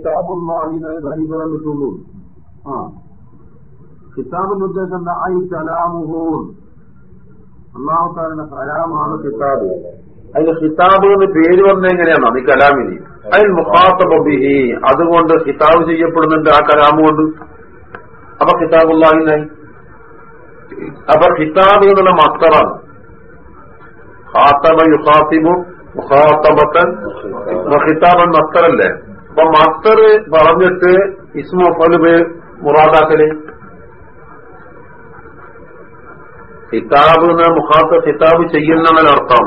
കിതാബുള്ളാഹിനെ ആ. കിതാബിന്റെ ഉദ്ദേശം എന്താ? കലാമാണ് കിതാബ്. അതിന് കിതാബ് എന്ന് പേര് വന്ന എങ്ങനെയാണോ? ഈ കലാമിന്. അതിൽ മുഖാത്തബിഹി അതുകൊണ്ട് കിതാബ് ചെയ്യപ്പെടുന്നുണ്ട് ആ കലാമ് കൊണ്ട്. അപ്പൊ കിതാബുള്ളാഹിനായി അപ്പൊ കിതാബ് എന്നുള്ള മസ്തറാണ് ഹാത്തബ യുഹാത്തിബു മുഖാത്തബത്തൻ. ഹിതാബൻ മസ്തറല്ലേ അപ്പൊ മസ്തർ പറഞ്ഞിട്ട് ഇസ്മു ഫലുബ് മുറാദാക്കൽ. കിതാബ് എന്ന മുഖാത്ത കിതാബ് ചെയ്യുന്നതാണ് അർത്ഥം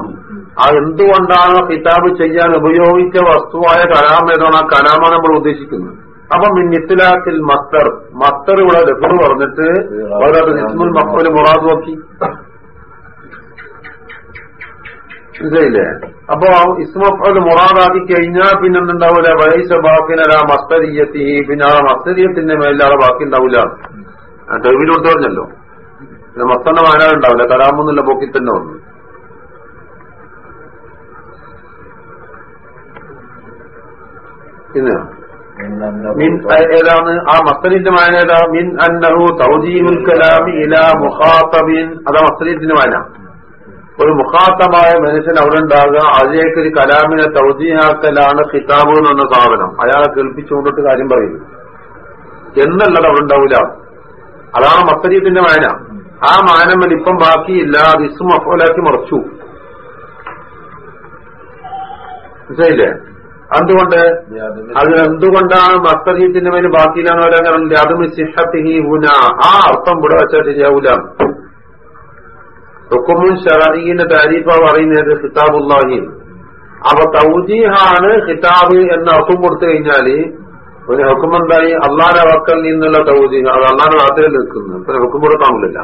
ആ എന്തുകൊണ്ടാണ് കിതാബ് ചെയ്യാൻ ഉപയോഗിച്ച വസ്തുവായ കലാം ഏതാണ്? ആ കലാമാണ് നമ്മൾ ഉദ്ദേശിക്കുന്നത്. അപ്പൊ മിന്നിത്തിലാക്കിൽ മസ്തർ മസ്തർ ഇവിടെ ലഫർ പറഞ്ഞിട്ട് അവരത് ഇസ്മുൽ മക്ബൽ മുറാദ് നോക്കി. മനസ്സിലായില്ലേ അപ്പൊ ഇസ്മഫൽ മുറാദാക്കി കഴിഞ്ഞാൽ പിന്നെന്തുണ്ടാവൂല വയസ്സ ബാക്കിനല്ല മസ്തരീയത്തി. പിന്നെ ആ മസ്തരീയത്തിന്റെ മേലാളെ ബാക്കി ഉണ്ടാവില്ല തെരുവിൽ കൊടുത്തു പറഞ്ഞല്ലോ പിന്നെ മസ്തന്റെ മാനാളുണ്ടാവില്ല കലാമൊന്നുമില്ല പോക്കിൽ തന്നെ വന്നു. പിന്നെ മിൻ ഏതാണ്? ആ മസ്തലിന്റെ മാന ഏതാ മിൻ അന്നഹു തൗജീഹുൽ കലാമി ഇലാ മുഹാത്തബിൻ അതാ മസ്തലിന്റെ മാന ഒരു മുഖാത്തമായ മനുഷ്യൻ അവിടെ ഉണ്ടാകുക അതിലേക്ക് ഒരു കലാമിനെ തൗജീഹാക്കലാണ് കിതാബ് എന്ന് പറഞ്ഞ സാധനം. അയാളെ കേൾപ്പിച്ചുകൊണ്ടിട്ട് കാര്യം പറയുന്നു. എന്നുള്ളത് അവിടെ ഉണ്ടാവില്ല അതാണ് മസ്തരീത്തിന്റെ മാന. ആ മാനമ്മൽ ഇപ്പം ബാക്കിയില്ല. അത് ഇസും അഫോലാക്കി മറച്ചു. മനസ്സിലായില്ലേ? അതുകൊണ്ട് അതിനെന്തുകൊണ്ടാണ് മസ്തരീത്തിന്റെ മേൽ ബാക്കിയില്ലാന്ന് പറയാൻ അതും ഹുന. ആ അർത്ഥം ഇവിടെ വെച്ചാൽ ശരിയാവൂല. ഹുക്കുമുൻ ഷറീന്റെ താരീഫ പറയുന്നത് ഹിതാബുല്ലാഹി അപ്പൊ തൗജീഹാണ് ഖിതാബ് എന്ന് അർത്ഥം കൊടുത്തു കഴിഞ്ഞാൽ ഒരു ഹുക്കും എന്തായി അള്ളാന്റെ വക്കൽ നിന്നുള്ള തൗജീഹ് അത് അള്ളാന്റെ ഭാഗത്തിൽ നിൽക്കുന്നു. ഇപ്പൊ ഹുക്കും കൊടുക്കാമില്ല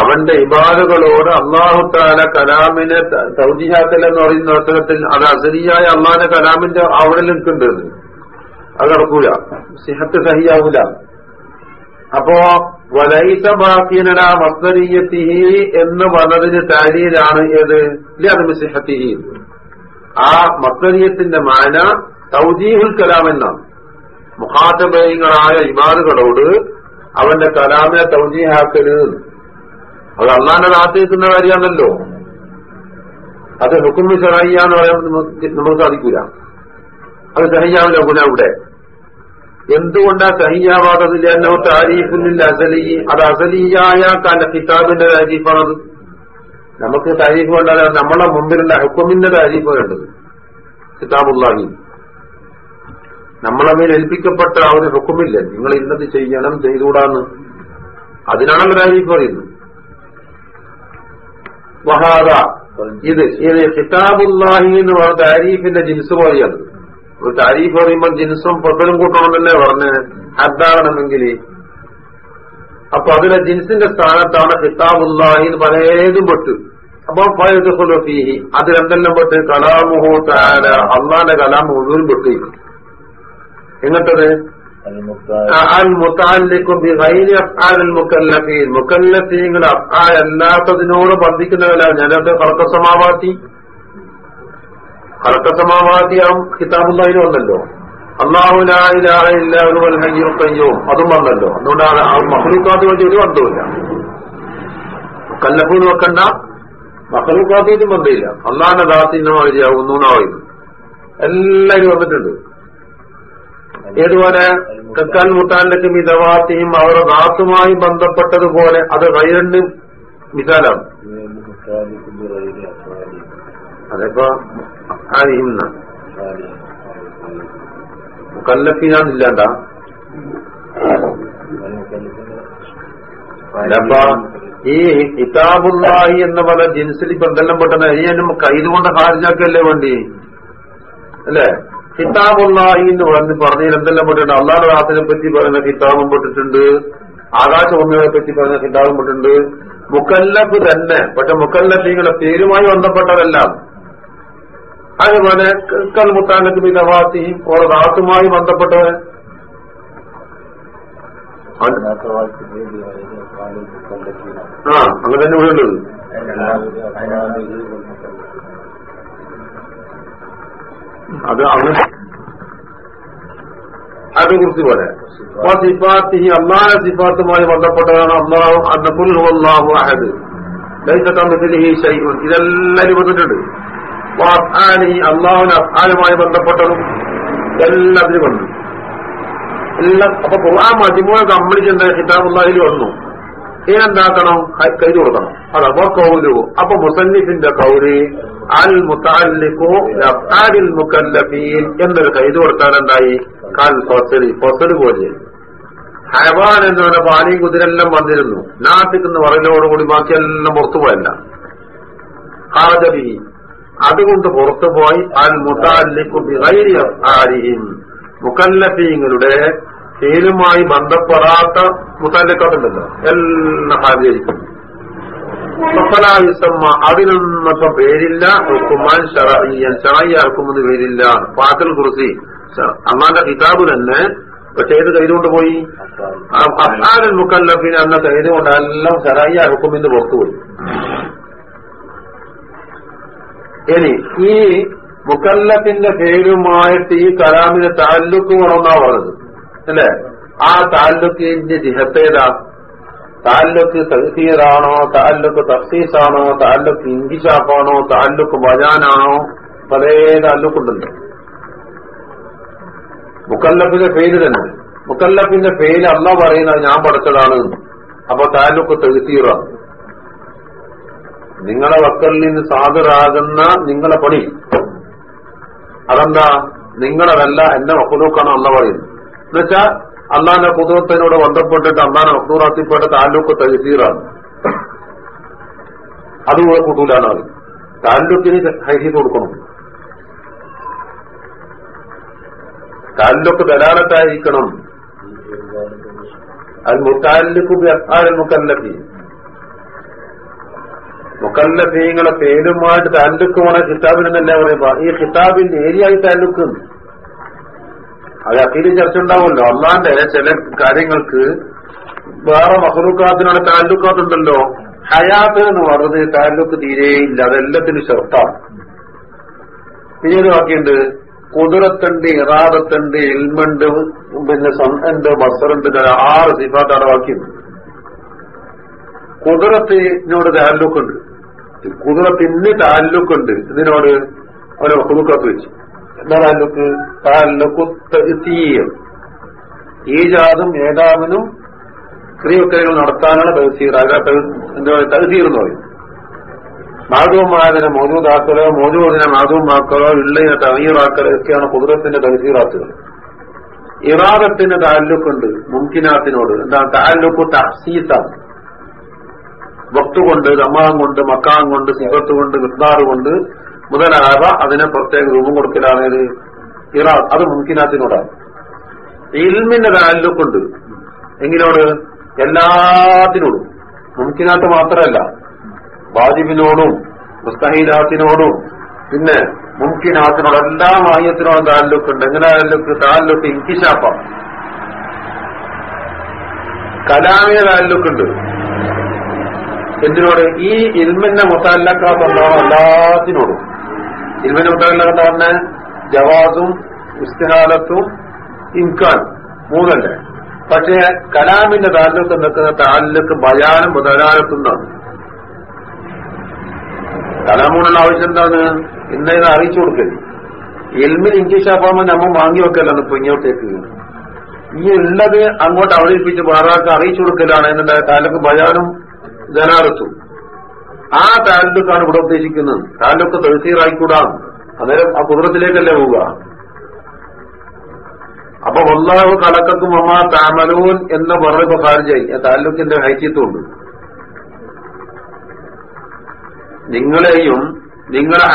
അവന്റെ ഇബാദുകളോട് അള്ളാഹുത്താല കലാമിനെ തൗജിഹാക്കൽ എന്ന് പറയുന്ന അവസരത്തിൽ അത് അസരിയായ അള്ളാന്റെ കലാമിന്റെ അവിടെ നിൽക്കുന്നുണ്ട്. അത് നടക്കൂല. സിഹത്ത് സഹിയാവൂല. അപ്പോ വലൈസ ബാക്കിയനല മസ്തരീയത്തിഹി എന്ന് പറഞ്ഞതിന് താരിയിലാണ് ഏത്? ലിഹത്തിഹി ആ മസ്തരീയത്തിന്റെ മാന തൗജീഹുൽ കലാം എന്നാണ്. മുഖാത്തബയങ്ങളായ ഇമാദുകളോട് അവന്റെ കലാമിനെ തൗജീഹാക്കൽ. അത് അള്ളാന്റെ നാട്ടിൽ കാര്യമാണല്ലോ. അത് ഹുക്കുമി ചെറിയാന്ന് പറയാൻ നമുക്ക് സാധിക്കൂല. അത് ചെറിയാവില്ല ഗുണ ഇവിടെ എന്തുകൊണ്ടാ സഹിയാവാതതില്ല എന്നോ താരീഫില്ല അസലി അത് അസലിയായ കിതാബിന്റെ താരീഫാണത്. നമുക്ക് താരീഫ് കൊണ്ടാൽ നമ്മളെ മുമ്പിലുള്ള ഹുക്കുമിന്റെ താരീഫ് വേണ്ടത് കിതാബുള്ളാഹി നമ്മളെ മേൽ ഏൽപ്പിക്കപ്പെട്ട ആ ഒരു ഹുക്കുമില്ല? നിങ്ങൾ ഇന്നത് ചെയ്യണം ചെയ്തുകൂടാന്ന്. അതിനാണല്ലോ താരീഫ് പറയുന്നത്. വഹാദ. ഇത് ഇത് കിതാബുല്ലാഹി എന്ന് പറഞ്ഞ താരീഫിന്റെ ജിൻസ് പോലെയാണ്. ഒരു താരീഫ് പറയുമ്പോൾ ജിൻസും പൊട്ടലും കൂട്ടണമെന്നല്ലേ പറഞ്ഞ് ഹദ്ദാകണമെങ്കിൽ. അപ്പൊ അതിലെ ജിൻസിന്റെ സ്ഥാനത്താണ് ഹിത്താബുല്ലാഹി എന്ന് പലതും പെട്ട്. അപ്പൊ ഫീഹി അതിലെന്തെല്ലാം പെട്ട്? കലാമുഹോ താര അള്ളാന്റെ കലാം മുഴുവൻ പെട്ടു. എങ്ങട്ടത് മുക്കല്ലഫീങ്ങൾ അഫ്ആൽ അല്ലാത്തതിനോട് ബന്ധിക്കുന്നതല്ല ഞാനത് കർക്കസമാവാത്തി കർക്കസമാവാത്തിയാവും കിതാബുള്ളതിന് വന്നല്ലോ. അള്ളാഹുലാഹില്ലാഹുവൽഹയ്യോ അതും വന്നല്ലോ. അതുകൊണ്ടാണ് ആ മഹ്ലൂക്കാത്ത് വേണ്ടി ഒരു ബന്ധമില്ല കല്ലപ്പൂന്ന് വെക്കണ്ട. മഹ്ലൂക്കാത്തും ബന്ധമില്ല അള്ളാഹിന്റെ ദാസിന്റെ മാതിരിയാവുന്നു എന്നാവുന്നു എല്ലാവരും വന്നിട്ടുണ്ട്. ഏതുപോലെ? കക്കാൽ മുത്താലിന്റെ മിതവാത്തിയും അവരുടെ ദാസുമായി ബന്ധപ്പെട്ടതുപോലെ അത് കൈരണ്ട് മിസാലാണ്. അതിപ്പോ ആരിഹിന്ന മുക്കല്ലഫിനാന്നില്ലാണ്ട അല്ലപ്പ ഈ കിതാബുള്ളാഹി എന്ന പല ജിൻസിൽ ഇപ്പൊ എന്തെല്ലാം പെട്ടെന്ന് ഈ കൈതുകൊണ്ട് ഹാരിജാക്കല്ലേ വേണ്ടി? അല്ലേ? കിതാബുള്ളാഹി എന്ന് പറഞ്ഞ് പറഞ്ഞതിൽ എന്തെല്ലാം പെട്ടിട്ടുണ്ട്? അള്ളാഹ് റാത്തിനെ പറ്റി പറയുന്ന കിതാബും പെട്ടിട്ടുണ്ട്. ആകാശഭൂമികളെ പറ്റി പറയുന്ന കിതാബും പെട്ടിട്ടുണ്ട്. മുക്കല്ലഫ് തന്നെ. പക്ഷെ മുക്കല്ലഫീങ്ങളുടെ പേരുമായി ബന്ധപ്പെട്ടതല്ല അതുപോലെ കൽ മുത്താനക്ക് മിതവാത്തി ഓരോ ദാസുമായി ബന്ധപ്പെട്ടവൻ. ആ അങ്ങനെ തന്നെ ഇവിടെ ഉള്ളത്. അത് അങ്ങനെ അതിനെ കുറിച്ച് പോലെ സിഫാത്തി അള്ളാഹ സിഫാത്തുമായി ബന്ധപ്പെട്ടതാണ് അള്ളാഹു അള്ളാഹു അഹദ്. ഇതെല്ലാരും വന്നിട്ടുണ്ട്. അഫ്ആലി അള്ളാഹുവിന് അഫാനുമായി ബന്ധപ്പെട്ടതും എല്ലാത്തിനും വന്നു എല്ലാം അപ്പൊ ഖുർആൻ മജിമൂഴ കംപ്ലീറ്റ് എന്താ ഹിതാബുല്ലാഹിൽ വന്നു. ഇതിനെന്താക്കണം? കൈ കൊടുക്കണം. അതപ്പോ കൗലു. അപ്പൊ മുസന്നിഫിന്റെ കൗൽ അൽ മുത്താലിക്കു അഫ്ആലിൽ മുക്കല്ലഫീൻ എന്നൊരു കൈ കൊടുത്താൽ എന്തായി കാൽ ഫസലി ഫസൽ പോലെ. ഹയവാൻ എന്ന് പറഞ്ഞ പാലി കുതിരെല്ലാം വന്നിരുന്നു. നാട്ടിക്കുന്ന പറയലോടുകൂടി ബാക്കിയെല്ലാം പുറത്തുപോയല്ല. ഹാജബി. അതുകൊണ്ട് പുറത്തുപോയി അൽ മുതാലിക്കും മുക്കല്ലഫീങ്ങളുടെ പേരുമായി ബന്ധപ്പെടാത്ത മുത്തല്ലക്കാത്തുണ്ടല്ലോ എല്ലാം ഹാജരിക്കും. അതിനൊന്നപ്പം അതിനൊന്നും പേരില്ല. ഹുക്കുമാൻ ഷറയ്യൻ ഷറയ്യ ഹുക്കുമെന്ന് പേരില്ല. പാത്തൽ കുറിച്ച് അമ്മാന്റെ കിതാബ് തന്നെ പക്ഷെ ഏത് കൈതുകൊണ്ട് പോയി? അഫ്ആലുൽ മുക്കല്ലഫിന് അന്ന കൈതുകൊണ്ട് എല്ലാം ഷറയ്യ ഹുക്കുമിന്ന് പുറത്തുപോയി. ഇനി ഈ മുക്കല്ലത്തിന്റെ പേരുമായിട്ട് ഈ കലാമിന് താല്ലുക്ക് വേണമെന്നാ പറഞ്ഞത്. അല്ലേ? ആ താല്ലുക്കിന്റെ ജിഹത്തേതാ താല്ലുക്ക് തഹസീറാണോ താല്ലുക്ക് തഫ്സീസാണോ? താല്ലുക്ക് ഇംഗിഷാപ്പാണോ താല്ലുക്ക് ബജാനാണോ പല താല്ലുക്കുണ്ടല്ലോ മുക്കല്ലഫിന്റെ പേര് തന്നെ. മുക്കല്ലഫിന്റെ പേര് അല്ല പറയുന്നത് ഞാൻ പഠിച്ചതാണ് അപ്പൊ താല്ലുക്ക് തഹസീറാണ് നിങ്ങളെ വക്കലിൽ നിന്ന് സാധുരാകുന്ന നിങ്ങളെ പണി. അതെന്താ? നിങ്ങളതല്ല എന്റെ മക്കുലൂക്കാണ് അല്ല പറയുന്നത്. എന്നുവെച്ചാൽ അള്ളാന്റെ കുതുവത്തിനോട് ബന്ധപ്പെട്ടിട്ട് അള്ളാന്റെ മക്കൂറാത്തിപ്പെട്ട താലൂക്ക് തഹസീറാണ് അത് കൂടെ കൂട്ടൂലാണ് അത് താലൂക്കിന് ഹൈസീസ് കൊടുക്കണം. താലൂക്ക് ദലാലത്തായിരിക്കണം. അത് മുത്താലിക്ക് അഫ്ആൽ മുക്കല്ലഫി മുക്കല്ലഫീങ്ങളെ പേരുമായിട്ട് താലൂക്ക് പോണ കിതാബിനെന്നല്ലേ പറയുമ്പോ ഈ കിതാബിന്റെ ഏരിയായി താലൂക്ക് അത് അതിന് ചർച്ച ഉണ്ടാവുമല്ലോ അള്ളാന്റെ ചില കാര്യങ്ങൾക്ക് വേറെ മഹലൂക്കാത്തിനുള്ള താലൂക്കാത്തുണ്ടല്ലോ ഹയാത്ത് എന്ന് പറഞ്ഞത് താലൂക്ക് തീരെയില്ല അതെല്ലാത്തിനും ഷർട്ടാണ്. പിന്നീട് ബാക്കിയുണ്ട്. കുതിരത്തുണ്ട് ഇറാദത്തുണ്ട് ഇൽമുണ്ട് പിന്നെ സന്തുണ്ട് ബസറുണ്ട് ആറ് സിഫാത്താണ് ബാക്കിയുണ്ട് കുതിരത്തിനോട് താലൂക്കുണ്ട് കുതിരത്തിന് താലൂക്കുണ്ട് ഇതിനോട് അവനെ മഹലൂക്കാത്ത് വെച്ചു. എന്താ താലൂക്ക്? താലൂക്ക് ഈ ഈജാദും ഏതാവിനും ക്രിയക്കരകൾ നടത്താനാണ് തഹസീർ എന്താ പറയുക? തഹസീർ എന്ന് പറയും മാധവമായതിനെ മോജൂദാക്കലോ മോജൂദിനെ മാധവമാക്കലോ ഇള്ളതിനെ തഹീറാക്കലോ ഒക്കെയാണ് കുതിരത്തിന്റെ തഹസീറാത്തുകൾ ഇറാദത്തിന്റെ താലൂക്കുണ്ട് മുംകിനാത്തിനോട്. എന്താ താലൂക്ക് തഹസീസാണ്. വക്തു കൊണ്ട് ദമാം കൊണ്ട് മക്കാം കൊണ്ട് സിഹത്ത് കൊണ്ട് വിസ്താറ് കൊണ്ട് മുതലായവ അതിനെ പ്രത്യേക രൂപം കൊടുക്കലാണ് ഇത്. ഇറാ അത് മുൻകിനാത്തിനോടാണ്. ഇൽമിന്റെ താലുക്കുണ്ട്. എങ്കിലോട് എല്ലാത്തിനോടും. മുൻകിനാത്ത് മാത്രമല്ല വാജിബിനോടും മുസ്തഹീലാത്തിനോടും പിന്നെ മുൻകിനാത്തിനോട് എല്ലാ മായത്തിനോടും താലുക്കുണ്ട്. എങ്ങനെ താലൂക്ക്? താലുക്ക് ഇൻകിഷാപ്പാണ് കലാമിയ താലൂക്കുണ്ട്. എന്തിനോട്? ഈ ഇൽമിന്റെ മുത്തല്ലക്കാത്തുണ്ടാവും എല്ലാത്തിനോടും. ഇൽമിന്റെ മുത്തല്ലക്കാത്ത പറഞ്ഞ? ജവാസും ഇസ്തിഹാലത്തും ഇൻകാൻ മൂന്നല്ലേ പക്ഷേ കലാമിന്റെ താലൂക്ക് നിൽക്കുന്ന താലൂക്ക് ബയാനും മുതലാലത്തും എന്നാണ്. കലാമൂണുള്ള ആവശ്യം എന്താണ്? ഇന്നത് അറിയിച്ചു കൊടുക്കരുത്. എൽമിൽ ഇംഗ്ലീഷാപ്പാകുമ്പോൾ നമ്മൾ വാങ്ങി വെക്കലാണ് ഇപ്പൊ ഇങ്ങോട്ടേക്ക് ഈ ഉള്ളത് അങ്ങോട്ട് അവതരിപ്പിച്ച് വേറൊരാൾക്ക് അറിയിച്ചു കൊടുക്കലാണ് എന്നുണ്ടായ താലൂക്ക് ബയാനും ജനാലത്തും ആ താലൂക്കാണ് ഇവിടെ ഉദ്ദേശിക്കുന്നത്. താലൂക്ക് തഹസീറായിക്കൂടാ. അന്നേരം ആ കുതിരത്തിലേക്കല്ലേ പോവുക? അപ്പൊ വല്ലാഹു കലക്കക്കും അമ്മ താമലൂൻ എന്ന പറഞ്ഞപ്പോ ആ താലൂക്കിന്റെ ഹൈത്യത്വമുണ്ട് നിങ്ങളെയും നിങ്ങളെ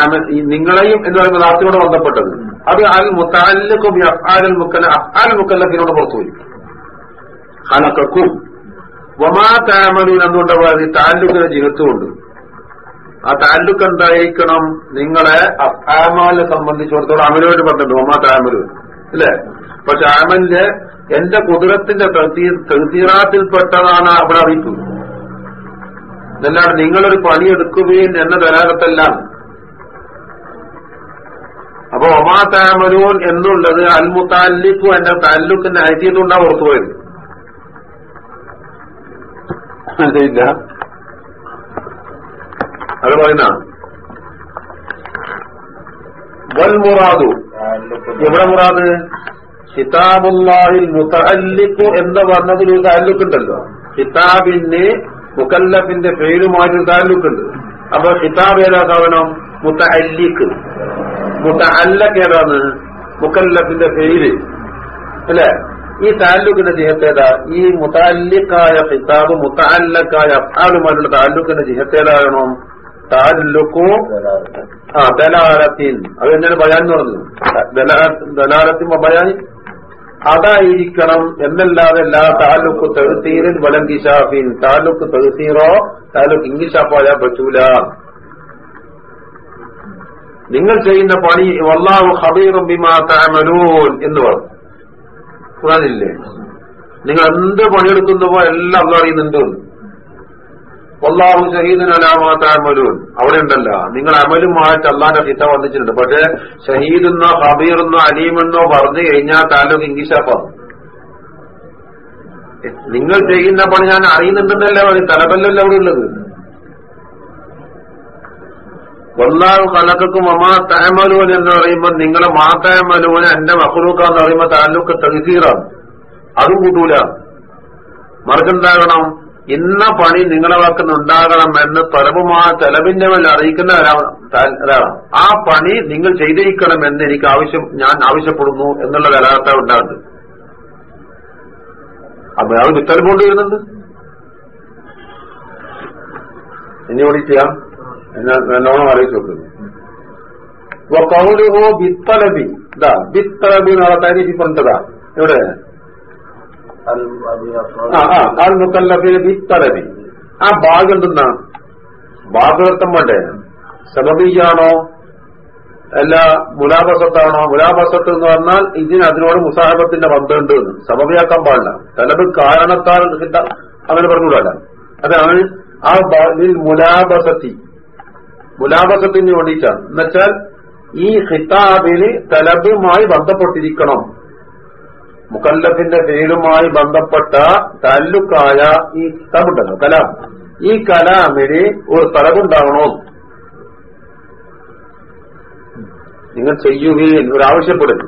നിങ്ങളെയും എന്ന് പറയുന്നത് നാട്ടിനോട് ബന്ധപ്പെട്ടത്. അത് അൽ മുത്താലിക്കും അഫ്ആൽ മുക്കല്ല അഫ്ആൽ മുക്കല്ലത്തിനോട് പുറത്തുപോയി ഹലക്കും വമാ താമലൂൻ എന്നുകൊണ്ട് പറയുന്നത് താലൂക്കിന്റെ ജീവിതമുണ്ട് ആ താലൂക്ക് എന്തായിരിക്കണം? നിങ്ങളെ അഫാമാലിനെ സംബന്ധിച്ചിടത്തോളം അമലുമായിട്ട് പറഞ്ഞിട്ടുണ്ട് ഒമാ താമലൂൻ അല്ലേ പക്ഷെ അമലിന്റെ എന്റെ കുതിരത്തിന്റെ തെഹീറാത്തിൽപ്പെട്ടതാണ് അവിടെ അറിയിക്കുന്നത് എന്നല്ലാണ്ട് നിങ്ങളൊരു പണിയെടുക്കുകയും എന്ന ദലാലത്തെല്ലാം അപ്പൊ ഒമാ താമലൂൻ എന്നുള്ളത് അൽ മുത്താലിക്കു എന്റെ താലൂക്കിന്റെ അയച്ചിട്ടുണ്ടാ പുറത്തു ഇല്ല അത് പറയുന്ന? വൽ മുറാദു. എവിടെ മുറാദ്? കിതാബുല്ലാഹിൽ മുത്തല്ലിക്കു എന്ന് പറഞ്ഞതിൽ ഒരു താലൂക്കുണ്ടല്ലോ. കിതാബിന് മുക്കല്ലഫിന്റെ പേരുമായിട്ടൊരു താലൂക്കുണ്ട്. അപ്പൊ കിതാബ് ഏതാ സാധനം? മുത്തഅല്ലിഖ് മുത്തഅല്ലഖ് ഏതാണ്? മുക്കല്ലഫിന്റെ പേര്. അല്ലെ? ഈ താലൂക്കിന്റെ ജിഹത്തേതാ? ഈ മുത്തല്ലിക്കായ കിതാബ് മുത്തല്ലക്കായ അഫാലുമായിട്ടുള്ള താലൂക്കിന്റെ ജിഹത്തേതാകണം താലുക്കു ആ ദലാലത്തിൻ. അത് തന്നെയാണ് ബയാൻ പറഞ്ഞു? ദലാലത്തിൻ ബയാൻ? അതായിരിക്കണം എന്നല്ലാതെ എല്ലാ താലൂക്ക് തെഴുത്തീരൻ വലങ്കിഷാഫിൻ താലൂക്ക് തെഴുത്തീറോ താലൂക്ക് ഇംഗ്ലീഷാപ്പായാൽ പറ്റൂല. നിങ്ങൾ ചെയ്യുന്ന പണി വല്ലാഹു ഹബീറും ബിമാ താമലൂൻ എന്ന് പറഞ്ഞു. ഖുറാനില്ലേ നിങ്ങൾ എന്ത് പണിയെടുക്കുന്നുവോ എല്ലാം അള്ള അറിയുന്നുണ്ട്. വല്ലാഹു ഷഹീദിന് അലാമാത്ത അമലൂൻ അവിടെ ഉണ്ടല്ല നിങ്ങൾ അമലുമായിട്ട് അള്ളാന്റെ ചിത്ത വന്നിട്ടുണ്ട് പക്ഷെ ഷഹീദെന്നോ ഹബീറെന്നോ അലീമെന്നോ പറഞ്ഞു കഴിഞ്ഞാൽ താലൂക്ക് ഇംഗ്ലീഷാപ്പാണ് നിങ്ങൾ ചെയ്യുന്ന പണി ഞാൻ അറിയുന്നുണ്ടെന്നല്ലേ പറയും അവിടെ ഉള്ളത്? വല്ലാഹു കലക്കും അമ്മാ താമലൂൻ എന്ന് പറയുമ്പോൾ നിങ്ങളെ മാ എന്റെ മഹ്റൂക്കാന്ന് പറയുമ്പോൾ താലൂക്ക് തഹസീറാണ് അതും കൂട്ടൂല. മറിച്ചെന്താകണം ഇന്ന പണി നിങ്ങളെ വാക്കുന്നുണ്ടാകണം എന്ന് പരമമായ ചെലവിന്റെ മേൽ അറിയിക്കുന്ന ഒരാളാണ് ആ പണി നിങ്ങൾ ചെയ്തിരിക്കണം എന്ന് എനിക്ക് ആവശ്യം ഞാൻ ആവശ്യപ്പെടുന്നു എന്നുള്ള കലാർത്ഥ ഉണ്ടാകുന്നത്. അപ്പൊ അത് വിത്തൽ കൊണ്ടുവരുന്നുണ്ട് ഇനി ഓടി ചെയ്യാം. നല്ലോണം അറിയിച്ചു നോക്കുന്നു കൗലുഹോ ബിത്തലബി. ഇതാ ബിത്തലബി എന്നുള്ള കാര്യം പറഞ്ഞതാ ഇവിടെ ആൽ മുക്കല്ലഫിന് ബിത്തലബി. ആ ബാഗ് എന്തെന്നാ? ബാഗവൃത്തം വേണ്ടേ? സബബിയാണോ? അല്ല മുലാബസത്താണോ? മുലാബസത്ത് എന്ന് പറഞ്ഞാൽ ഇതിന് അതിനോട് മുസാഹബത്തിന്റെ ബന്ധമുണ്ട് എന്ന്. സബബിയാക്കാൻ പാടില്ല. തലബ് കാരണത്താൽ അങ്ങനെ പറഞ്ഞുകൂടല്ല അതാണ് ആ മുലാബസത്തി. മുലാബസത്തിന് വേണ്ടിയിട്ടാണ്. എന്നുവെച്ചാൽ ഈ ഹിതാബിന് തലബുമായി ബന്ധപ്പെട്ടിരിക്കണം. മുക്കല്ലഫിന്റെ പേരുമായി ബന്ധപ്പെട്ട തല്ലുക്കായ ഈ കിതാബുണ്ടല്ലോ കലാം. ഈ കലാമിന് ഒരു തലബുണ്ടാകണോ നിങ്ങൾ ചെയ്യുകയും ഒരു ആവശ്യപ്പെടുന്നു.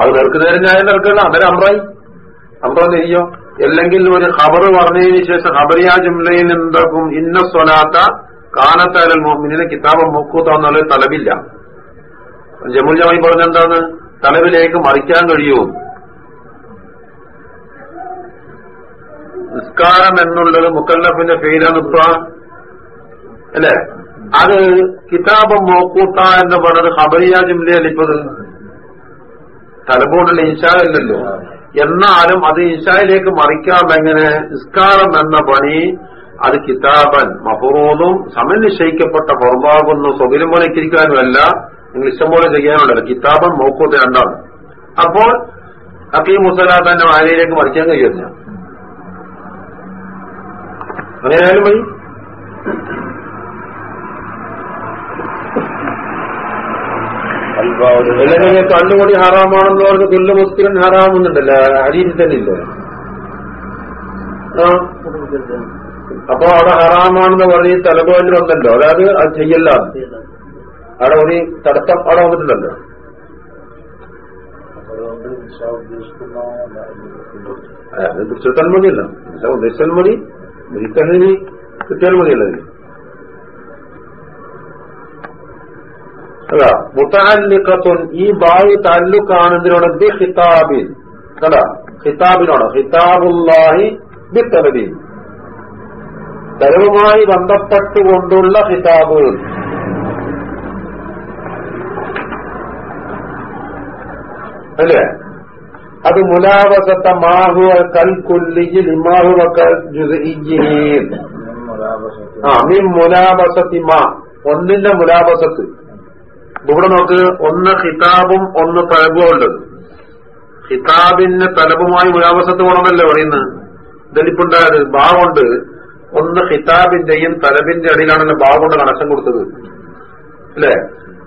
അത് നേർക്ക് നേരം ന്യായം അന്നേരം അമ്രായി. അമ്രോ നെയ്യോ അല്ലെങ്കിൽ ഒരു ഖബർ പറഞ്ഞതിന് ശേഷം ഖബറിയ ജുംലയിൽ എന്താക്കും ഇന്ന സ്വലാത്ത കാനത്താലൽ മോഹമ്മിനെ കിതാബ് മുക്കൂത്ത എന്നുള്ള തലവില്ല. ജമുൽ ജമായി പറഞ്ഞെന്താണ് തലവിലേക്ക് മറിക്കാൻ കഴിയുമോ നിസ്കാരം എന്നുള്ളത് മുക്കല്ലഫിന്റെ പേരാണ് ഇപ്പ. അല്ലെ? അത് കിതാബ് മോക്കൂത്ത എന്ന് പറഞ്ഞത് ഖബറിയ ജുംലയിൽ ഇപ്പത്. തലബോർഡിൽ ഇൻഷാല്ലല്ലോ എന്നാലും അത് ഇഷായിലേക്ക് മറിക്കാമെങ്ങനെ നിസ്കാരം എന്ന പണി അത് കിതാബൻ മഫറൂദും സമനിശ്ചയിക്കപ്പെട്ട പുറമാകുന്നു സ്വകിലും പോലെ ഇരിക്കാനുമല്ല. നിങ്ങൾ ഇഷ്ടം പോലെ ചെയ്യാനുണ്ടല്ലോ. കിതാബൻ മോക്കൂത്ത് രണ്ടാണ്. അപ്പോൾ അക്കീ മുസലാ തന്നെ വായനയിലേക്ക് മറിക്കാൻ കഴിയുന്നു അങ്ങനെയായാലും മതി. അല്ലെങ്കിൽ കണ്ണുകൂടി ഹറാമാണെന്ന് പറഞ്ഞ് തുല്യ മുസ്ലിം ഹറാമെന്നുണ്ടല്ലോ. അരീതിൽ തന്നെ ഇല്ലേ? അപ്പൊ അവിടെ ഹറാമാണെന്ന് പറഞ്ഞ് തലപോലിൽ വന്നല്ലോ അതായത് അത് ചെയ്യല്ല. അവിടെ ഒരു തടസ്സം അവിടെ വന്നിട്ടുണ്ടല്ലോ. അതിനെ പിടിച്ചെടുത്താൽ മതിയല്ല ഉദ്ദേശിച്ചാൽ മതി കിട്ടിയാൽ മതിയല്ലോ അതാ മുത്താലിക്കത്തുൻ ഈ ബായി താല്ലുക്കാണ് എന്തിനോട്? ബി ഹിതാബിൻ കടാ ഹിതാബിനോട് ഹിതാബുല്ലാഹി ബി തലബിൻ തലവുമായി ബന്ധപ്പെട്ടുകൊണ്ടുള്ള ഹിതാബ് അല്ലേ? അത് മുലാവസത്ത മാഹു കൽക്കുല്ലിയിൽ ഇമാഹു ആ മിൻ മുലാബസത്തി മാ. ഒന്നിന്റെ മുലാബസത്ത് ഇവിടെ നോക്ക് ഒന്ന് ഹിതാബും ഒന്ന് തലബും ഉള്ളത് ഹിതാബിന് തലബുമായി മുലാബസത്ത് വേണമെന്നല്ലേ പറയുന്നത് ദലിപ്പുണ്ടായത് ബാവുണ്ട് ഒന്ന് ഹിതാബിന്റെയും തലബിന്റെ ഇടയിലാണല്ലോ ബാവുകൊണ്ട് കണക്ഷൻ കൊടുത്തത്. അല്ലേ?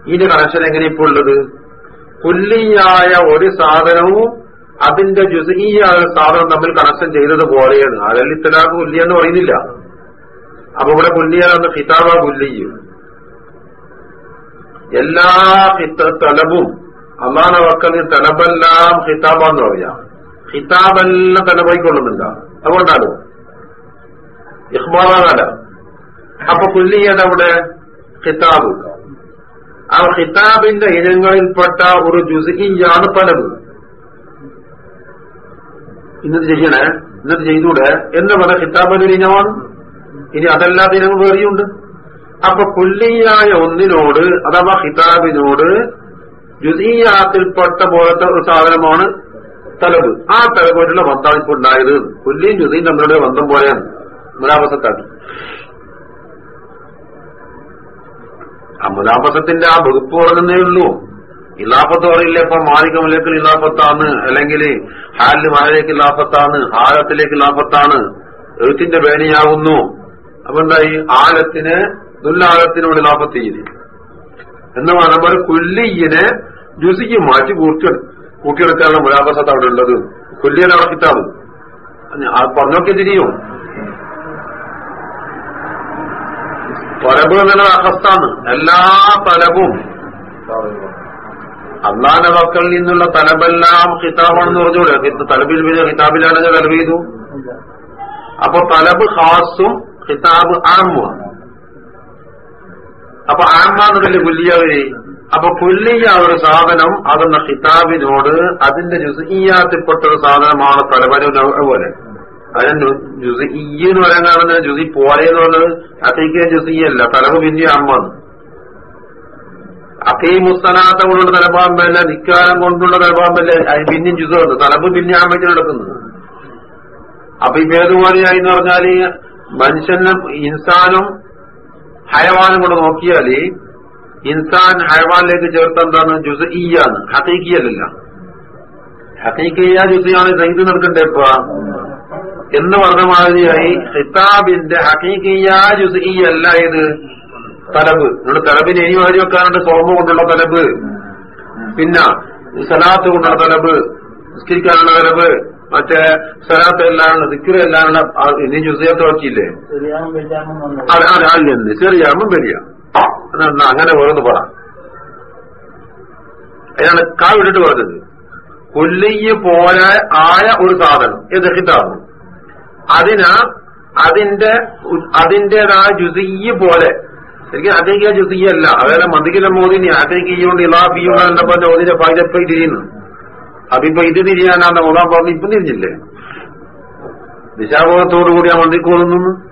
ഇതിന്റെ കണക്ഷൻ എങ്ങനെ ഇപ്പോൾ ഉള്ളത്? കുല്ലിയായ ഒരു സാധനവും അതിന്റെ ജുസീയായ സാധനം തമ്മിൽ കണക്ഷൻ ചെയ്തതുപോലെയാണ് പോലെയാണ്. ഇത്തലാഖ് കുല്ലിയ എന്ന് പറയുന്നില്ല. അപ്പൊ ഇവിടെ കുല്ലിയാണെന്ന് ഹിതാബ കുല്ലിയും എല്ലാ തലബും അള്ളാഹ് വക്കൽ തലബെല്ലാം ഹിതാബാന്ന് പറയാം. ഹിതാബെല്ലാം തലബായിക്കൊള്ളുന്നുണ്ട് അതുകൊണ്ടാണ്. ഇഹ്ബാറല്ല അപ്പൊ കുല്ലിയത് അവിടെ ഹിതാബ് ആ ഹിതാബിന്റെ ഇനങ്ങളിൽപ്പെട്ട ഒരു ജുസിയാണ് തലബ് ഇന്നത് ചെയ്യണേ ഇന്നത് ചെയ്തൂടെ എന്ന് പറഞ്ഞ ഹിതാബിന്റെ ഇനമാണ്. ഇനി അതല്ലാത്ത ഇനങ്ങൾ വേറെയുണ്ട്. അപ്പൊ കുല്ലിയായ ഒന്നിനോട് അഥവാ ഹിതാബിനോട് ജുസീയാത്തിൽപ്പെട്ട പോലത്തെ ഒരു സാധനമാണ് തലബ്. ആ തലബായിട്ടുള്ള ബന്ധമാണ് ഇപ്പൊ ഉണ്ടായത്. കുല്ലിയും ജുസീയും തമ്മിലുള്ള ബന്ധം പോലെയാണ്. മുലാപസത്താക്കി ആ മുലാപസത്തിന്റെ ആ വകുപ്പ് പറഞ്ഞതേ ഉള്ളൂ. ഇലാഫത്ത് പറയില്ല? ഇപ്പൊ മാലികമലേക്ക് ഇലാഫത്താണ്. അല്ലെങ്കിൽ ഹാലിന് മലയിലേക്ക് ഇലാഫത്താണ്. ഹാലത്തിലേക്ക് ഇലാഫത്താണ്. എഴുത്തിന്റെ വേണിയാവുന്നു അപ്പൊ എന്തായി? ആലത്തിന് ദുല്ലാലത്തിനോട് ഇലാഫത്ത് എന്ന പറയുമ്പോൾ കുല്ലിയിനെ ജുസിക്ക് മാറ്റി കൂട്ടി കൂട്ടിയെടുക്കാനുള്ള മുരാഭസത്ത് അവിടെ ഉള്ളത്. കുല്ലിയുടെ അവിടെ കിട്ടാണ് പറഞ്ഞൊക്കെ തിരിയും തലബ് എന്നുള്ള അഹസ്താണ്. എല്ലാ തലബും അള്ളാന്റെ മക്കളിൽ നിന്നുള്ള തലബെല്ലാം ഹിതാബാണെന്ന് പറഞ്ഞൂടെ തലബിൽ ഹിതാബിലാണെങ്കിൽ തലബ് ചെയ്തു? അപ്പൊ തലബ് ഹാസും ഹിതാബ് ആമുമാണ് അപ്പൊ ആമാന്നതിന്റെ കുല്ലിയവര് അപ്പൊ കുല്ലിയ ഒരു സാധനം അതെന്ന ഹിതാബിനോട് അതിന്റെ ജുസിയാത്തിൽപ്പെട്ട ഒരു സാധനമാണ് തലബന പോലെ അതിന് ജുസി എന്ന് പറയാൻ കാണുന്ന ജുസി പോലെ എന്ന് പറഞ്ഞത് അത്തേക്ക് ജുസിയല്ല തലവ് പിന്നെ അമ്മാണ് അക്കീമുസ്തനാത്ത കൊണ്ടുള്ള തലപാമ്പല്ല നിക്കാരം കൊണ്ടുള്ള തലപാമ്പല്ല അതിന് പിന്നെയും ജുസുണ്ട് തലവ് പിന്നെ ആമ്പത്തിന് നടക്കുന്നത്. അപ്പൊ ഈ ഭേദപോലെയായി എന്ന് പറഞ്ഞാൽ മനുഷ്യനും ഇൻസാനും ഹയവാനും കൂടെ നോക്കിയാൽ ഇൻസാൻ ഹയവാനിലേക്ക് ചേർത്ത എന്താണ് ജുസ് ഇയാണ് ഹക്കീക്കിയല്ല ഹക്കീക്കിയ ജുസിയാണ് സൈദ് നടക്കണ്ടേ ഇപ്പൊ? എന്ന് പറഞ്ഞ മാതിരിയായി ഹിതാബിന്റെ ഹക്കീക്കിയ ജുസ് ഇ അല്ല ഇത് തലബ്. നമ്മുടെ തലബിന് ഇനി വാരി വെക്കാറുണ്ട് സോമ കൊണ്ടുള്ള തലബ്. പിന്നെ സലാത്ത് കൊണ്ടുള്ള തലബ്. നിസ്കരിക്കാനുള്ള തലബ്. മറ്റേ സലാത്ത് എല്ലാമുള്ള ദിക്കറ് എല്ലാമുള്ള ഇനി ജുസിയത്ത് വച്ചില്ലേ അല്ലെന്ന് വരിക എന്നാ അങ്ങനെ വേറൊന്ന് പറ. അയാൾ കാ വിട്ടിട്ട് പറഞ്ഞത്. കൊല്ലിയ പോലെ ആയ ഒരു സാധനം. ഇത് ഹിതാബ്. അതിനാ അതിന്റെ അതിന്റേതായ ജുസിയ പോലെ. ശരിക്കും അതേക്ക് ജുസിയല്ല അതായത് മതിക്കിലെ മോദിനി അതേക്കിയോണ്ട് ഇലാഫിയുള്ള പറഞ്ഞ ഓദിന്റെ പൈതപ്പൈ തിരിയുന്നു അതിപ്പോ ഇത് തിരിയാനാണ് ഓതാൻ പറഞ്ഞു ഇപ്പം തിരിഞ്ഞില്ലേ? ദിശാബോധത്തോടുകൂടി ആ മന്ദിക്ക് ഓതുന്നു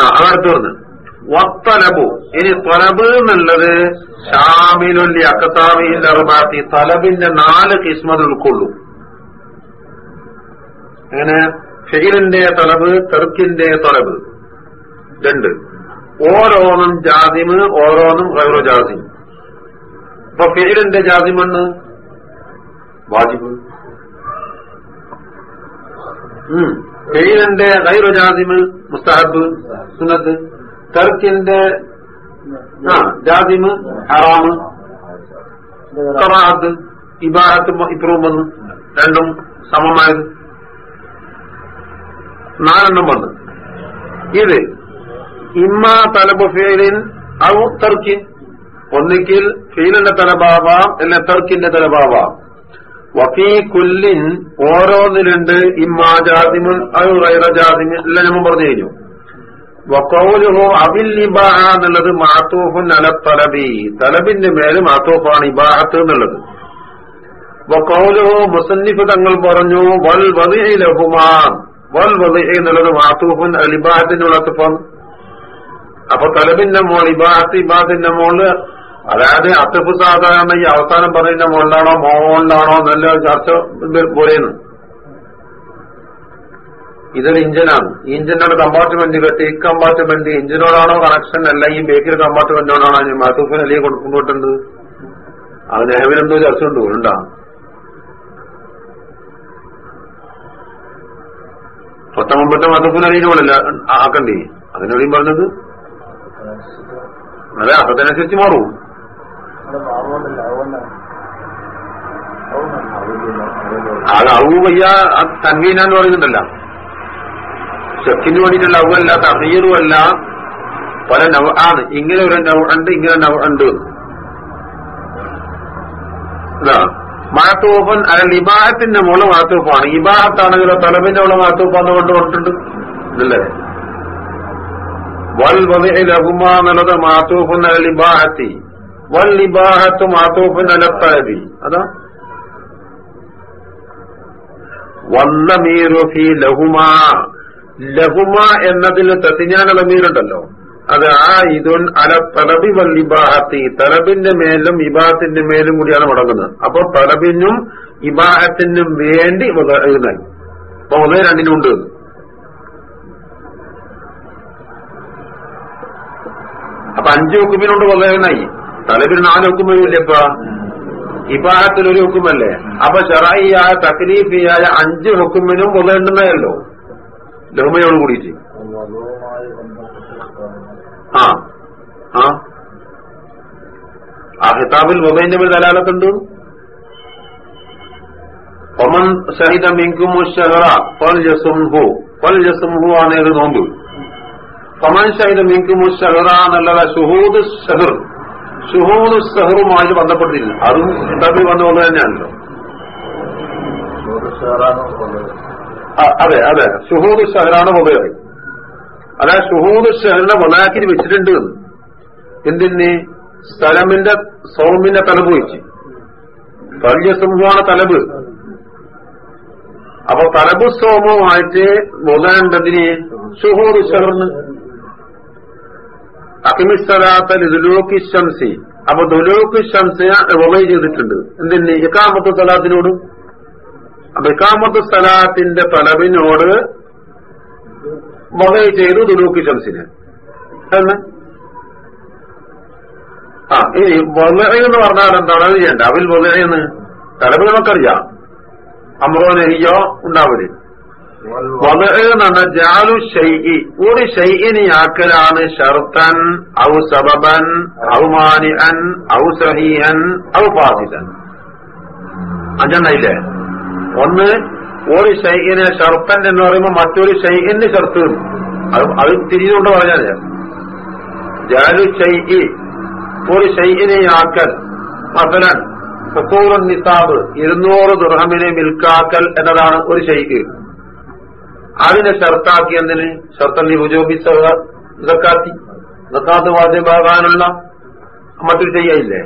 ആ അതടുത്ത് പറഞ്ഞു. വത്തലബു. ഇനി തൊലബ് എന്നുള്ളത് ഷാമിലുല്ലി അക്കത്താമിയിൽ അറുപാത്തി തലബിന്റെ നാല് കിസ്മത് ഉൾക്കൊള്ളും. അങ്ങനെ ഫെയിലിന്റെ തലബ് തെർക്കിന്റെ തലബ്. രണ്ട്. ഓരോന്നും ജാതിമ് ഓരോന്നും ഗൈറോ ജാസിം അപ്പൊ ഫെയിലിന്റെ ജാസിമെന്ന് വാജിബ്. ഫെയിലിന്റെ ഗൈറോ ജാസിമ് മുസ്താഹബ്. സുന്നത്ത്. തെർക്കിന്റെ ആ ജാസിമ് ഹറാമ്. കറാത്ത് ഇബാഹത്ത് ഇപ്പുറവും വന്ന് രണ്ടും സമമായത്. നാലെണ്ണം വന്ന്. ഇത് ഇമ്മ തലബ് ഫീലിൻ ഔ തർക്കിൻ. ഒന്നിക്കിൽ ഫീലിന്റെ തലബാവാം അല്ലെ തർക്കിന്റെ തലബാവാം വഫീ കുല്ലിൻ ഓരോന്നിലുണ്ട് ഇമ്മാ ജാതിമുൻ ഔ റൈറ ജാതിമുൻ എല്ലാം നമ്മൾ പറഞ്ഞു കഴിഞ്ഞു. വക്കൗലുഹു അബിൽ ഇബാഹ എന്നുള്ളത് മാത്തൂഫുൻ അല തലബി. തലബിന്റെ മേൽ മാത്തൂഫാണ് ഇബാഹത്ത് എന്നുള്ളത്. വക്കൗലുഹു മുസന്നിഫ് തങ്ങൾ പറഞ്ഞു വൽ വധിലഹുമാൻ വൽ വധി എന്നുള്ളത് മാത്തൂഫുൻ അലിബാഹത്തിന്റെ അത്തുഫാണ് അപ്പൊ തലബിന്റെ മോൾ ഇബാത്ത് ഇബാദിന്റെ മോൾ അതായത് അത്തപ്പ് സാധാരണ ഈ അവസാനം പറയുന്ന മോളിലാണോ മോളിലാണോ നല്ല ചർച്ച പോലെയാണ്. ഇതൊരു ഇഞ്ചിനാണ്. ഈ ഇഞ്ചിനോട് കമ്പാർട്ട്മെന്റ് കെട്ടി ഈ കമ്പാർട്ട്മെന്റ് ഇഞ്ചിനോടാണോ കണക്ഷൻ അല്ല ഈ ബേക്കിൽ കമ്പാർട്ട്മെന്റിനോടാണോ ഞാൻ മാസൂഫിന് അല്ലെങ്കിൽ കൊടുക്കുമ്പോട്ടുണ്ട് അത് നെഹവിനെന്തോ ചർച്ച ഉണ്ട്? ഉണ്ടാ പത്തൊമ്പത്തെ മതപ്പുന അറിയുമ്പോഴല്ല ആക്കണ്ടേ? അതിനോടെയും പറഞ്ഞത് അതെ അർത്ഥത്തിനനുസരിച്ച് മാറും. അത് അറിവ് വയ്യ തൻവീനാന്ന് പറയുന്നുണ്ടല്ല. ചെക്കിന് വേണ്ടിയിട്ടുള്ള അവല്ല തഹീറും അല്ല പല നവ ആണ്. ഇങ്ങനെ ഒരു നവ ഉണ്ട് ഇങ്ങനെ നവ ഉണ്ട്. മാത്തോപ്പൻ മാത്തൂഫൻ അല്ല ഇബാഹത്തിന്റെ മുകളിൽ മാത്തൂഫാണ്. ഇബാഹത്താണെങ്കിലോ തലബിന്റെ മുകളിൽ മാത്തൂഫാന്ന് കൊണ്ട് കൊണ്ടിട്ടുണ്ട്. ഇതല്ലേ? വൽ ലഹുമ എന്നുള്ളത് മാത്തൂഫുൻ അൽ ഇബാഹത്തി വൽ ലിബാഹത്ത് മാത്തൂഫുൻ അല തലബി അതാ വന്നമീറുഫി ലഹുമാ. ലഹുമ എന്നതിൽ തത്തിഞ്ഞാന ലമീറുണ്ടല്ലോ അത് ആ ഇതുൻ അല തലബി വല്ലിബാഹത്തി തലബിന്റെ മേലും ഇബാഹത്തിന്റെ മേലും കൂടിയാണ് മുടങ്ങുന്നത്. അപ്പൊ തലബിനും ഇബാഹത്തിനും വേണ്ടി നൽകി അപ്പൊ ഉദയ രണ്ടിനുണ്ട് അപ്പൊ അഞ്ച് ഹുക്കുമിനുണ്ട് ഉദയനായി തലബിന് നാല് ഹുക്കുമില്ലപ്പ ഇബാഹത്തിൽ ഒരു ഹുക്കുമല്ലേ? അപ്പൊ ഷെറായിയായ തക്ലീഫിയായ അഞ്ച് ഹുക്കുമിനും ഉദയുണ്ടെന്നല്ലോ ലഹുമയോട് കൂടിയിട്ട്. ആ. ആ. ആ ഹിതാബിൽ മൊബൈലിന്റെ മേൽ ദലാലത്തുണ്ട്. ഒമൻ ഷഹിദ മിങ്കുമു ഷഹറ പൽ ജസുംഹു പൽ ജസുംഹു ആണ് ഏത് ഫമൻ ഷഹിദ മിങ്കുമു ഷഹറ എന്നുള്ളത് ഷുഹൂദ് ഷഹർ ഷുഹൂദ് ഷഹറുമായിട്ട് ബന്ധപ്പെട്ടില്ല അതും ഉണ്ടാക്കി വന്നു കൊണ്ട് തന്നെയാണല്ലോ അതെ അതെ. ഷുഹൂദ് ഷഹറാണ് ഉപയോഗം അതാ ഷുഹൂദ് ഷഹറിനെ വനാക്കിന് വെച്ചിട്ടുണ്ട് എന്ന്. എന്തിന്? സ്ഥലമിന്റെ സൗമിന്റെ തലബ് വെച്ച്. വലിയ സമൂഹമാണ് തലബ് അപ്പൊ തലബ് സോമവുമായിട്ട് മുതലുണ്ടതിന് ഷുഹൂദ് ഷഹറിന്. ഷംസി അപ്പൊ ദുലൂക്ക് ഷംസിനെ റിവൈ ചെയ്തിട്ടുണ്ട്. എന്തിന്? ഇക്കാമത്ത് സ്ഥലത്തിനോട് അപ്പൊ ഇക്കാമത്ത് സ്ഥലത്തിന്റെ തലവിനോട് വകയ ചെയ്തു ദുലൂക്ക് ഷംസിനെ എന്ന് ആ ഇനി എന്ന് പറഞ്ഞാൽ എന്താണ്? ചെയ്യണ്ട. അവൽ വകയെന്ന് തലബ് നമുക്കറിയാം. അമ്രോ നെഹിയോ ഉണ്ടാവൽ വകയ എന്ന് പറഞ്ഞാൽ ജാലു ഷൈഇ ഒരു ശൈഹിനിയാക്കലാണ് ആക്കലാണ് ഷർത്തൻ ഔ സബബൻ ഔ മാനിഅൻ ഔ സഹീഹൻ ഔ ഫാസിദൻ അഞ്ചെണ്ണയില്ലേ? ഒന്ന് ഒരു ഷൈഇനെ ഷർത്തൻ എന്ന് പറയുമ്പോൾ മറ്റൊരു ഷൈഇന് ഷർത്ത് അത് തിരിഞ്ഞുകൊണ്ട് പറഞ്ഞാൽ ജാലു ഷൈഇ ഒരു ഷൈഇനെ ആക്കൽ. മസലൻ നിസാബ് ഇരുന്നൂറ് ദുർഹമിനെ മിൽക്കാക്കൽ എന്നതാണ് ഒരു ഷൈഖ് അതിനെ ഷർത്താക്കി എന്തിന്? ഷർത്തല്ലി ഉജോബി സക്കാത്തി സക്കാത്ത് വാദ്യഭാഗാനുള്ള മറ്റൊരു ചെയ്യയില്ലേ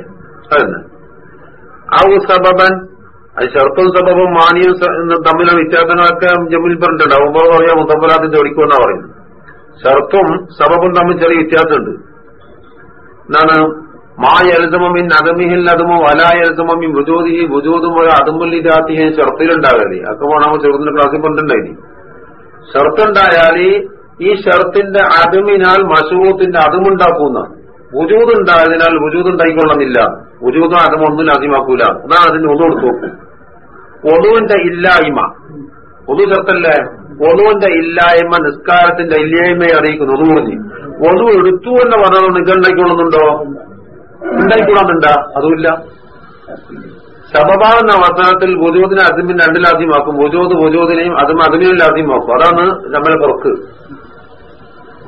അതെന്ന് ആ സബബൻ അത് ഷർത്തും സബബും മാനിയും തമ്മിലുള്ള വ്യത്യാസങ്ങളൊക്കെ ജമ്മിൽ പറഞ്ഞിട്ടുണ്ട്. ഒമ്പത് പറയാ മുത്തമ്പലാത്തിന്റെ ഒടിക്കുമെന്നാ പറയുന്നത്. ഷർത്തും സബബും തമ്മിൽ ചെറിയ വ്യത്യാസമുണ്ട്. എന്താണ്? മാ എഴുതുമിൻ അകമിഹിൽ അതുമോ വല എഴുതുമിൻ ഭുജോതി ഭുജോതും ഒരു അതുമുല്ലിതാത്തിയെ ഷർത്തിലുണ്ടാകരുത്. അക്കമാണ് ചെറുതിന്റെ ക്ലാസ്സിൽ പറഞ്ഞിട്ടുണ്ടായി ഷർത്തുണ്ടായാൽ ഈ ഷർത്തിന്റെ അതുമിനാൽ മഷൂത്തിന്റെ അതുമുണ്ടാക്കുന്ന. ഉജൂതുണ്ടായതിനാൽ ഉജൂതുണ്ടായിക്കൊള്ളുന്നില്ല ഉജൂതും അതും ഒന്നും അധിമാക്കൂല അതാണ് അതിന് ഒതു കൊടുത്തു. ഒതുവിന്റെ ഇല്ലായ്മ. ഒതു ചെറുത്തല്ലേ ഒതുവിന്റെ ഇല്ലായ്മ നിസ്കാരത്തിന്റെ ഇല്ലായ്മയെ അറിയിക്കുന്നു ഒതു പറഞ്ഞു ഒതു എടുത്തു എന്ന് പറഞ്ഞത് നിങ്ങൾ ഉണ്ടായിക്കൊള്ളുന്നുണ്ടോ ഉണ്ടായിക്കൊള്ളുന്നുണ്ടാ അതുമില്ല. ശബബാകുന്ന അവസരത്തിൽ വുജൂദിനെ അതിമിന് രണ്ടിലാദ്യമാക്കും വുജൂദ് വുജൂദിനെയും അതും അതിനെയും ആദ്യമാക്കും അതാണ് നമ്മളെ പുറക്ക്.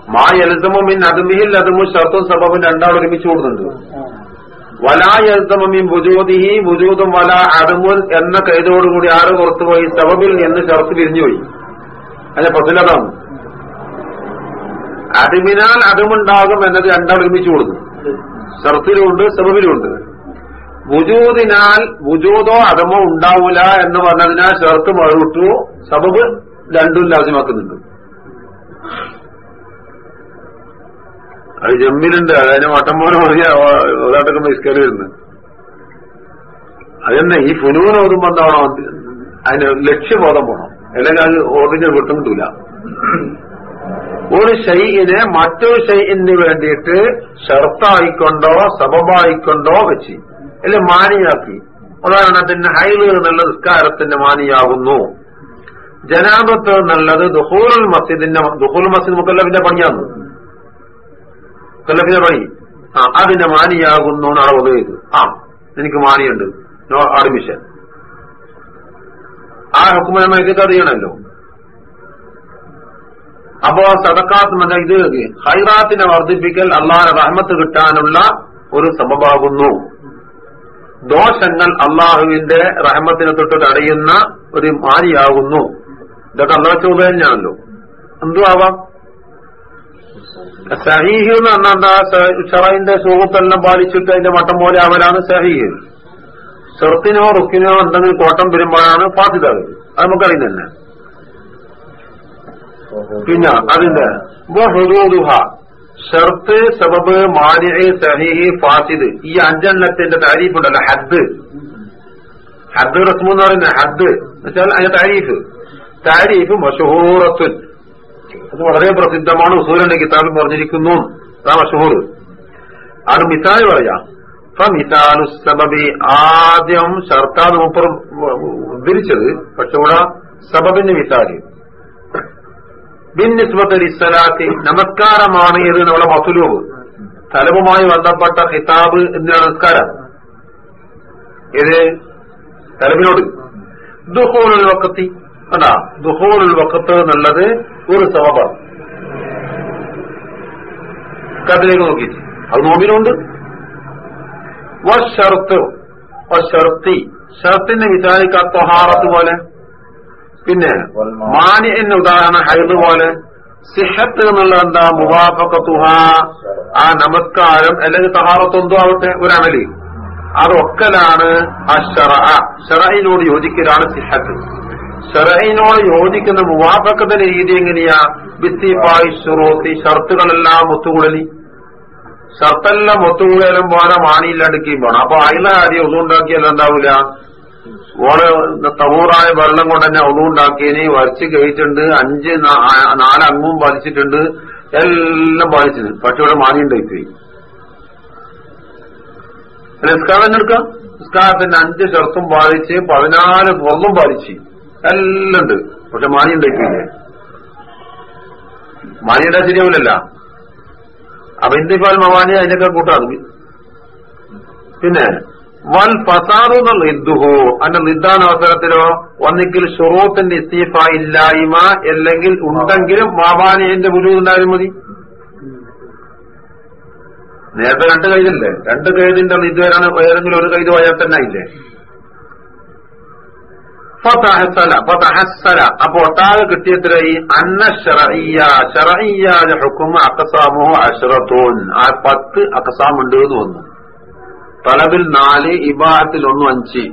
മാ എൽസമിൻ അതുമിഹിൽ അതുമോ ഷർത്തും സബബും രണ്ടാൾ ഒരുമിച്ച് കൂടുന്നുണ്ട്. വലാ എൽസമിൻ വുജൂദിഹി വുജൂദും വല അതുമുൻ എന്ന കൈതോടുകൂടി ആറ് പുറത്തുപോയി സബബിൽ എന്ന് ഷർത്ത് പിരിഞ്ഞുപോയി അതിന്റെ പ്രതിലതാണ് അതുമിനാൽ അതുമുണ്ടാകും എന്നത് രണ്ടാൾ ഒരുമിച്ച് കൂടുന്നു. ഷർത്തിലുമുണ്ട് സബബിലുമുണ്ട് വുജൂദിനാൽ വുജൂദോ അടമോ ഉണ്ടാവൂല എന്ന് പറഞ്ഞതിനാൽ ചേർത്ത് മറുവിട്ടു സബബ് രണ്ടും ലാസ്യമാക്കുന്നുണ്ട് അത് ജമ്മിലുണ്ട്. അതിന് വട്ടംപോലെ ഒരാട്ടൊക്കെ മിസ്കേൽ വരുന്നത് അതെന്നെ ഈ ഫുനൂൻ ഓതുമ്പോ എന്താണോ അതിന് ലക്ഷ്യബോധം പോണം. അല്ലെങ്കിൽ അത് ഓതിന് വിട്ടുന്നില്ല ഒരു ഷൈഇനെ മറ്റൊരു ഷൈഇന് വേണ്ടിയിട്ട് ഷർത്തായിക്കൊണ്ടോ സബബായിക്കൊണ്ടോ വെച്ച്. അല്ലെ മാനിയാക്കി. ഉദാഹരണത്തിന് ഹൈൽ എന്നുള്ള നിസ്കാരത്തിന്റെ മാനിയാകുന്നു. ജനാബത്ത് എന്നുള്ളത് ദുഹൂറുൽ മസ്ജിദിന്റെ ദുഹൂൽ മസ്ജിദ് മുക്കല്ലഫിന്റെ പണിയാന്ന് മുക്കല്ലഫിന്റെ പണി. ആ അതിന്റെ മാനിയാകുന്നു എന്നാണ് ഉപയോഗിച്ചത് ആ എനിക്ക് മാനിയുണ്ട്. No admission. ആ ഹുക്കുമ നമുക്ക് അറിയണമല്ലോ അപ്പോ സദക്കാത്ത് ഇത് ഹൈറാത്തിനെ വർദ്ധിപ്പിക്കൽ അള്ളാഹ് റഹ്മത്ത് കിട്ടാനുള്ള ഒരു സബബാകുന്നു. ദോഷങ്ങൾ അള്ളാഹുവിന്റെ റഹ്മത്തിനെ തൊട്ട് തടയുന്ന ഒരു മാരിയാകുന്നു ഇതൊക്കെ അള്ളാഹ് ചോദ്യം തന്നെയാണല്ലോ. എന്തു ആവാം സഹീഹ് എന്ന് പറഞ്ഞാൽ എന്താ? ഷറൈന്റെ സുഹൃത്തെല്ലാം പാലിച്ചിട്ട് അതിന്റെ മട്ടം പോലെ അവരാണ് സഹീഹ്. ചെറുത്തിനോ റുക്കിനോ എന്തെങ്കിലും കോട്ടം വരുമ്പോഴാണ് ബാധ്യത അത് നമുക്കറിയുന്ന തന്നെ. പിന്നെ അതിന്റെ ഷർത്ത് സബബ് മാനിഅ് സഹീഹി ഫാസിദ്. ഈ അഞ്ചെണ്ണത്തിന്റെ താരീഫ് ഉണ്ടല്ലോ ഹദ്. ഹദ് റസ്മു എന്ന് പറയുന്നത് ഹദ്. എന്നുവെച്ചാൽ അതിന്റെ താരീഫ്. താരീഫ് മഷഹൂറത്തുൻ അത് വളരെ പ്രസിദ്ധമാണ്. ഉസൂലിന്റെ കിതാബിൽ പറഞ്ഞിരിക്കുന്നു. അതാ മഷഹൂർ അത് മിസാൽ പറയാം. മിസാലു സബബി. ആദ്യം ഷർത്താന്ന് മുപ്പർ ഉദ്ധരിച്ചത് പക്ഷെ ഇവിടെ സബബിന്റെ മിസാൽ. ബിന്നിസ്ബത്തലിസ്സലാത്തി നമസ്കാരമാണ് ഇത് നമ്മളെ മസുലൂബ്. തലവുമായി ബന്ധപ്പെട്ട ഹിതാബ് എന്ന നമസ്കാരം. ഇത് തലവിനോട്. ദുഹോളുൽ വക്കത്തി അതാ ദുഹോളുൽ വക്കത്ത് എന്നുള്ളത് ഒരു സബബാണ്. കത്തിലേക്ക് നോക്കിയിട്ട് അത് നോമ്പിനുണ്ട്. ഷർത്ത്. ഷർത്തി. ഷർത്തിന്റെ വിചാരിക്കാത്ത തൊഹാറത്ത് പോലെ. പിന്നെ മാനി എന്ന ഉദാഹരണം ഹൈദ് പോലെ സിഹത്ത് എന്നുള്ള എന്താ മുവാഫക്കത്തുഹ ആ നമസ്കാരം അല്ലെങ്കിൽ തഹാറത്തൊന്തോ ആവട്ടെ ഒരു അമലി. അതൊക്കലാണ് ആ ഷറ ഷറയിനോട് യോജിക്കലാണ് സിഹത്ത്. ഷറയിനോട് യോജിക്കുന്ന മുവാഫക്കത്തിന്റെ രീതി എങ്ങനെയാ? ബിത്തിപ്പായി ഷുറൂത്തി ഷർത്തുകളെല്ലാം ഒത്തുകൂടലി. ഷർത്തെല്ലാം ഒത്തുകൂടലും പോലെ മാണിയില്ലടുക്കുകയും വേണം അപ്പൊ അയില കാര്യം ഒന്നുണ്ടാക്കിയാലും എന്താവൂല? ഓൾ തവൂറായ വെള്ളം കൊണ്ട് തന്നെ ഒന്നുണ്ടാക്കിയതിന് വരച്ച് കഴിച്ചിട്ടുണ്ട് അഞ്ച് നാലങ്ങും പാലിച്ചിട്ടുണ്ട് എല്ലാം പാലിച്ചത് പക്ഷെ ഇവിടെ മാനിയുണ്ടായിപ്പോയി നിസ്കാരം തന്നെ എടുക്കാം? നിസ്കാരത്തിന്റെ അഞ്ച് ഷർത്തും പാലിച്ച് പതിനാല് പുറത്തും പാലിച്ച്. എല്ലാം ഉണ്ട്. പക്ഷെ മാനിയുണ്ടായിപ്പോയില്ലേ മാനിയുടെ ശരിയാവില്ലല്ല. അപ്പൊ ഇന്ത്യക്കാൽ മവാനി അതിനൊക്കെ കൂട്ടാണ് പിന്നെ വൽ ഫസാദു എന്നുള്ള ഇദ്ദുഹു അതിന്റെ നിദ്ദാന അവസരത്തിലോ ഒന്നിക്കിൽ ഷുറൂത്തിന്റെ ഇസ്തീഫ ഇല്ലായ്മ അല്ലെങ്കിൽ ഉണ്ടെങ്കിലും മാവാനിന്റെ മുഴുവൻ ഉണ്ടായാലും മതി. നേരത്തെ രണ്ട് കൈതല്ലേ? രണ്ട് കൈതിന്റെ ഇതുവരാണ് ഏതെങ്കിലും ഒരു കൈത് പോയാൽ തന്നെ ഇല്ലേ അപ്പൊ ഒട്ടാകെ കിട്ടിയത്ര ഈ അന്ന ഷറയ്യ ഷറയ്യാന്റെ ഹുക്കും അക്കസാമോ അഷറത്തോൻ ആ പത്ത് അക്കസാമുണ്ട് എന്ന് വന്നു തലബിൽ നാല് ഇബാഹത്തിൽ ഒന്നും അഞ്ച്.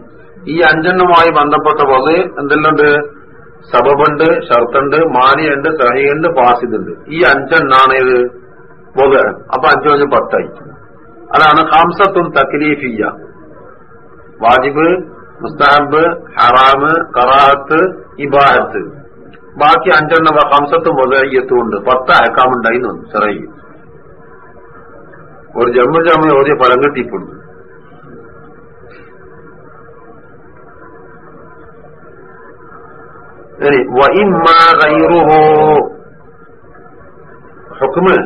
ഈ അഞ്ചെണ്ണുമായി ബന്ധപ്പെട്ട പോലെ എന്തെല്ലാമുണ്ട് സബബുണ്ട് ഷർത്തുണ്ട് മാനിയുണ്ട് സഹിയുണ്ട് ഫാസിദുണ്ട്. ഈ അഞ്ചെണ്ണാണ് ഇത് ബോധ അപ്പൊ അഞ്ചു അഞ്ച് പത്തായി. അതാണ് ഹംസത്തും തക്ലീഫിയ വാജിബ് മുസ്താഹബ് ഹറാമ് കറാഹത്ത് ഇബാഹത്ത്. ബാക്കി അഞ്ചെണ്ണം ഹംസത്തും പൊതയ്യത്തുമുണ്ട് പത്ത് അയക്കാമുണ്ടായി ചെറിയ ഒരു ജമ്മു ജമ്മ ഓതിയ ഫലം കിട്ടിയിട്ടുണ്ട്. ഹുക്മ്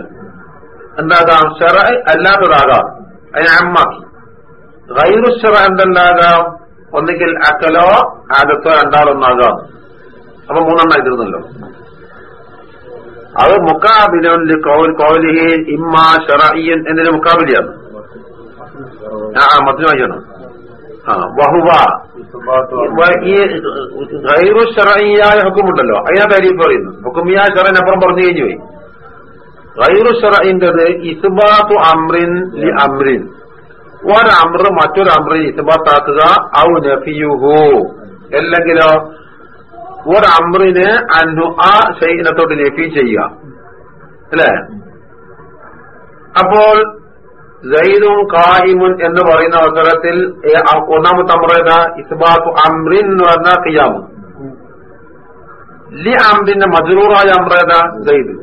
എന്താകാം? ഷറ അല്ലാത്തതാകാം അതിനെ അമ്മാക്കി. ഗൈറു ഷറ എന്തെന്താകാം? ഒന്നുകിൽ അക്കലോ ആദത്തോ രണ്ടാളൊന്നാകാം. അപ്പൊ മൂന്നെണ്ണം ഇരുന്നല്ലോ അത് മുക്കാബിലൻ കോലിഹി ഇമ്മ ഷറയ്യൻ എന്നതിന് മുക്കാബിലിയാണ്. ആ മത്തിന് വഹുവ. ഹുക്കുമുണ്ടല്ലോ. അതിനാ കാര്യം പറയുന്നു. ഹുക്കുമിയായ ഹുക്കുമിയ ഷറനപ്പുറം പറഞ്ഞു കഴിഞ്ഞു പോയി. ഗൈറു ഷറയിന്റത് ഇസ്ബാത്തു അമ്രിൻ ലി അമ്രിൻ. ഒരമ്ര മറ്റൊരു അമ്രിൻ ഇസ്ബാത്താക്കുക ഔ നഫിയുഹു. അല്ലെങ്കിലോ ഒരമ്രിനെ അനു ആ ശൈനത്തോട്ട് നഫി ചെയ്യുക. അല്ലേ? അപ്പോൾ സൈദും കായിമുൻ എന്ന് പറയുന്ന അവസരത്തിൽ ഒന്നാമത്തെ അമ്രത ഇസ്ബാത്തു അമ്രിൻ എന്ന് പറഞ്ഞ ഖിയാമു. ലി അമ്രിന്റെ മജറൂറായ അമ്രത സൈദ്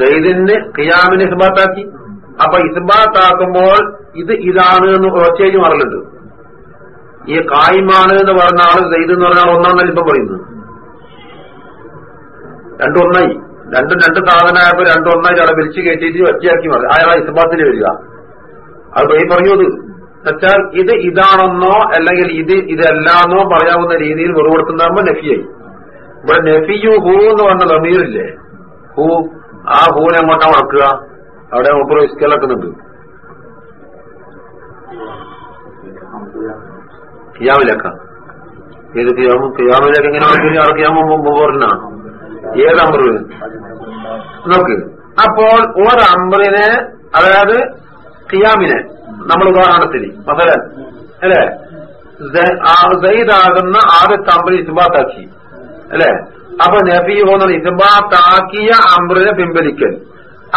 സൈദിന് ഖിയാമിന് ഇസ്ബാത്താക്കി. അപ്പൊ ഇസ്ബാത്താക്കുമ്പോൾ ഇത് ഇതാണ് എന്ന് ഒച്ചേജ് മാറലുണ്ട് ഈ കായിമാണ് എന്ന് പറഞ്ഞ ആൾ സൈദ് എന്ന് പറഞ്ഞ ആൾ ഒന്നാം ഇപ്പൊ പറയുന്നത്. രണ്ടൊന്നായി രണ്ടും രണ്ട് സാധനമായപ്പോ രണ്ടൊന്നായി അവിടെ വിളിച്ചു കയറ്റിയിട്ട് ഒറ്റയാക്കി മാറി അയാളെ ഇസ്ബാത്തിൽ വരിക. അത് പോയി പറഞ്ഞു അത് എന്നുവെച്ചാൽ ഇത് ഇതാണെന്നോ അല്ലെങ്കിൽ ഇത് ഇതല്ലാന്നോ പറയാവുന്ന രീതിയിൽ വെറുപെടുത്തുന്നതാകുമ്പോ നഫിയായി. ഇവിടെ നഫിയു ഹൂ എന്ന് പറഞ്ഞ ലമീറില്ലേ ഹൂ ആ ഹൂനെ എങ്ങോട്ടാ മടക്കുക അവിടെ മുപ്പത് ഇസ്കലക്കുന്നുണ്ട് കിയാമിലക്ക. ഏത് കിയാമും? കിയാമിലേക്ക് എങ്ങനെ കിയാമ മുമ്പ് പറഞ്ഞ ഏത് അമറ് നോക്ക്. അപ്പോൾ ഒരു അമ്രിനെ അതായത് കിയാമിനെ നമ്മൾ ഉദാഹരണത്തിന് മസലൻ അല്ലേ? സൈദാകുന്ന ആദ്യത്തെ അമ്രിനെ ഇസ്ബാത്താക്കി അല്ലെ? അപ്പൊ നബി പോകുന്നത് ഇസ്ബാത്താക്കിയ അമ്രിനെ പിൻവലിക്കൽ.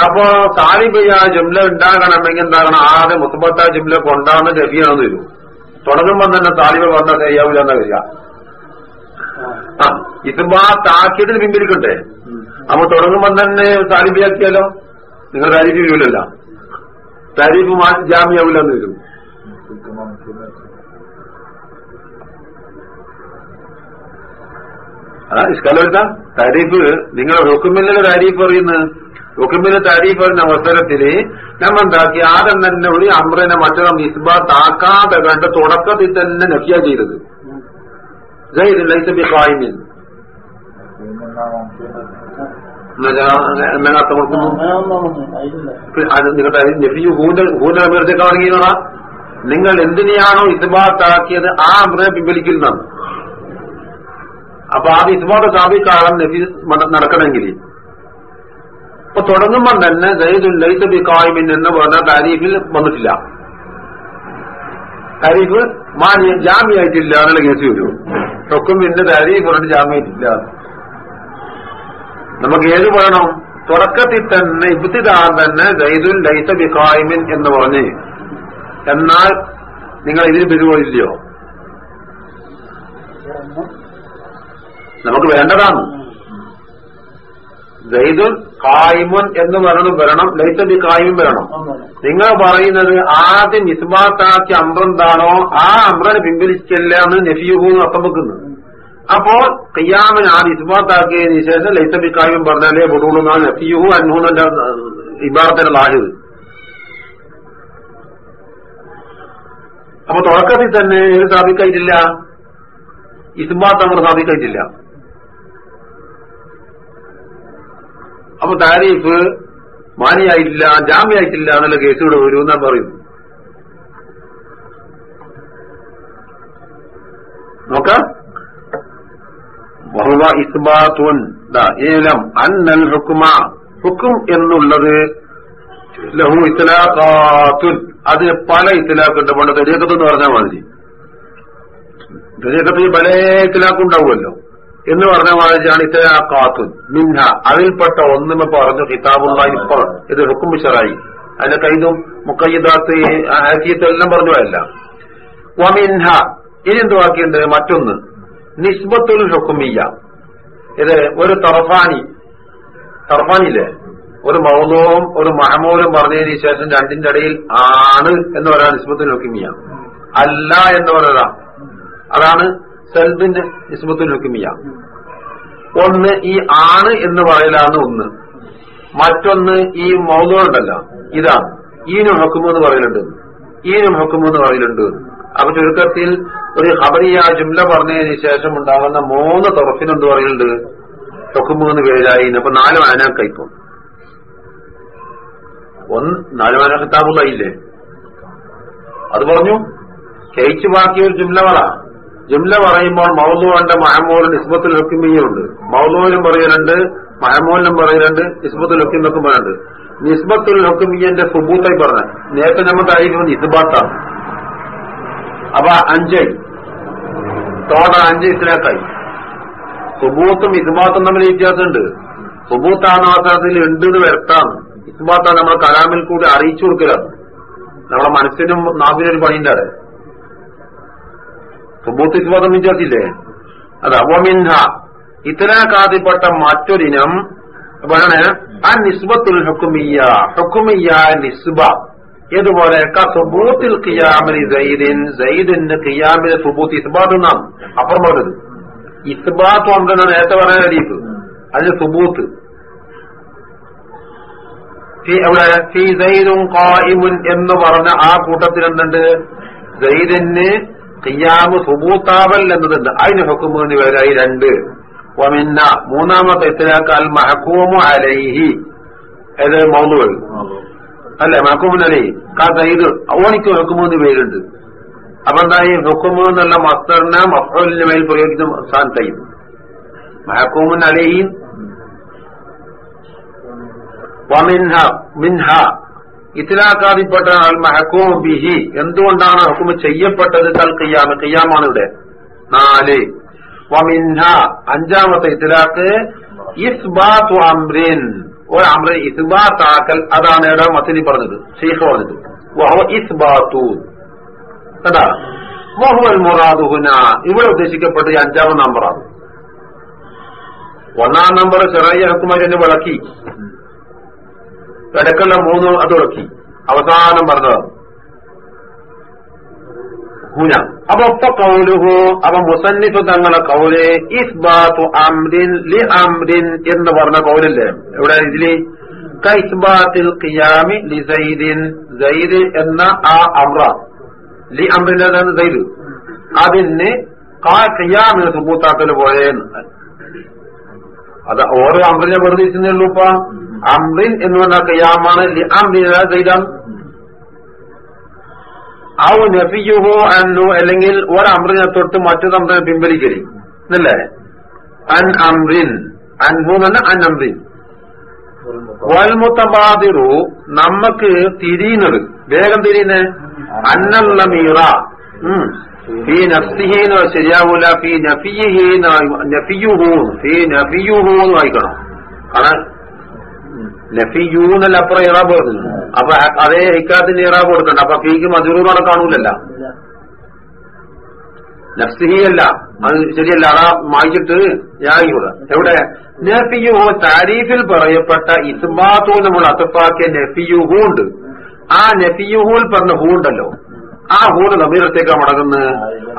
അപ്പോ താലിബിയ ജുംല ഉണ്ടാകണമെങ്കിൽ എന്താകണം? ആദ്യം മുസ്ബത്ത ജുംല കൊണ്ടാന്ന് നബിയാണെന്ന് വരും തുടങ്ങുമ്പോൾ തന്നെ താലിബ് വന്നാൽ ശരിയാവില്ല എന്നാ വരിക. ആ ഇസ്ബാത്താക്കിയതിന് പിൻവലിക്കണ്ടേ അപ്പൊ തുടങ്ങുമ്പോൾ തന്നെ താലിബിയാക്കിയാലോ നിങ്ങൾ താരിഫ് ചെയ്യൂലല്ല താരിഫ് ജാമ്യാവില്ല എന്ന് വരും. അതാ ഇസ്കാലോത്ത താരീഫ് നിങ്ങൾ ഹുക്കുമില്ലെ താരീഫ് പറയുന്നത് ഹുക്കുമിലെ താരീഫ് പറയുന്ന അവസരത്തിൽ നമ്മൾ എന്താക്കി ആദ്യം തന്നെ ഒരു അമ്രനെ മറ്റൊരു താക്കാതെ കണ്ട് തുടക്കത്തിൽ തന്നെ നഫിയ ചെയ്തത്. കായിമിൻ എന്നതിനർത്ഥം കൊടുക്കുന്നു നിങ്ങളുടെ നഫിയു ഹൂന്റെ അമീറത്തേക്കാണെങ്കിലുള്ള നിങ്ങൾ എന്തിനെയാണോ ഇസ്ബാത്താക്കിയത് ആ അമ്രനെ പിൻവലിക്കുന്നതാണ് അപ്പൊ ആ ഇസ്ബാത്ത് സാബിക്കാലം നബി നടക്കണമെങ്കിൽ അപ്പൊ തുടങ്ങുമ്പോൾ തന്നെ സൈദുൽ ലൈസബി കായിമിൻ എന്ന് പറഞ്ഞ താരീഫിൽ വന്നിട്ടില്ല താരീഫ് മാനിയ ജാമ്യായിട്ടില്ല എന്നുള്ള കേസ് വരും തൊക്കും പിന്നെ താരീഫ് പറഞ്ഞിട്ട് ജാമ്യായിട്ടില്ല. നമുക്ക് ഏത് പറയണം തുടക്കത്തിൽ തന്നെ ഇബ്തിദാൻ തന്നെ സൈദുൽ ലൈസ ബിഖായിമിൻ എന്ന് പറഞ്ഞ്. എന്നാൽ നിങ്ങൾ ഇതിന് പിരിവില്ലയോ നമുക്ക് വേണ്ടതാണ്. ജയ്ദുൻ കായ്മുൻ എന്ന് പറയണം വരണം. ലൈസബി കായും വരണം. നിങ്ങൾ പറയുന്നത് ആദ്യം ഇസ്ബാത്താക്കി അമ്രന്താണോ ആ അമ്രനെ പിൻവലിച്ചല്ല എന്ന് നഫിയുഹു അർത്ഥം വെക്കുന്നത്. അപ്പോൾ കയ്യാമൻ ആദ്യം നിസ്ബാത്താക്കിയതിന് ശേഷം ലൈസബി കായും പറഞ്ഞാലേ പൊടുള്ളൂ എന്നാണ് നഫിയുഹു അന്നൂന്നന്റെ ഇബാറത്തിന്റെ ലാഹിത് അപ്പൊ തുടക്കത്തിൽ തന്നെ ഇത് സ്ഥാപിക്കായിട്ടില്ല. ഇസ്ബാത്ത് അമർ സ്ഥാപിക്കായിട്ടില്ല. അപ്പൊ താരീഫ് മാനിയായിട്ടില്ല ജാമ്യായിട്ടില്ല എന്നുള്ള കേസ് ഇവിടെ വരൂ എന്നാ പറയുന്നു നോക്കാം. എന്നുള്ളത് ലഹു ഇത്തലാഖാത്തുൻ അതിന് പല ഇത്തലാഖുണ്ട് പണ്ട് ദരിയക്കത്ത് എന്ന് പറഞ്ഞാൽ മാതിരി. തെരീക്കത്തിൽ പല ഇത്തലാഖുണ്ടാവുമല്ലോ എന്ന് പറഞ്ഞ മാതിരിയാണ് കാത്തു മിൻഹ. അതിൽപ്പെട്ട ഒന്നുമ പറഞ്ഞു കിതാബുള്ള ഇപ്പൊ ഇത് ഹുക്കും ബിഷറായി. അതിന്റെ കൈതും മുക്കയ്യദാത്ത് ആക്കിയത്ത് എല്ലാം പറഞ്ഞതല്ല വമിൻഹ. ഇനി എന്ത് ബാക്കിയുണ്ട്? മറ്റൊന്ന്. നിസ്ബത്തുൽ ഹുക്കുമിയ ഇത് ഒരു തറഫാനി തറഫാനില്ലേ ഒരു മൗനവും ഒരു മഹമൂലും പറഞ്ഞതിന് ശേഷം രണ്ടിന്റെ ഇടയിൽ ആണ് എന്ന് പറയാൻ നിസ്ബത്തുൽ ഹുക്കുമിയ അല്ല എന്ന് പറയാ അതാണ് സെൽബിന്റെ നിസ്ബത്തുൽ ഹുക്കുമിയ. ഒന്ന് ഈ ആണ് എന്ന് പറയലാണ് ഒന്ന്. മറ്റൊന്ന് ഈ മൗതുണ്ടല്ല ഇതാ ഈനു ഹുക്കുമു എന്ന് പറയലുണ്ട്. ഈനു ഹുക്കുമു എന്ന് പറയലുണ്ട്. അപ്പൊ ചുരുക്കത്തിൽ ഒരു ഹബരിയ ജുംല പറഞ്ഞതിന് ശേഷം ഉണ്ടാകുന്ന മൂന്ന് തുറഫിനെന്ത് പറയലുണ്ട്? ഹുക്കുമു എന്ന് പേരായി. അപ്പൊ നാല് മാനാക്കയിപ്പം ഒന്ന് നാല് മാന കിതാബുള്ളയില്ലേ അത് പറഞ്ഞു. കഴിച്ചു ബാക്കിയ ഒരു ജുംലകളാ. ജുംല പറയുമ്പോൾ മൗലൂന്റെ മഹമൂലിന് നിസ്ബത്തുൽ ഹുക്കുമിയുണ്ട് മൗലൂലും പറയലുണ്ട് മഹമൂലിനും പറയലുണ്ട് ഇസ്മത്തുൽ ഹുക്കിമൊക്കെ പറയുന്നുണ്ട്. നിസ്ബത്തുൽ ഹുക്കുമിയന്റെ സുബൂത്തായി പറഞ്ഞ നേരത്തെ നമ്മൾ ആയിരിക്കുന്നത് ഇസ്ബാത്താണ് അപ്പൊ അഞ്ചായി ടോട്ടൽ അഞ്ച് ഇസ്ലാക്കായി സുബൂത്തും ഇസ്ബാത്തും തമ്മിൽ വ്യത്യാസമുണ്ട്. സുബൂത്താണ് അവസരത്തിൽ ഉണ്ട് എന്ന് വരത്താണ്. ഇസ്ബാത്താണ് നമ്മളെ കലാമിൽ കൂടി അറിയിച്ചു കൊടുക്കലാണ്. നമ്മളെ മനസ്സിനും നാവിനൊരു പണിയുണ്ട് അവിടെ വിചാരിച്ചില്ലേ? അതാ ഒമിൻഹ ഇത്തലാക്കാതിപ്പെട്ട മറ്റൊരിനം പറയണേ ആ നിസ്ബത്തുൽ ഹുക്കുമിയ ഹുക്കുമിയ നിസ്ബ. ഇതുപോലെ സുബൂത്തിൽ ഖിയാമിന് സൈദിൻ സൈദിന്റെ ഖിയാമിന് സുബൂത്ത് ഇസ്ബാത്ത് എന്നാണ് അപ്പുറം പറഞ്ഞത്. ഇസ്ബാത്ത് അമ്രെന്ന് നേരത്തെ പറയാൻ അരീഫ് അതിന് സുബൂത്ത്. എന്ന് പറഞ്ഞ ആ കൂട്ടത്തിൽ എന്തുണ്ട് സൈദിന് ഖിയാമ് സുബൂത്താവൽ എന്നതുണ്ട്. അതിന് ഹുക്കുമെന്ന് വരായി രണ്ട്. ഒമിന്ന മൂന്നാമത്തെ ഇത്തിലാക്കാൽ മഹക്കൂമു അലൈഹി. ഏത് മൗലുകൾ അല്ലെ? മഹക്കൂമിന് അലൈഹി കാരണം ഇത് ഓണിക്ക് ഹുക്കുമെന്ന് പേരുണ്ട്. അപ്പൊ എന്തായി ഹുക്കുമു എന്നുള്ള മസ്തറിനെ മഫലിന്റെ മേൽ പ്രയോഗിക്കുന്ന സ്ഥാനത്തായി മഹക്കൂമുൻ അലൈഹി ഇത്തിലാക്കാതിപ്പെട്ട ആൾ മഹക്കോ ബിഹി. എന്തുകൊണ്ടാണ് ഹുക്കുമ ചെയ്യപ്പെട്ടത്? കൽ ഖിയാമ. ഖിയാമാണ് ഇവിടെ. നാല്. വമിൻഹ. അഞ്ചാമത്തെ ഇത്തിലാക്ക്. ഇസ്ബാത്തു അംറിൻ ഒരു അമ്ര ഇസ്ബാത്താക്കൽ. അതാണ് ഇവിടെ മത്തിനി പറഞ്ഞത്. ഷെയ്ഖ് പറഞ്ഞത്. വഹവ ഇസ്ബാത്തു. കേട്ടാ വഹുവൽ മുറാദുഹുന ഇവിടെ ഉദ്ദേശിക്കപ്പെട്ട അഞ്ചാമത് നമ്പറാണ്. ഒന്നാം നമ്പർ ചെറിയ ഹുക്കുമായി തന്നെ വിളക്കി. ഇടക്കുള്ള മൂന്ന് അത് വിളക്കി അവസാനം പറഞ്ഞതാണ് ഹുന. അപ്പൊ കൗലുഹു അപ്പൊ മുസന്നിഫ് തങ്ങളെ കൗൽ ഇസ്ബാത്തു അംരിൻ ലി അംരിൻ എന്ന് പറഞ്ഞ കൗലില്ലേ? ഇവിടെ ഇതിൽ? കൈസ്ബാത്തിൽ ഖിയാമി ലി സൈദിൻ സൈദ് എന്ന ആ അമ്ര ലി അമ്രിൻ സൈദ് അതിന് ഖിയാമിന് സുബൂത്താക്കൽ പോയെന്ന് അത് ഓരോ അമ്രിനെ വെറുതെ ഇരിക്കുന്നുള്ളൂ ഇപ്പൊ അമ്രിൻ എന്ന് പറഞ്ഞാൽ കയ്യാമാണ് ഔ നഫിയുഹോ അന്നു അല്ലെങ്കിൽ ഒരമ്രിനെ തൊട്ട് മറ്റൊരു അമ്രിനെ പിൻവലിക്കൽ. അല്ലേ അൻ അമ്രിൻ. അൻഹു അൻ അമ്രിൻ. വൽമുത്തബാദിറു നമുക്ക് തിരിയുന്നത്. വേഗം തിരിയുന്നേ. അന്നല്ല മീറ ഫീ നഫ്സിഹീന്ന് ശരിയാവൂല. ഫീ നഫിയുഹൂ ഫീ നഫിയുഹൂ എന്ന് വായിക്കണം. കാരണം നഫിയൂന്നല്ല അപ്പുറം ഇറാബ് കൊടുക്കുന്നു അപ്പൊ അതേ ഇക്കാത്തിന് ഇറാബ് കൊടുക്കണ്ട അപ്പൊ ഫീക്ക് മജൂറോടെ കാണൂലല്ല. നഫ്സിഹിയല്ല അത് ശരിയല്ല. അതാ മായിച്ചിട്ട് യായിക്കൂടെ എവിടെ? നഫിയുഹു താരീഫിൽ പറയപ്പെട്ട ഇസ്ബാത്തു നമ്മൾ അത്തപ്പാക്കിയ നഫിയുഹു ഉണ്ട്. ആ നഫിയുഹുൽ പറഞ്ഞ ഹൂ ഉണ്ടല്ലോ. ആ ഹൂന് നമീറത്തേക്കാ മടങ്ങുന്നത്.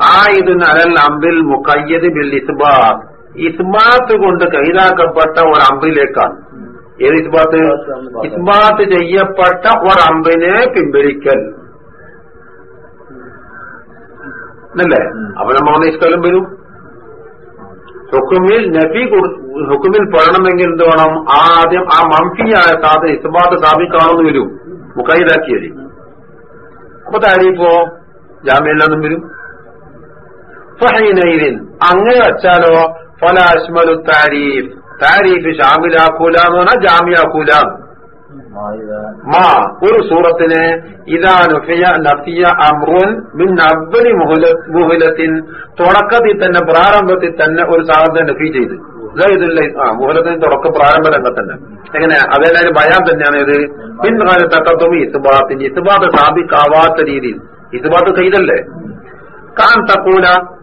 ആ ഇതിന് അലൽ അമ്പിൽ മുക്കയ്യത് ബിൽ ഇസ്ബാത്ത് ഇസ്ബാത്ത് കൊണ്ട് കൈതാക്കപ്പെട്ട ഒരു അമ്പിലേക്കാണ് ഏത് ഇസ്ബാത്ത് ഇസ്ബാത്ത് ചെയ്യപ്പെട്ട ഒരമ്പിനെ പിൻവലിക്കൽ. എന്നല്ലേ അപ്പൊ നമ്മൾ ഇഷ്ടം വരും. ഹുക്കുമിൽ നബി ഹുക്കുമിൽ പെടണമെങ്കിൽ എന്ത് വേണം? ആദ്യം ആ മംഫിയായ സാധനം ഇസ്ബാത്ത് സ്ഥാപിക്കാണെന്ന് വരും. മുഖൈദാക്കിയത് അപ്പൊ താരീഫോ ജാമ്യമില്ലാന്നും വരും. ഫഹീനൈരിൻ. അങ്ങനെ വച്ചാലോ ഫല അഷ്മലു താരീഫ്. താരീഫ് ഷാമിലാക്കൂല എന്ന് പറഞ്ഞാൽ ജാമ്യാക്കൂല. മാ ഒരു സൂറത്തിന് ഇതാ നുഫിയ നഫിയ അമ്രുൻ മിൻ അവലി മുഹുലത്തിൻ തുടക്കത്തിൽ തന്നെ പ്രാരംഭത്തിൽ തന്നെ ഒരു സാധനം നഫി ചെയ്ത്. ഇതായതില്ല ആ മുഹലത്തിന് തുടക്ക പ്രാരംഭ രംഗത്തന്നെ എങ്ങനെ? അതേതായാലും ഭയാൻ തന്നെയാണ് ഇത്. പിൻകാലത്തക്കത്തും ഇസ്ബാത്തിന് ഇസുബാത്ത് സ്ഥാപിക്കാവാത്ത രീതിയിൽ. ഇസുബാത്ത് ചെയ്തല്ലേ? കാൻ തക്കൂല.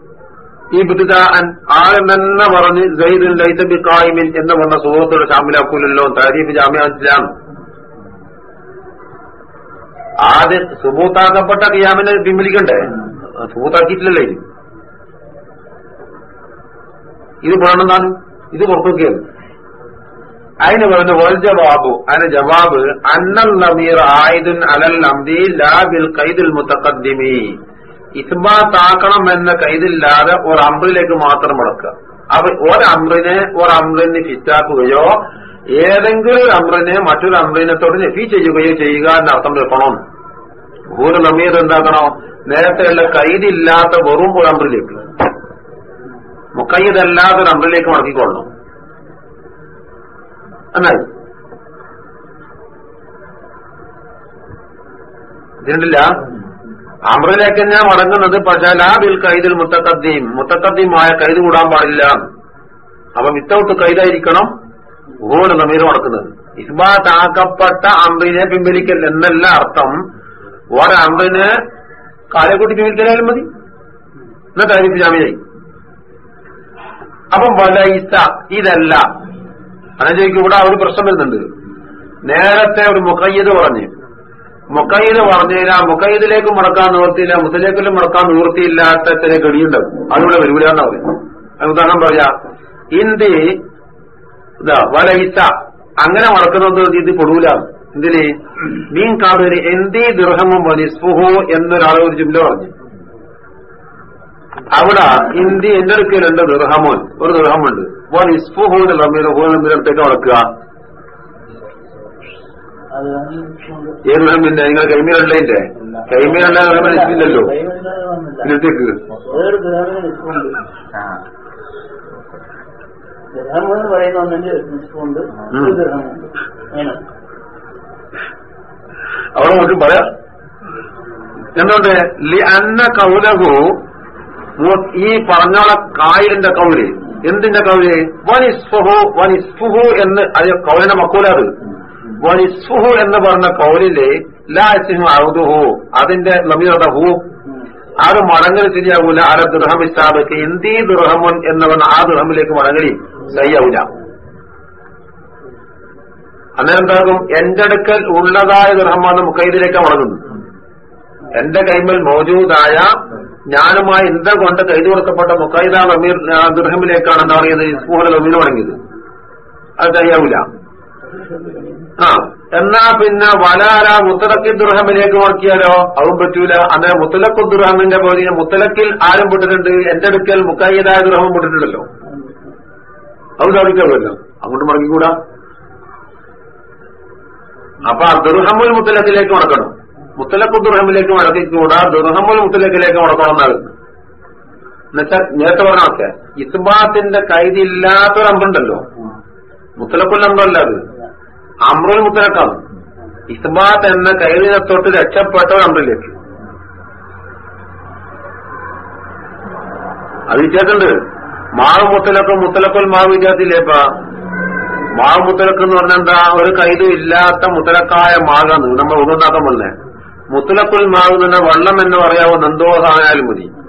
ഈ ബുദ്ധിദാൻ ആളൻ തന്നെ പറഞ്ഞ് സൈദുൽ ലൈസബി കായിമിൻ എന്ന് പറഞ്ഞ സുഹൃത്തോട് ഷാമിലാക്കൂലല്ലോ താരീഫ് ജാമ്യാണ് ആദ്യം സുബൂത്താക്കപ്പെട്ട കിയാമിനെ പിൻവലിക്കണ്ടേ സുബൂത്താക്കിയിട്ടില്ലല്ലേ ഇത്. പറയണമെന്നാണ് ഇത് പുറത്തൊക്കെയാണ് അതിന് പറഞ്ഞ വൽ ജവാബു. അതിന് ജവാബ് അന്നൽ നമീർ ആയിദുൻ അലൽ അംദി ലാബിൽ കൈദുൽ ഇസ്ബാത്താക്കണം എന്ന കൈതില്ലാതെ ഒരു അമ്രിലേക്ക് മാത്രം മുടക്കുക. അപ്പൊ ഒരമ്രിനെ ഒരമ്രിന് ഫിറ്റാക്കുകയോ ഏതെങ്കിലും ഒരു അമ്രിനെ മറ്റൊരു അമ്രിനത്തോട് നഫി ചെയ്യുകയോ ചെയ്യുക എന്ന അർത്ഥം വെക്കണം. ഭൂര നമീർ എന്താക്കണോ? നേരത്തെയുള്ള കൈതില്ലാത്ത വെറും ഒരു അമ്രിലേക്ക് മുക്കൈതല്ലാത്ത റബ്ബിലേക്ക് മടക്കിക്കൊള്ളു എന്നായി ഇതിനില്ല അമ്രിലേക്ക് ഞാൻ മടങ്ങുന്നത് പക്ഷേ ലാബിൽ കൈതിൽ മുത്തക്കദ്ദീം മുത്തക്കദ്ദീമായ കൈത് കൂടാൻ പാടില്ല. അപ്പൊ വിത്തൗട്ട് കൈതായിരിക്കണം ഊഹോട് നമീർ മടക്കുന്നത്. ഇസ്ബാത്ത് ആക്കപ്പെട്ട അമ്രിനെ പിൻവലിക്കൽ എന്നല്ല അർത്ഥം. ഓരോ അമ്രിനെ കാലക്കൂട്ടി പിൻവലിക്കലായാലും മതി. എന്നാ താരിഫ് ജാമ്യായി അപ്പം വലൈസ ഇതല്ല. അങ്ങനെ ചോദിക്കും ഇവിടെ ഒരു പ്രശ്നം വരുന്നുണ്ട്. നേരത്തെ ഒരു മുഖയ്യത് പറഞ്ഞു. മുക്കൈദ് പറഞ്ഞില്ല മുഖയ്യതിലേക്കും മുടക്കാൻ നിവൃത്തിയില്ല മുത്തലേക്കിലും മുടക്കാൻ നിവൃത്തിയില്ലാത്ത ചില ഗണിയുണ്ടാവും അതിലൂടെ വരൂല പറയും ഉദാഹരണം പറയാ ഇന്ത്യ ഇതാ വലൈസ. അങ്ങനെ മുടക്കുന്നത് ഇത് പൊടൂല എന്തിന്? മീൻ കാണുന്നതിന് എന്തി ദൃഹമും വനിസ്ഫുഹു എന്നൊരാളെ ഒരു ജുംല പറഞ്ഞു. അവിടെ ഇന്ത്യ എന്റെ അടുക്കലുണ്ട് ദൃഹമോൻ ഒരു ദൃഹമുണ്ട് വനിസ്ഫുഹു എന്നുള്ള അടുത്തേക്ക് മുടക്കുക അത് ഏത് ദൃഹമിന്റെ നിങ്ങൾ എന്ന് പറയുന്ന ഒന്നിന്റെ ഉണ്ട് അവിടെ നമുക്ക് പറയാം. എന്തുകൊണ്ട്? അന്ന കൗലഹു ഈ പറഞ്ഞോള കായലിന്റെ കൗൽ. എന്തിന്റെ കൗൽ? വനിസ്ഫുഹു വനിസ്ഫുഹു എന്ന് അത് കൗലിന്റെ മക്കൂലത് വനിസ്ഫുഹു എന്ന് പറഞ്ഞ കൗലിൽ ലാസിഹു അതിന്റെ ലമീറ ഹു അത് മടങ്ങൽ ശരിയാവൂല. അര ദൃഹം ഇസ്താബക്ക് എന്തി ദൃഹമുൻ എന്ന് പറഞ്ഞ ആ ദൃഹമിലേക്ക് മടങ്ങലി ശരിയാവൂല. അന്നേരം എന്താകും? എന്റെ അടുക്കൽ ഉള്ളതായ ദൃഹമാണ് മുക്കൈദിലേക്ക് മടങ്ങുന്നത് എന്റെ കൈമൽ മോജൂദായ ഞാനുമായി എന്ത കൊണ്ട് കൈതു കൊടുക്കപ്പെട്ട മുക്കൈദ അമീർ ദുർഹമിലേക്കാണ് എന്താ പറയുന്നത്? ഇസ്മുഹൽ അമീർ വാങ്ങിയത് അത് കഴിയാവൂല ആ എന്നാ പിന്നെ വലാല മുത്തലക്കി ദുർഹമിലേക്ക് നോക്കിയാലോ? അതും പറ്റൂല. അങ്ങനെ മുത്തലക്കു ദുർഹമിന്റെ പോലെ മുത്തലക്കിൽ ആരും പെട്ടിട്ടുണ്ട്. എന്റെ അടുക്കൽ മുക്കൈദായ ദുർഹം പെട്ടിട്ടുണ്ടല്ലോ. അത് സാധിക്കാമല്ലോ അങ്ങോട്ട് മടങ്ങിക്കൂടാ. അപ്പൊ ദുർഹമുൽ മുത്തലക്കിലേക്ക് മടക്കണം മുത്തലക്കു ദുർഹമിലേക്ക് മടക്കിക്കൂടാ ദുർഹമുൽ മുത്തലക്കിലേക്ക് മടക്കണം എന്നാണ് എന്നുവെച്ചാൽ നേരത്തെ പറഞ്ഞൊക്കെ ഇസ്ബാത്തിന്റെ കൈതില്ലാത്തൊരു അമ്പുണ്ടല്ലോ മുത്തലക്കുൽ അമ്പല്ല അത്. അമ്രുൽ മുത്തലക്കാണ് ഇസ്ബാത്ത് എന്ന കൈതിനെ തൊട്ട് രക്ഷപ്പെട്ട ഒരു അമ്രിലേക്ക് അത് വ്യത്യാസമുണ്ട് മാവ് മുത്തലക്കും മുത്തലക്കുൽ മാവ് വ്യത്യാസത്തില്ലേപ്പാ മാവ് മുത്തലക്ക് എന്ന് പറഞ്ഞാൽ എന്താ? ഒരു കൈതും ഇല്ലാത്ത മുത്തലക്കായ മാകാന്ന് നമ്മൾ ഉദാക്കാൻ പറഞ്ഞേ മുത്തലക്കുൽ മാവ് വള്ളം എന്ന് പറയാവുന്ന എന്തോ സാധനമായാലും മതി.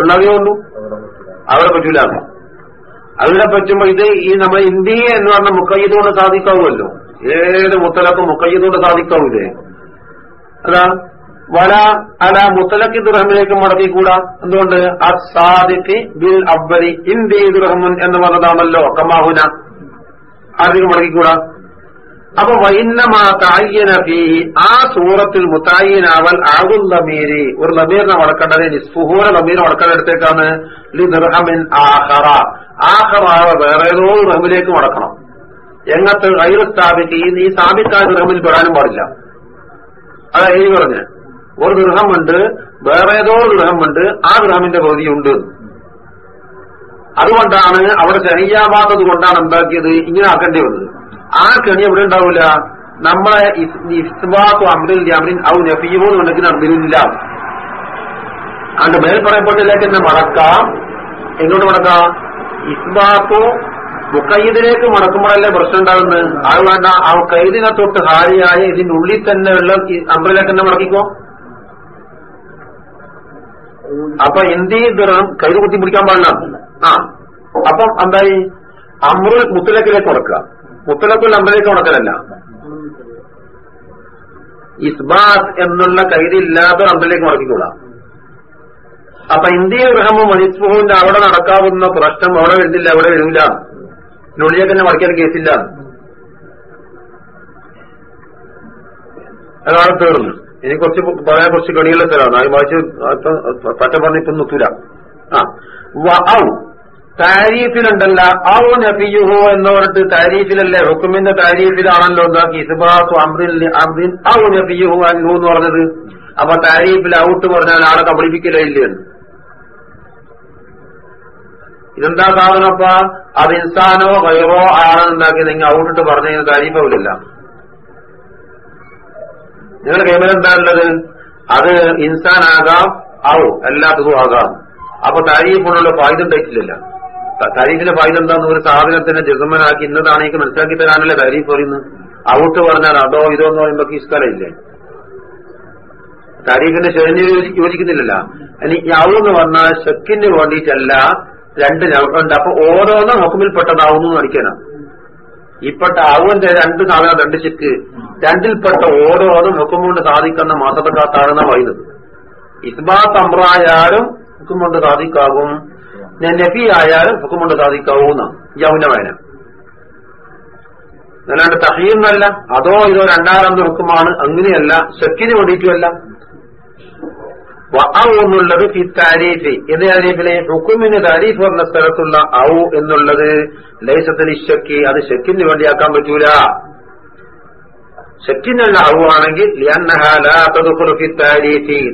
വെള്ളമേ ഉള്ളൂ. അവിടെ പറ്റൂല. അവിടെ പറ്റുമ്പോ ഇത് ഈ നമ്മൾ ഇന്ത്യയെ എന്ന് പറഞ്ഞ മുക്കയ്യതുകൊണ്ട് സാധിക്കാവുമല്ലോ. ഏത് മുത്തലക്കും മുക്കയ്യതുകൊണ്ട് സാധിക്കാവൂലേ? അതാ വല അല മുത്തലക്ക് ദുർഹമിലേക്ക് മടക്കിക്കൂടാ. എന്തുകൊണ്ട്? അസാദിഖി ബിൽ അബ്ബരി ഇന്ത്യ ദുർഹമുൻ എന്ന് പറഞ്ഞതാണല്ലോ കമാഹുന മടക്കി മടക്കിക്കൂടാ? അപ്പൊ ആ സൂറത്തിൽ മുത്തായിനാവൽ ആകുൽ ലമീരി. ഒരു ലമീറിനെ വളക്കേണ്ടത് നിസ്ഫുഹൂര ലമീർ ലി ദർഹമിൻ ആഹറ. ആഹറാവ വേറെ ഏതോ ദുർഹമിലേക്ക് മടക്കണം എങ്ങത്ത് കയ്യിൽ സ്ഥാപിക്ക്? ഈ സ്ഥാപിക്കാൻ റഹമിൽ പെടാനും പാടില്ല. അതാ ഈ പറഞ്ഞ്. ഒരു ദൃഹമുണ്ട് വേറെ ഏതോ ദൃഹമുണ്ട് ആ ഗൃഹമിന്റെ പകുതിയുണ്ട്. അതുകൊണ്ടാണ് അവിടെ ചെറിയാവാത്തത് കൊണ്ടാണ് എന്താക്കിയത്? ഇങ്ങനെ ആക്കേണ്ടി വന്നത്. ആ കെണി എവിടെ ഉണ്ടാവില്ല നമ്മളെ ഇസ്ബാത്തു അമ്രിൽ അമ്രിൻ ഔ നഫീമോ എന്നുണ്ടെങ്കിൽ അമ്രില്ല അതുകൊണ്ട് മേൽ പറയപ്പെട്ടില്ലേക്ക് തന്നെ മടക്കാം എങ്ങോട്ട് മടക്കാം ഇസ്ബാത്തു മുക്കയ്യതിലേക്ക് മടക്കുമ്പോഴല്ലേ പ്രശ്നം ഉണ്ടാകുന്നത്? അത് വേണ്ട. ആ കൈദിനെ തൊട്ട് ഹാരിയായ ഇതിനുള്ളിൽ തന്നെ ഉള്ള അമ്രിലേക്ക് തന്നെ മടക്കിക്കോ. അപ്പൊ എന്ത് ദുരം കൈത് കുത്തി പിടിക്കാൻ പാടില്ല? ആ. അപ്പം എന്തായി? അമ്രുൽ മുത്തലക്കിലേക്ക് മുടക്കുക. മുത്തലക്കുൽ അമ്പലേക്ക് ഉണക്കലല്ല. ഇസ്ബാത്ത് എന്നുള്ള കൈതില്ലാത്ത അമ്പലേക്ക് മുടക്കിക്കൂടാ. അപ്പൊ ഇന്ത്യ ഗ്രഹമോ മണിസ്ഫുവിന്റെ അവിടെ നടക്കാവുന്ന പ്രശ്നം അവിടെ വരുന്നില്ല അവിടെ വരുന്നില്ല നുള്ളിയൊക്കെ തന്നെ മടക്കിയാൽ കേസില്ല. അതാണ് തീർന്നു ഇനി കുറച്ച് പറയാൻ കുറച്ച് കണിയുള്ള സ്ഥലമാണ് അത് വായിച്ച് പറ്റ ആ. വ- ഔ. താരീഫിലുണ്ടല്ല. ഔ നഫിയുഹു എന്ന് പറഞ്ഞിട്ട് താരീഫിലല്ലേ? ഹുക്കുമിന്റെ താരീഫിലാണല്ലോ എന്താക്കി ഇസ്ബാത്തു അമ്രിൻ അമ്രിൻ. ഔ നഫിയുഹു അൻഹു എന്ന് പറഞ്ഞത്. അപ്പൊ താരീഫിൽ ഔട്ട് പറഞ്ഞാൽ ആളെ കബളിപ്പിക്കലില്ലേ ഇതെന്താ സാധനപ്പ അത് ഇൻസാനോ കയറോ ആണെന്നുണ്ടാക്കി നിങ്ങൾ ഔട്ടിട്ട് പറഞ്ഞു താരീഫാവില്ല നിങ്ങളുടെ കൈമൽ എന്താ ഉള്ളത്? അത് ഇൻസാനാകാം ഔ അല്ലാത്തതും ആകാം. അപ്പൊ താരീഫിനുള്ള ഫായ്ദ ഉണ്ടായിട്ടില്ല താരീഫിന്റെ ഫായ്ദ എന്താന്ന് ഒരു സാധനത്തിനെ ജസമനാക്കി ഇന്നതാണ് എനിക്ക് മനസ്സിലാക്കി തരാനല്ലേ താരീഫ് പറയുന്നത് ഔട്ട് പറഞ്ഞാൽ അതോ ഇതോ എന്ന് പറയുമ്പോ ഇസ്കലയില്ലേ താരീഫിന്റെ ശരി യോജിക്കുന്നില്ലല്ല. ഇനി യൗ എന്ന് പറഞ്ഞാൽ ഷെക്കിന് വേണ്ടിയിട്ടല്ല രണ്ട് ഉണ്ട് അപ്പൊ ഓരോന്നും ഹക്കുമിൽ പെട്ടതാവുന്നു നടിക്കാനാ ഇപ്പെട്ട അവന്റെ രണ്ട് സാധനം രണ്ട് ചെക്ക് രണ്ടിൽപ്പെട്ട ഓരോന്നും ഹുക്കും കൊണ്ട് സാധിക്കുന്ന മാസത്തക്കാത്താണെന്ന പറയുന്നത്. ഇസ്ബാത്ത് അമ്രായാലും ഹുക്കും കൊണ്ട് സാധിക്കാവും നബി ആയാലും ഹുക്കും കൊണ്ട് യൗന വേന അല്ലാണ്ട് തഹീന്നല്ല അതോ ഇതോ രണ്ടാമത് ഹുക്കുമാണ് അങ്ങനെയല്ല. ശക്തിന് വേണ്ടിയിട്ടുമല്ല. ഔ എന്നുള്ളത് ഫി താരീഫ്. ഇത് താരീഫിലെ? ഹുക്കുമിന് താരീഫ് പറഞ്ഞ സ്ഥലത്തുള്ള ഔ എന്നുള്ളത്. ലൈസത്തിൽ ഇഷക്കി അത് ശക്തിന് വേണ്ടിയാക്കാൻ പറ്റൂല. ഷക്കിനുള്ള ഔ ആണെങ്കിൽ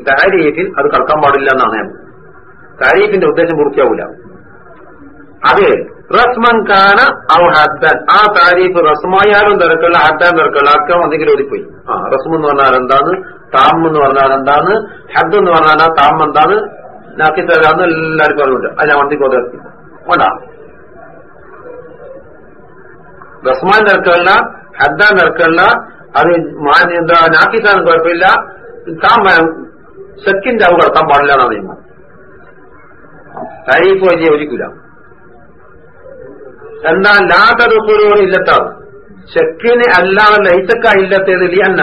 താരീഫിൽ അത് കടക്കാൻ പാടില്ല എന്നാണ് ഞാൻ. താരീഫിന്റെ ഉദ്ദേശം പൂർത്തിയാവൂല. അത് റസ്മൻ കാന ഔ ഹദ്ദൻ. ആ താരീഫ് റസ്മായാലും തിരക്കുള്ള ഹദ്ദാൻ തിരക്കുള്ള അക്കം എന്തെങ്കിലും ഓടിപ്പോയി. ആ റസ്മ എന്ന് പറഞ്ഞാൽ എന്താണ് താം എന്ന് പറഞ്ഞാൽ എന്താണ് ഹദ് എന്ന് പറഞ്ഞാൽ ആ താം എന്താണ് നാക്കി തരാന്ന് എല്ലാവർക്കും അറിവുണ്ട്. അത് ഞാൻ വണ്ടി കൊതി വേണ്ട. റസ്മാൻ തിരക്കുള്ള ഹദ്ദാൻ തിരക്കുള്ള അത് എന്താ എന്താ നാക്കിസാൻ കുഴപ്പമില്ല. താം ഷെക്കിന്റെ അവ കടത്താൻ പാടില്ല എന്നാണ് നിയമം. താരീഫ് വലിയ ഒരിക്കില്ല എന്നാൽ ലാതതുക്കുറോട് ഇല്ലത്താവ് ഷെക്കിന് അല്ലാതെ ലൈസക്ക ഇല്ലത്തേത് ലിയന്ന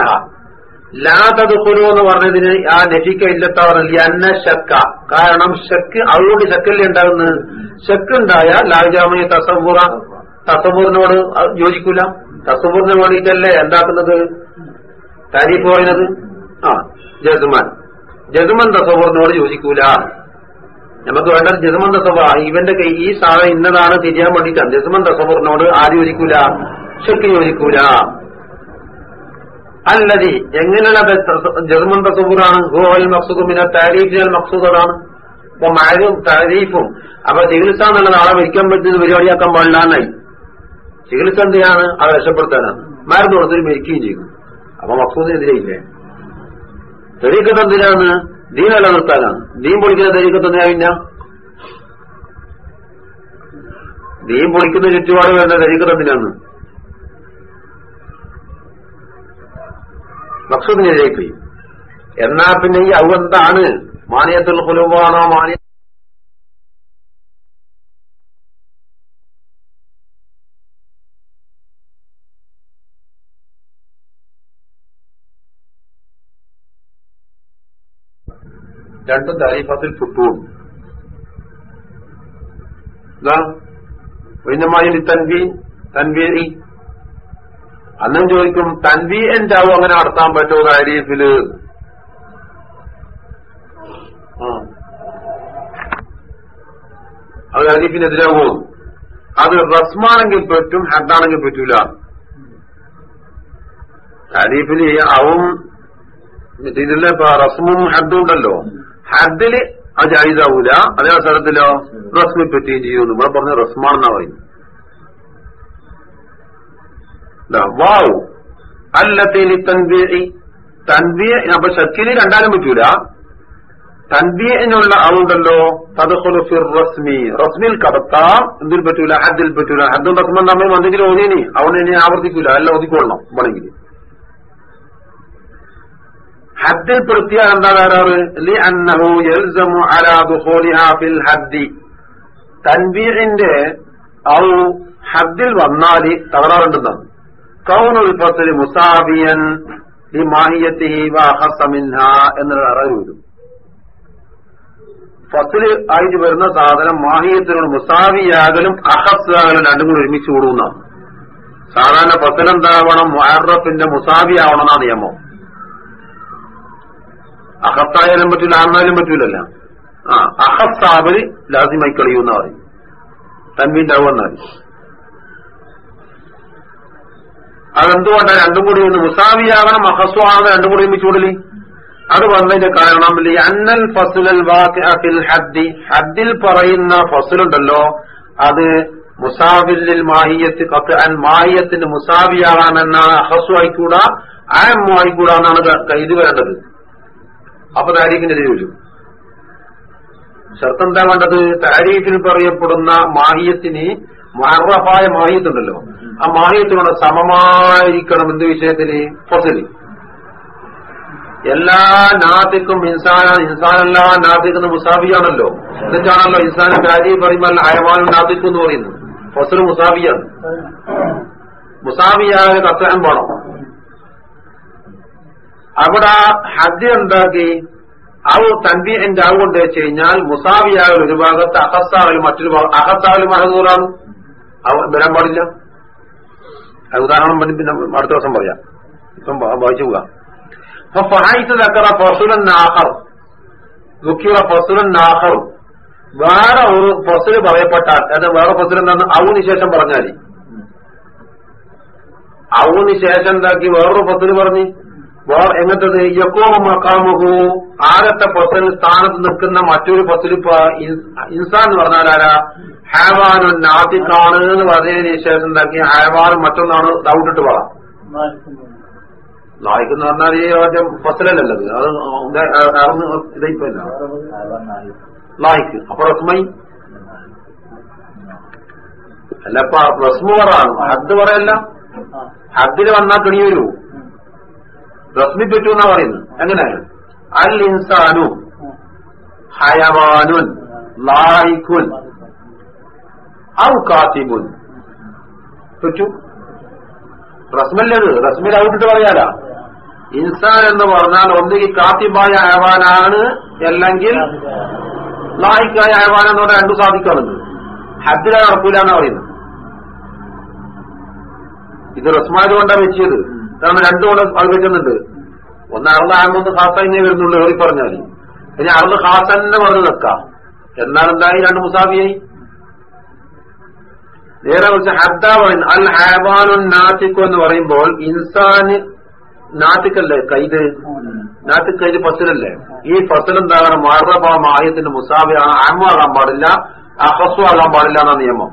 ലാതതുക്കുറു എന്ന് പറഞ്ഞതിന് ആ നഫിക്ക ഇല്ലത്ത ലിയന്ന ഷക്ക കാരണം ഷക്ക് അതുകൊണ്ട് ഷക്കല്ലേ ഉണ്ടാകുന്നത്? ഷക്ക് ഉണ്ടായാൽ ലാജാമയ തസംബൂറ തസവൂറിനോട് യോജിക്കൂല. തസവൂറിന് വേണ്ടിയിട്ടല്ലേ എന്താക്കുന്നത്? താരീഫ് പറയുന്നത് ആ ജസ്മാൻ. ജസ്മൻ തസവൂറിനോട് യോജിക്കൂല. നമുക്ക് വേണ്ട ജസമന്ത സഭ ഇവന്റെ കൈ ഈ സാധനം ഇന്നതാണ് തിരിയാൻ വേണ്ടിയിട്ടാണ് ജസ്മൻ തസവൂറിനോട് ആര് ചോദിക്കൂല? ശക്തി ചോദിക്കൂല. അല്ലതി എങ്ങനെയുള്ള ജസമന്ത തസവൂറാണ്? ഗോവൽ മക്സുഖും പിന്നെ താരീഫിനാൽ മക്സുഖതാണ് അപ്പൊ മാരും താരീഫും. അപ്പൊ ചികിത്സ എന്നുള്ളത് ആളെ മരിക്കാൻ പറ്റുന്ന പരിപാടിയാക്കാൻ പാടില്ലാന്നായി. ചികിത്സ എന്തിനാണ്? അത് രക്ഷപ്പെടുത്താനാണ്. മരുന്ന് കൊടുത്തൊരു മരിക്കുകയും ചെയ്യും അപ്പൊ മക്സൂദിനെതിരെ ഇല്ലേ? തെളിയിക്കുന്നത് എന്തിനാണ്? ദീൻ നിലനിർത്താനാണ് ദീൻ പൊളിക്കുന്ന തരീക്ക് എന്തിനാ പിന്നെ. ദീൻ പൊളിക്കുന്ന ചുറ്റുപാട് വേണ്ട തരീക്ക് ഭക്ഷണത്തിനെതിരെ പോയി. എന്നാ പിന്നെ ഈ അവന്താണ് മാനിയത്തുൽ കുലുബാണോ മാനിയ രണ്ടും താരീഫത്തിൽ ഫുട്ടും വിന്നമായി തൻവി തൻവീരി. അന്നും ചോദിക്കും തൻവി എന്താവും അങ്ങനെ നടത്താൻ പറ്റുമോ താരീഫിൽ. അത് താരീഫിനെതിരാകുമോ അത് റസ്മാണെങ്കിൽ പറ്റും ഹദ്ദാണെങ്കിൽ പറ്റൂല. താരീഫിൽ അവും ഇതിലെ റസ്മും ഹദ്ദും ഉണ്ടല്ലോ. ഹദ്ദിൽ അത് ജായിസാവൂല. അതേ അവസരത്തിലോ റസ്മി പറ്റുകയും ചെയ്യുന്നു. ഇവിടെ പറഞ്ഞ റസ്മാണെന്നാ പറയുന്നു വാവു. അല്ലത്തേലി തൻവി തൻവീ അപ്പൊ ഷക്കിന് രണ്ടാലും പറ്റൂല. തൻവീനുള്ള ആളുണ്ടല്ലോ. തദഖുലു ഫിർ റസ്മി. റസ്മിൽ കടത്താം. എന്തിൽ പറ്റൂല? ഹദ്ദിൽ പറ്റൂല. ഹദ്ദും റസ്മും തമ്മിൽ എന്തെങ്കിലും ഓതിനി. അവനെ ഇനി ആവർത്തിക്കൂല. അല്ല ഒതുക്കൊള്ളണം വേണമെങ്കിൽ. ഹദ്ദിൽ പെടുത്തിയാൽ എന്താ കരാറ് തൻവീറിന്റെ ഔ ഹദ്ദിൽ വന്നാൽ തകരാറുണ്ടെന്നാണ്. കൗനുൽ ഫസ്ലി മുസാബിയൻ വഅഖസ മിൻഹാ എന്നുള്ള അറിവ് വരും. ഫസ്ല് ആയിട്ട് വരുന്ന സാധനം മാഹിയത്തിനോട് മുസാബിയാകലും അഹസ്സാകലും രണ്ടും കൂടി ഒരുമിച്ച് കൂടുന്നതാണ് സാധാരണ ഫസൽ എന്താവണം? മുഹറഫിന്റെ മുസാബിയാവണം ആവണമെന്നാണ് നിയമം. അഹത്തായാലും പറ്റൂല ആന്നാലും പറ്റൂലല്ല. ആ അഹസാബിന് ലാസിമായി കളിയൂന്ന് പറയും. തൻവീന്റെ ആവുമെന്നാൽ അതെന്തുകൊണ്ടാണ് രണ്ടും കൂടി ഒന്ന് മുസാവിയാകണം അഹസ്വാകണം രണ്ടും കൂടി കൂടലി? അത് വന്നതിന്റെ കാരണം അന്നൽ ഹദ്ദി. ഹദ്ദിൽ പറയുന്ന ഫസുലുണ്ടല്ലോ. അത് മുസാഫിലിൽ മാഹിയത്ത് കത്ത് അൻ മാഹിയത്തിന്റെ മുസാവിയാകാമെന്നാണ് എന്നാണ് ആമു ആയിക്കൂടാ എന്നാണ് ഇത് വേണ്ടത് അപ്പൊ താരീഖിന്റെ എതിരെ വരും. ഷർത്ത് എന്താ വേണ്ടത്? താരീഖിൽ പറയപ്പെടുന്ന മാഹിയത്തിന് മറഫായ മാഹിയത്തുണ്ടല്ലോ. ആ മാഹിയത്തിനോട് സമമായിരിക്കണം എന്ത് വിഷയത്തിൽ ഫസൽ. എല്ലാ നാത്തിക്കും ഇൻസാന ഇൻസാനെല്ലാ നാത്തിക്കുന്ന മുസാബിയാണല്ലോ എന്നിട്ടാണല്ലോ ഇൻസാന കാര്യം പറയുമ്പോൾ അയവാനും നാത്തിക്കും എന്ന് പറയുന്നു ഫസൽ മുസാബിയാണ് മുസാഫിയായ കത്തനം പോണം അവിടെ ഹജ്ജ് എന്താക്കി? അത് എന്റെ ആവ് കൊണ്ട് വെച്ച് കഴിഞ്ഞാൽ മുസാവിയായ ഒരു ഭാഗത്ത് അഹസാവൽ മറ്റൊരു അഹസാവിൽ മഹദൂറാണ് അവ വരാൻ പാടില്ല. അത് ഉദാഹരണം പറഞ്ഞ് പിന്നെ അടുത്ത ദിവസം പറയാം. ഇപ്പം വായിച്ചു പോകാം. അപ്പൊ ഫഹായിത്ത് തക്കറ ഫസുലൻ നാഹർ. ദുഃഖിയുള്ള ഫസുലൻ നാഹറും വേറെ ഒരു ഫസുൽ പറയപ്പെട്ടാൽ അത് വേറെ ഫസുൽ എന്താണ് ഔന് ശേഷം പറഞ്ഞാൽ ഔന് ശേഷം എന്താക്കി? വേറൊരു ഫസുൽ പറഞ്ഞ്. എങ്ങനത്തത്? യക്കോമക്കാമുഹു ആരത്തെ ഫസൽ സ്ഥാനത്ത് നിൽക്കുന്ന മറ്റൊരു ഫസൽ ഇപ്പൊ ഇൻസാൻ എന്ന് പറഞ്ഞാൽ ആരാ? ഹാവാനു നാത്തിക്കാണ് എന്ന് പറഞ്ഞതിന് ശേഷം എന്താക്കി? ഹാവാനും മറ്റൊന്നാണ് ഡൗട്ടിട്ട് പറ നായിക്കെന്ന് പറഞ്ഞാൽ ഈ ആദ്യം ഫസലല്ലത് അത് ഇതയിപ്പോ നായിക്ക്. അപ്പൊ റസ്മൈ? അല്ലപ്പ റസ്മു പറയാണ് ഹദ് പറയല്ല. ഹദ്ദിൽ വന്നാൽ വരൂ റസ്മി എന്നാ പറയുന്നത്. എങ്ങനെ അൽ ഇൻസാനു ഹയവാനുൻ. ലായിഖുൻ ഔ കാത്തിബുൻ. പറ്റൂ? റസ്മല്ലത് റസ്മിൽ ഔട്ടിട്ട് പറയാലാ ഇൻസാൻ എന്ന് പറഞ്ഞാൽ ഒന്നുകിൽ കാത്തിബായ അയവാനാണ് അല്ലെങ്കിൽ ലായിക്കായ അയവാൻ എന്ന് പറഞ്ഞാൽ രണ്ടു സാധിക്കാറുണ്ട്. ഹദ്ദില നടക്കൂല എന്നാ പറയുന്നത്. ഇത് റസ്മാര് കൊണ്ടാണ് വെച്ചത്. കാരണം രണ്ടു കൂടെ വെക്കുന്നുണ്ട്. ഒന്ന് അറുപത് ആകുമ്പോൾ ഖാസന്നെ വരുന്നുള്ളൂ ഏറി പറഞ്ഞാൽ ഇനി അറുപത് ഖാസന്നെ പറഞ്ഞു നിൽക്കാം എന്നാൽ എന്തായി രണ്ട് മുസാബിയായി നേരെ കുറിച്ച് ഹദ്ദ പറയുന്നു അൽ ഹാബാനു നാത്തിക്കു എന്ന് പറയുമ്പോൾ ഇൻസാന് നാത്തിക്കല്ലേ കൈത് നാത്തിക്ക് കൈത് ഫസലല്ലേ? ഈ ഫസൽ എന്താകണം മറബ മായത്തിന്റെ മുസാഫി ആമാകാൻ പാടില്ല അഹസ്വാകാൻ പാടില്ല എന്ന നിയമം.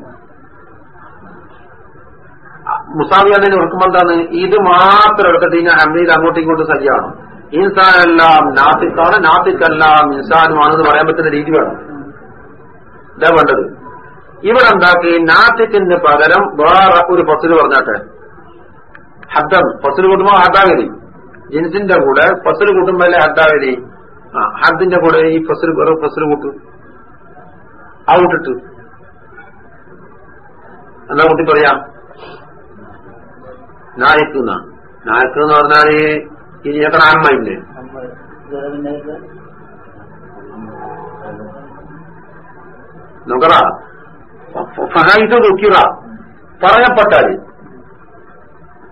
മുസാവിയാനെ ഓർക്കുമ്പോൾ എന്താണ്? ഇത് മാത്രം എടുത്തിട്ട് ഇനി ഹമീദ് അങ്ങോട്ടും ഇങ്ങോട്ടും സജ്ജമാണ് ഇൻസാനെല്ലാം നാത്തിക്കാണ് നാത്തിക്കെല്ലാം ഇൻസാനുമാണെന്ന് പറയാൻ പറ്റുന്ന രീതി വേണം. ഇതാ വേണ്ടത്. ഇവിടെ എന്താക്കി? നാത്തിക്കിന് പകരം വേറെ ഒരു ഫസൽ പറഞ്ഞാട്ടെ. ഹദ്ദൻ ഫസൽ കൂട്ടുമ്പോ ഹദ്ദാഗതി ജിൻസിന്റെ കൂടെ ഫസൽ കൂട്ടുമ്പോ അല്ലെ ഹദ്ദാഗതി ആ ഹദ്ദിന്റെ കൂടെ ഈ ഫസൽ വേറെ ഫസൽ കൂട്ടും. കൂട്ടിട്ട്. എന്താ കൂട്ടി പറയാം? നായക്ക് എന്നാ നായക്ക് എന്ന് പറഞ്ഞാൽ എത്ര അമ്മയില്ലേ ഇല്ലേ ഫഹായിത്ത് ദുഃഖിറ. പറയപ്പെട്ടാൽ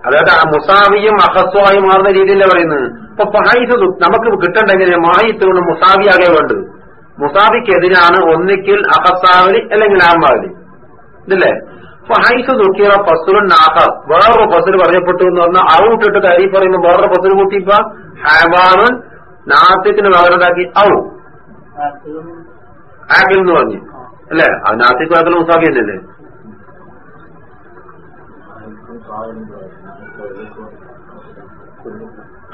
അതായത് മുസാവിയും അഹസ്വായും മാറുന്ന രീതിയിലല്ല പറയുന്നത്? അപ്പൊ ഫഹായിത്ത് നമുക്ക് നമുക്ക് കിട്ടണ്ടെങ്കിൽ മായിത്ത് കൊണ്ട് മുസാവിയാകെ വേണ്ടത്. മുസാബിക്കെതിരാണ് ഒന്നിക്കിൽ അഹസാവലി അല്ലെങ്കിൽ ആമാവലി ഇതല്ലേ ഫഹൈസ് നോക്കിയ ഫസുലും നാഹ വേറൊരു ഫസുൽ പറയപ്പെട്ടു എന്ന് പറഞ്ഞാൽ ഔട്ടിട്ട് കരി പറയുമ്പോൾ വേറൊരു ഫസുൽ കൂട്ടിപ്പ? ഹാവാനുൻ നാസിക്കിന് പകരണ്ടാക്കി ഔ. ആക്കിൽ എന്ന് പറഞ്ഞു അല്ലേ? ആ നാസിക്ക് ആക്കൽ മുസാഫി തന്നെയല്ലേ?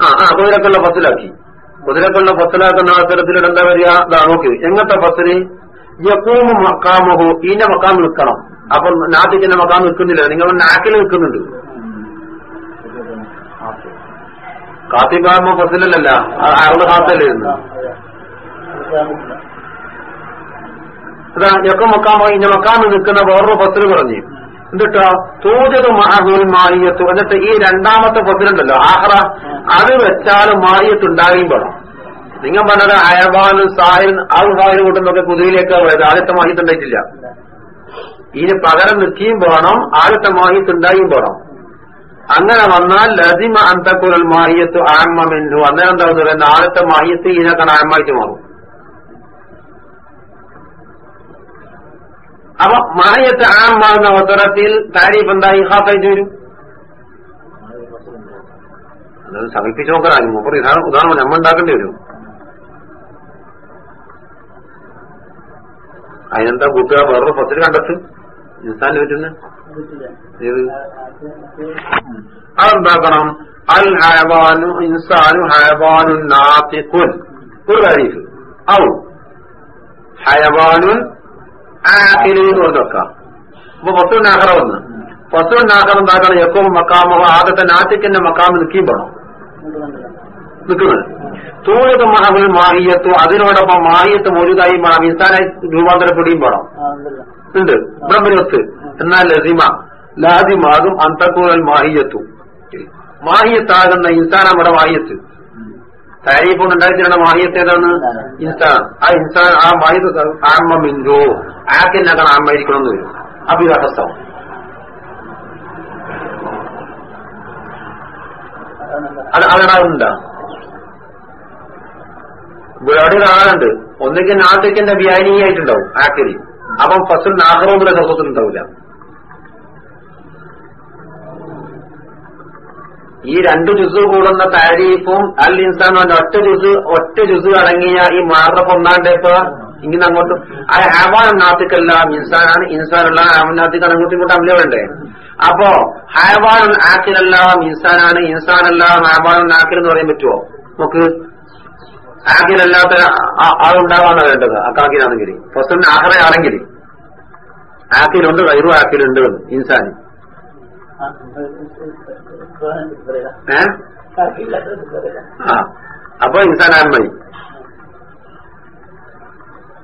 ആ ആ കുതിരക്കുള്ള ഫസലാക്കി കുതിരക്കുള്ള ഫസലാക്കുന്ന അവസരത്തിൽ എന്താ വരിക? നോക്കി. എങ്ങനത്തെ ഫസൽ യക്കൂമു മക്കാമഹു. ഈന്റെ മക്കാം നിൽക്കണം. അപ്പൊ നാട്ടിന്റെ മകാൻ നിൽക്കുന്നില്ല. നിങ്ങൾ നാക്കിൽ നിൽക്കുന്നുണ്ട്. കാത്തിബാകുമ്പോ ഫസലല്ല അറുപത് ഹാത്തല്ലേ അതാ യക്കും മക്കാമോ ഇന്റെ മക്കാന്ന് നിൽക്കുന്ന വേറൊരു ഫസൽ പറഞ്ഞു. എന്നിട്ടോ തൂജത് മഹുൽ മാറിയത്തു എന്നിട്ട് ഈ രണ്ടാമത്തെ ഫസലുണ്ടല്ലോ. ആഹ്റ അത് വെച്ചാൽ മാഹിയത്ത് ഉണ്ടാകുകയും നിങ്ങൾ പറഞ്ഞത് അയബാനും സാഹിൻ അത് സാഹിൻ കൂട്ടുന്നൊക്കെ കുതിരയിലേക്ക് പോയത്. ആദ്യത്തെ മാഹിയത്ത് ഉണ്ടായിട്ടില്ല. ഇതിന് പകരം നിൽക്കുകയും പോകണം ആദ്യത്തെ മാഹിയത്ത് ഉണ്ടായും പോകണം. അങ്ങനെ വന്നാൽ ലസിമ അന്തക്കുരൽ മാഹിയത്ത് ആമ്മമെന്നു അന്നേരം എന്താ പറയുന്നത് ആദ്യത്തെ മാഹിയത്ത് ഇതിനൊക്കെ ആമ്മായിട്ട് മാറും. അപ്പൊ മാഹിയത്ത് ആമാകുന്ന അവസരത്തിൽ താരീഫ് എന്തായി? ഹാസായിട്ട് വരും. അതായത് സങ്കല്പിച്ച് നോക്കാനും മൂപ്പർ ഇതാണ് ഉദാഹരണം നമ്മൾ ഉണ്ടാക്കേണ്ടി വരും. അതിനെന്താ കൂട്ടുക വേറൊരു ഫസ്റ്റ് കണ്ടെത്ത്? ഇൻസാൻ പറ്റുന്ന? ഏത്? അതെന്താക്കണം? അൽ ഹയവാനു ഇൻസാനു ഹയവാനു നാത്തിഖുൻ ഒരു താരീഫ്. ഔ. ഹയവാനുൻ ആഖിലി എന്ന് പറഞ്ഞു വെക്കാം. അപ്പൊ പത്തു നാഹറ വന്ന്. പത്തു നാഹർ എന്താക്കണം? എപ്പോ മക്കാമോ ആദ്യത്തെ നാത്തിക്കിന്റെ മക്കാമ് നിൽക്കുകയും വേണം നിൽക്കുന്നത് തൂയത് മഹബുൽ മാഹിയത്തു. അതിനോടൊപ്പം മാഹിയത്ത് മൊരുതായി ഇൻസാനായി രൂപാന്തരപ്പെടുകയും വേണം. ഉണ്ട്. ബ്രഹ്മരത്ത് എന്നാൽ ലസിമ ലാദിമാകും അന്തക്കൂറൽ മാഹിയത്തു മാഹിയത്താകുന്ന ഇൻസാൻ നമ്മുടെ മാഹിയത്ത്. താരീഫ് കൊണ്ട് മാഹിയത്തേതാണ് മാഹിയത്ത് ഏതാണ്? ഇൻസാൻ. ആ ഇൻസാൻ ആ മാഹിയത്ത് ആമ്മ മിൻഡോ ആക്കിനകം ആമ്മായിരിക്കണം എന്ന് വരും. അഭിവാഹസം. അത് അതിനാകുന്നുണ്ടോ ഇവിടെ കാണാനുണ്ട് ഒന്നിക്കൽ നാട്ടിക്കന്റെ വ്യാനിയായിട്ടുണ്ടാവും ആക്കരി അപ്പം ഫസൽ നാഗറോമിലെ ദിവസത്തിലുണ്ടാവില്ല ഈ രണ്ട് ജുസ് കൂടുന്ന താരീഫും അൽ ഇൻസാൻ ഒറ്റ ജുസ് ഒറ്റ ജുസ് അടങ്ങിയ ഈ മാറപ്പ് ഒന്നാണ്ട് ഇപ്പൊ ഇങ്ങനെ അങ്ങോട്ട് ആ ഹാവാൻ നാത്തിക്കെല്ലാം ഇൻസാനാണ് ഇൻസാനുള്ള ഹവാൻ നാത്തിക്കാണ് അങ്ങോട്ടും ഇങ്ങോട്ടും അമല വേണ്ടേ? അപ്പോ ഹാവാൻ ആക്കിലെല്ലാം ഇൻസാനാണ് ഇൻസാനെല്ലാം ഹാവാൻ ആക്കിൽ എന്ന് പറയാൻ പറ്റുമോ നമുക്ക് ആക്കിലല്ലാത്ത ആളുണ്ടാവാണ് വേണ്ടത്. അക്കാക്കിനാണെങ്കിൽ ഫസ്റ്റിന് ആഹറയാണെങ്കിൽ ആക്കിലുണ്ട് കൈറു ആക്കിലുണ്ട് ഇൻസാൻ ഏ? ആ. അപ്പൊ ഇൻസാൻ മതി.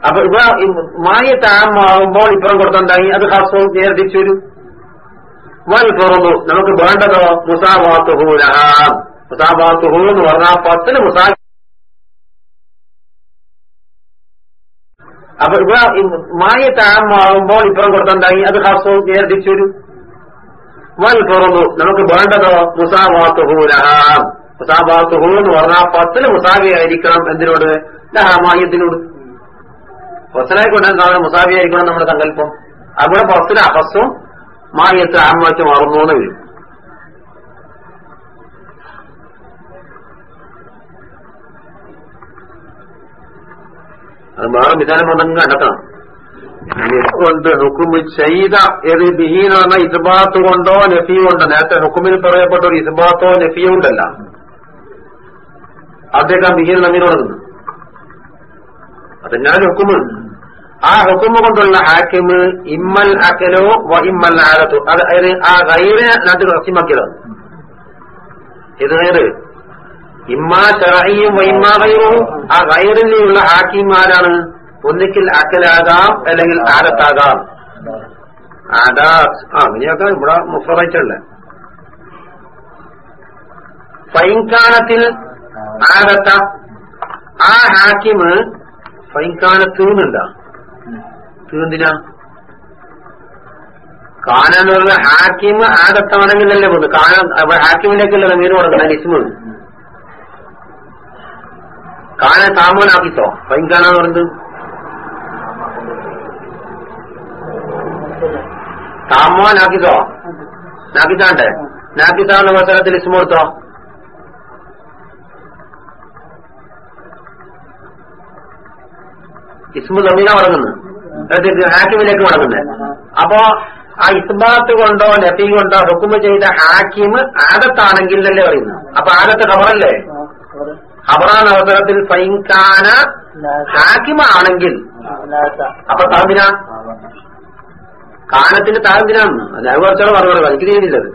അപ്പൊ ഇവ മായ താമാകുമ്പോൾ ഇപ്പുറം കൊടുത്തുണ്ടായി അത് ഹസവും നേരെ തിരിച്ചു വരും വൽ തുറന്നു നമുക്ക് വേണ്ടതോ? മുസാവാത്തുഹൂലഹാം മുസാവാത്തുഹൂ എന്ന് പറഞ്ഞാൽ പത്തിന് മുസാ അപ്പൊ ഇവ മായ താമാകുമ്പോൾ ഇപ്പുറം കൊടുത്തുണ്ടായി അത് ഹസോ നേർദിച്ചൊരു വൽ തുറന്നു നമുക്ക് വേണ്ടതോ മുസാവാത്തുഹൂലഹാം മുസാവാത്തുഹൂ എന്ന് പറഞ്ഞാൽ പത്തിന് മുസാവിയായിരിക്കണം എന്തിനോട്? ലഹാമായത്തിനോട് ഫസലായിക്കൊണ്ടാൽ കാണാൻ മുസാവിയായിരിക്കണം നമ്മുടെ സങ്കല്പം. അവിടെ പത്തിന് അഹസും മായത്ത് ആമാറ്റ് മറന്നു എന്ന് വരും. അത് വേറെ കൊണ്ടങ്ങ് കണ്ടെത്തണം കൊണ്ട് ഹുക്കുമ് ചെയ്ത ഏത് ബിഹി എന്ന് ഇസ്ബാത്ത് കൊണ്ടോ നഫിയോ ഉണ്ടോ നേരത്തെ ഹുക്കുമിൽ പറയപ്പെട്ട ഒരു ഇസ്ബാത്തോ നഫിയോ ഉണ്ടല്ല. അദ്ദേഹം ബിഹിൽ നങ്ങിനോട് അതെന്നാണ് ഹുക്കുമ്. ആ ഹുക്കുമ് കൊണ്ടുള്ള ഹാക്കിമ് ഇമ്മൽ അക്കലോ വ ഇമ്മൽ ആലത്തു അത് അതായത് ആ ഗൈറെ നാട്ടിൽ റസിമാക്കിയതാണ് ഇത് നേര് ഇമ്മാ ഷറഹിയും വൈമാ ഗൈറും ആ ഗൈറിലുള്ള ഹാക്കിമാരാണ്. ഒന്നിക്കിൽ അക്കലാകാം അല്ലെങ്കിൽ ആരത്താകാം ആദാ ആ അങ്ങനെയൊക്കെ ഇവിടെ മുഫറായിട്ടുള്ള ഫൈൻകാനത്തിൽ ആദത്ത. ആ ഹാക്കിമ് ഫൈൻകാന തീർന്നില്ല തീർന്നില്ല കാന എന്ന് പറഞ്ഞ ഹാക്കിമ് ആദത്താണെങ്കിലല്ലേ പോകുന്നു കാന ഹാക്കിമിലേക്കല്ലേ മീൻ കൊടുക്കണം ഇസ്മു കാന താമോനാക്കിത്തോ പൈങ്കാനാന്ന് എന്ന് പറയുന്നത് താമോ നാക്കിത്തോ നാക്കിത്താണ്ട്. നാക്കിത്താന്ന് ഇസ്മ ഇസ്മു കൊടുത്തോ? ഇസ്മു തമ്മിന മടങ്ങുന്നു ഹാക്കിമിലേക്ക് മടങ്ങുന്നത് അപ്പോ ആ ഇസ്ബാത്ത് കൊണ്ടോ നഫി കൊണ്ടോ ഹുക്കുമ ചെയ്ത ഹാക്കിം ആദത്താണെങ്കിൽ അല്ലേ പറയുന്നു അപ്പൊ ആദത്ത് ഖബറല്ലേ? ഖബറാൻ അവസരത്തിൽ ഫൈൻകാന ഹാക്കിമാണെങ്കിൽ. അപ്പൊ താമിന കാനത്തിന്റെ താമ്പിനാന്ന് ഞാൻ കുറച്ചോളം പറഞ്ഞു എനിക്ക് തീരുന്നില്ലത്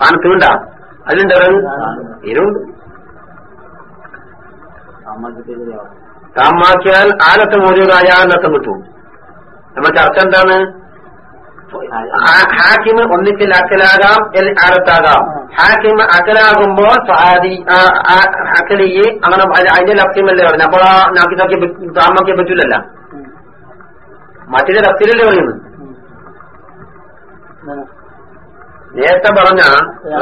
കാനത്തുണ്ട? അതിലുണ്ട് ഇരുണ്ട് താമാക്കിയാൽ ആലത്ത് മോചിതായ അന്നത്തെ കിട്ടും. നമ്മുടെ ചർച്ച എന്താണ്? ഹാക്കിമ് ഒന്നിച്ച് അക്കലാകാം അറത്താകാം ഹാക്കിമ് അക്കലാകുമ്പോൾ അക്കലിയെ അങ്ങനെ അതിന്റെ ലക്ഷ്യമല്ലേ പറഞ്ഞു അപ്പോൾ ആ നാക്കി നോക്കി പറ്റൂലല്ല. മറ്റേ ലക്ഷ്യല്ലേ പറയുന്നത്? നേരത്തെ പറഞ്ഞ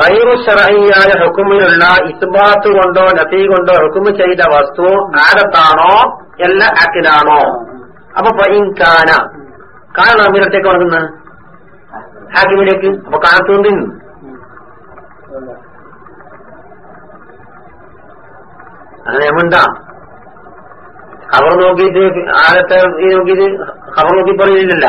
ഗൈറു ഷറഹിയായ ഹുക്കുമിലുള്ള ഇസ്ബാത്ത് കൊണ്ടോ നഫി കൊണ്ടോ ഹുക്കുമ് ചെയ്ത വസ്തു ആരത്താണോ എല്ലാ അക്കിലാണോ അപ്പൊ ഫൈൻകാന കാന. അമീരത്തേക്ക് വന്നത്? ഹാക്കിമിലേക്ക് അപ്പൊ കാനത്തുകൊണ്ട് അങ്ങനെ വേണ്ട ഖബർ നോക്കിയിട്ട് ആദ്യത്തെ ഈ നോക്കിയിട്ട് അവർ നോക്കി പറയുന്നില്ല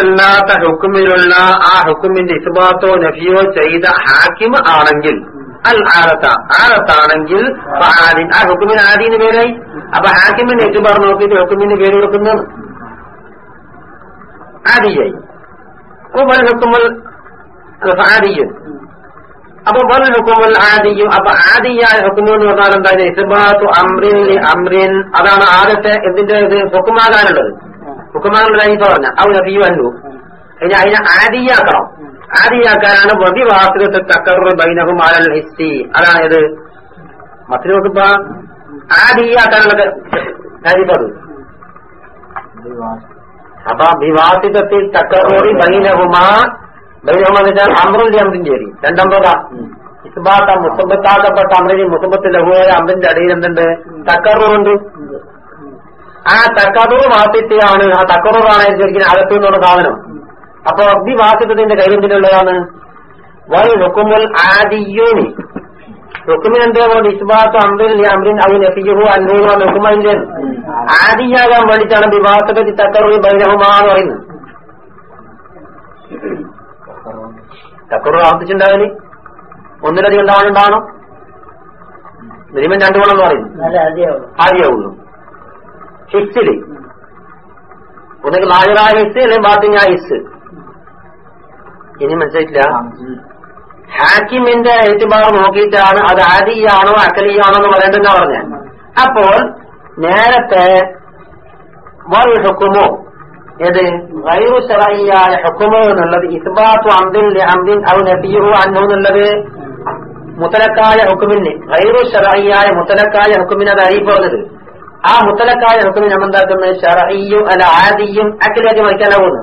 അല്ലാത്ത ഹുക്കുമിലുള്ള ആ ഹുക്കുമിന്റെ ഇസ്ബാത്തോ നഫിയോ ചെയ്ത ഹാക്കിം ആണെങ്കിൽ അൽ ആലത്ത ആലത്താണെങ്കിൽ ഫആലിൻ. ആ ഹുക്കുമിന് ആദീന് പേരായി. അപ്പൊ ഹാക്കിമിന്റെ ഇസ്ബാർ നോക്കിയിട്ട് ഹുക്കുമിന്റെ പേര് കൊടുക്കുന്നത് ആദിയായി ഹുക്കുമൽ ഫആലിയൻ അപ്പൊ വൽ ഹുക്കുമൽ ആദിയും അപ്പൊ ആദിയായ ഹുക്കുമു എന്ന് പറഞ്ഞാൽ എന്താ ഇസ്ബാത്തു അമ്രിൻ അമ്രിൻ. അതാണ് ആദ്യത്തെ എന്തിന്റെ ഇത്? ഹുക്കുമാകാനുള്ളത്. ഹുക്കുമാകാനുള്ള ഇപ്പൊ പറഞ്ഞ. ഔ നബിയു അന്നു ഇനി അതിനെ ആദിയാക്കണം. ആദിയാക്കാനാണ് വതിവാസികത്ത് തക്കറു ബൈനഹും അലൽ ഹിസ്സി. അതാണ് ഇത് മറ്റു നോക്കിപ്പോ ആദിയാക്കാനുള്ളത് കാര്യപ്പത് അപ്പൊ വിവാസിതത്തിൽ തക്കറോറി ബൈനഹുമാ ബൈനഹുമ എന്ന് വെച്ചാൽ അമ്രിന്റെ അമ്രിൻ ചേരി. രണ്ടമ്പതാ. ഇസ്ബാത്ത മുസബത്താക്കപ്പെട്ട അമ്രിന് മുസബത്ത് ലഘുവായ അമ്രിന്റെ അടിയിൽ എന്തുണ്ട്? തക്കറൂറുണ്ട് ആ തക്കറൂർ വാസിത്തെയാണ്. ആ തക്കറൂറാണ് ശരിക്കും അകത്തു നിന്നുള്ള സാധനം. അപ്പൊ അബ്ദി കൈ എന്തിനുള്ളതാണ്? വൈ ഹുക്കുമുൽ ആദിയൂനി. ഹുക്കുമിന് എന്താ പോലെ ഇസ്ബാത്ത് അമ്രിൻ അമ്രിൻ അവൻ എത്തിയഹു അൻഹു ഹുക്കുമതിന്റെ ആദിയാകാൻ വേണ്ടിയിട്ടാണ് വിവാഹത്തെ തക്കറൂർ ബൈനഹുമാ എന്ന് പറയുന്നത് തക്കറു ആവർത്തിച്ചുണ്ടാകൽ ഒന്നിലധികം ഉണ്ടാവാനുണ്ടാവണം മിനിമം രണ്ടു ഗുണം എന്ന് പറയുന്നു. ആദ്യമാവുള്ളൂ. ഹിസ്സിൽ. ഒന്നെങ്കിൽ നായറായ ഹിസ് അല്ലെങ്കിൽ ബാത്തിങ്ങായ ഹിസ് ഇനി മനസ്സിലായിട്ടില്ല? ഹാക്കിമിന്റെ ഏറ്റുപാട് നോക്കിയിട്ടാണ് അത് ആദിയാണോ അക്കലിയാണോ എന്ന് പറയേണ്ടെന്നാ പറഞ്ഞ. അപ്പോൾ നേരത്തെ വൽ ഹുക്കുമോ ഏത്? വൈറു ശറയ്യായ ഹുക്കുമോ എന്നുള്ളത് ഇസ്ബാത്തു അമ്ദിൻ അന്തിൻ അത് ഔ അന്നോ എന്നുള്ളത് മുത്തലക്കായ ഹുക്കുമിന്. വൈറു ശറയ്യായ മുത്തലക്കായ ഹുക്കുമിന് അത് അറിയിപ്പ് പറഞ്ഞത് ആ മുത്തലക്കായ ഹുക്കുമിന് നമ്മൾ എന്താക്കുന്നത് ഷറയ്യും അല്ല ആദിയും അക്കലിയാക്കി മറിക്കാനാവുന്നു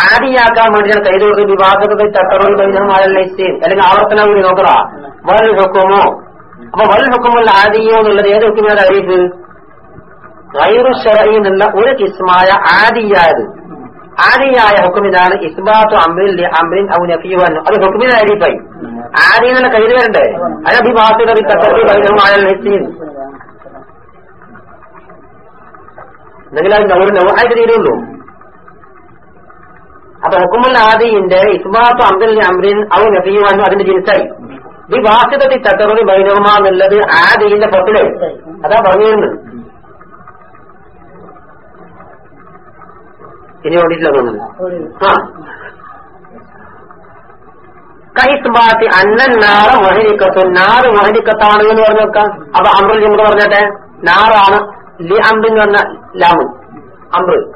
ആദിയാക്കാൻ വേണ്ടിയാണ് കൈതോട്ട് വിവാഹത്തെ ചട്ടറും ബൈനമാലീൻ അല്ലെങ്കിൽ ആവർത്തന കൂടി നോക്കറ വൽ ഹുക്കുമോ. അപ്പൊ വൽ ഹുക്കുമല്ല ആദിയോ എന്നുള്ളത് ഏത് ഹുക്കുമിനാണ് അറിയിപ്പ്? ഗൈറു എന്നുള്ള ഒരു കിസ്മായ ആദിയായത്. ആദിയായ ഹുക്കുമിനാണ് ഇസ്ബാത്തു അമ്രിൻ അമ്പിൻ ഔ നഫീവൻ അത് ഹുക്കുമിനെ അരിപ്പായി ആദി എന്നുള്ള കയ്യിൽ വരണ്ടേ? അത് അഭിഭാഷക തട്ടറി ബൈനമാലീൻ എന്തെങ്കിലും ഒരു നൗഹായിട്ട് തീരുള്ളൂ. അപ്പൊ ഹുക്കുമുൽ ആദിന്റെ ഇസ്ബാത്ത് അബ്ദുൽ അമ്രിൻ ഔ നഫിയുവാനും അതിന്റെ ജിൻസായി. ഈ വാസ്തവത്തിൽ തക്കറുതി ബൈനവുമ എന്നുള്ളത് ആദിന്റെ പുറത്തിൽ അതാ പറഞ്ഞിരുന്നത്. ഇനി ഓടിയിട്ടില്ല കൈസ്ബാത്തി അന്നൻ നാറ് മഹരിക്കത്തു നാറ് മഹരിക്കത്താണ് എന്ന് പറഞ്ഞു നോക്കാം. അപ്പൊ അമ്രുൽ ജിമ്മ പറഞ്ഞട്ടെ? നാറാണ്. ലി അമ്ര എന്ന് പറഞ്ഞ ലാമു. അമ്ര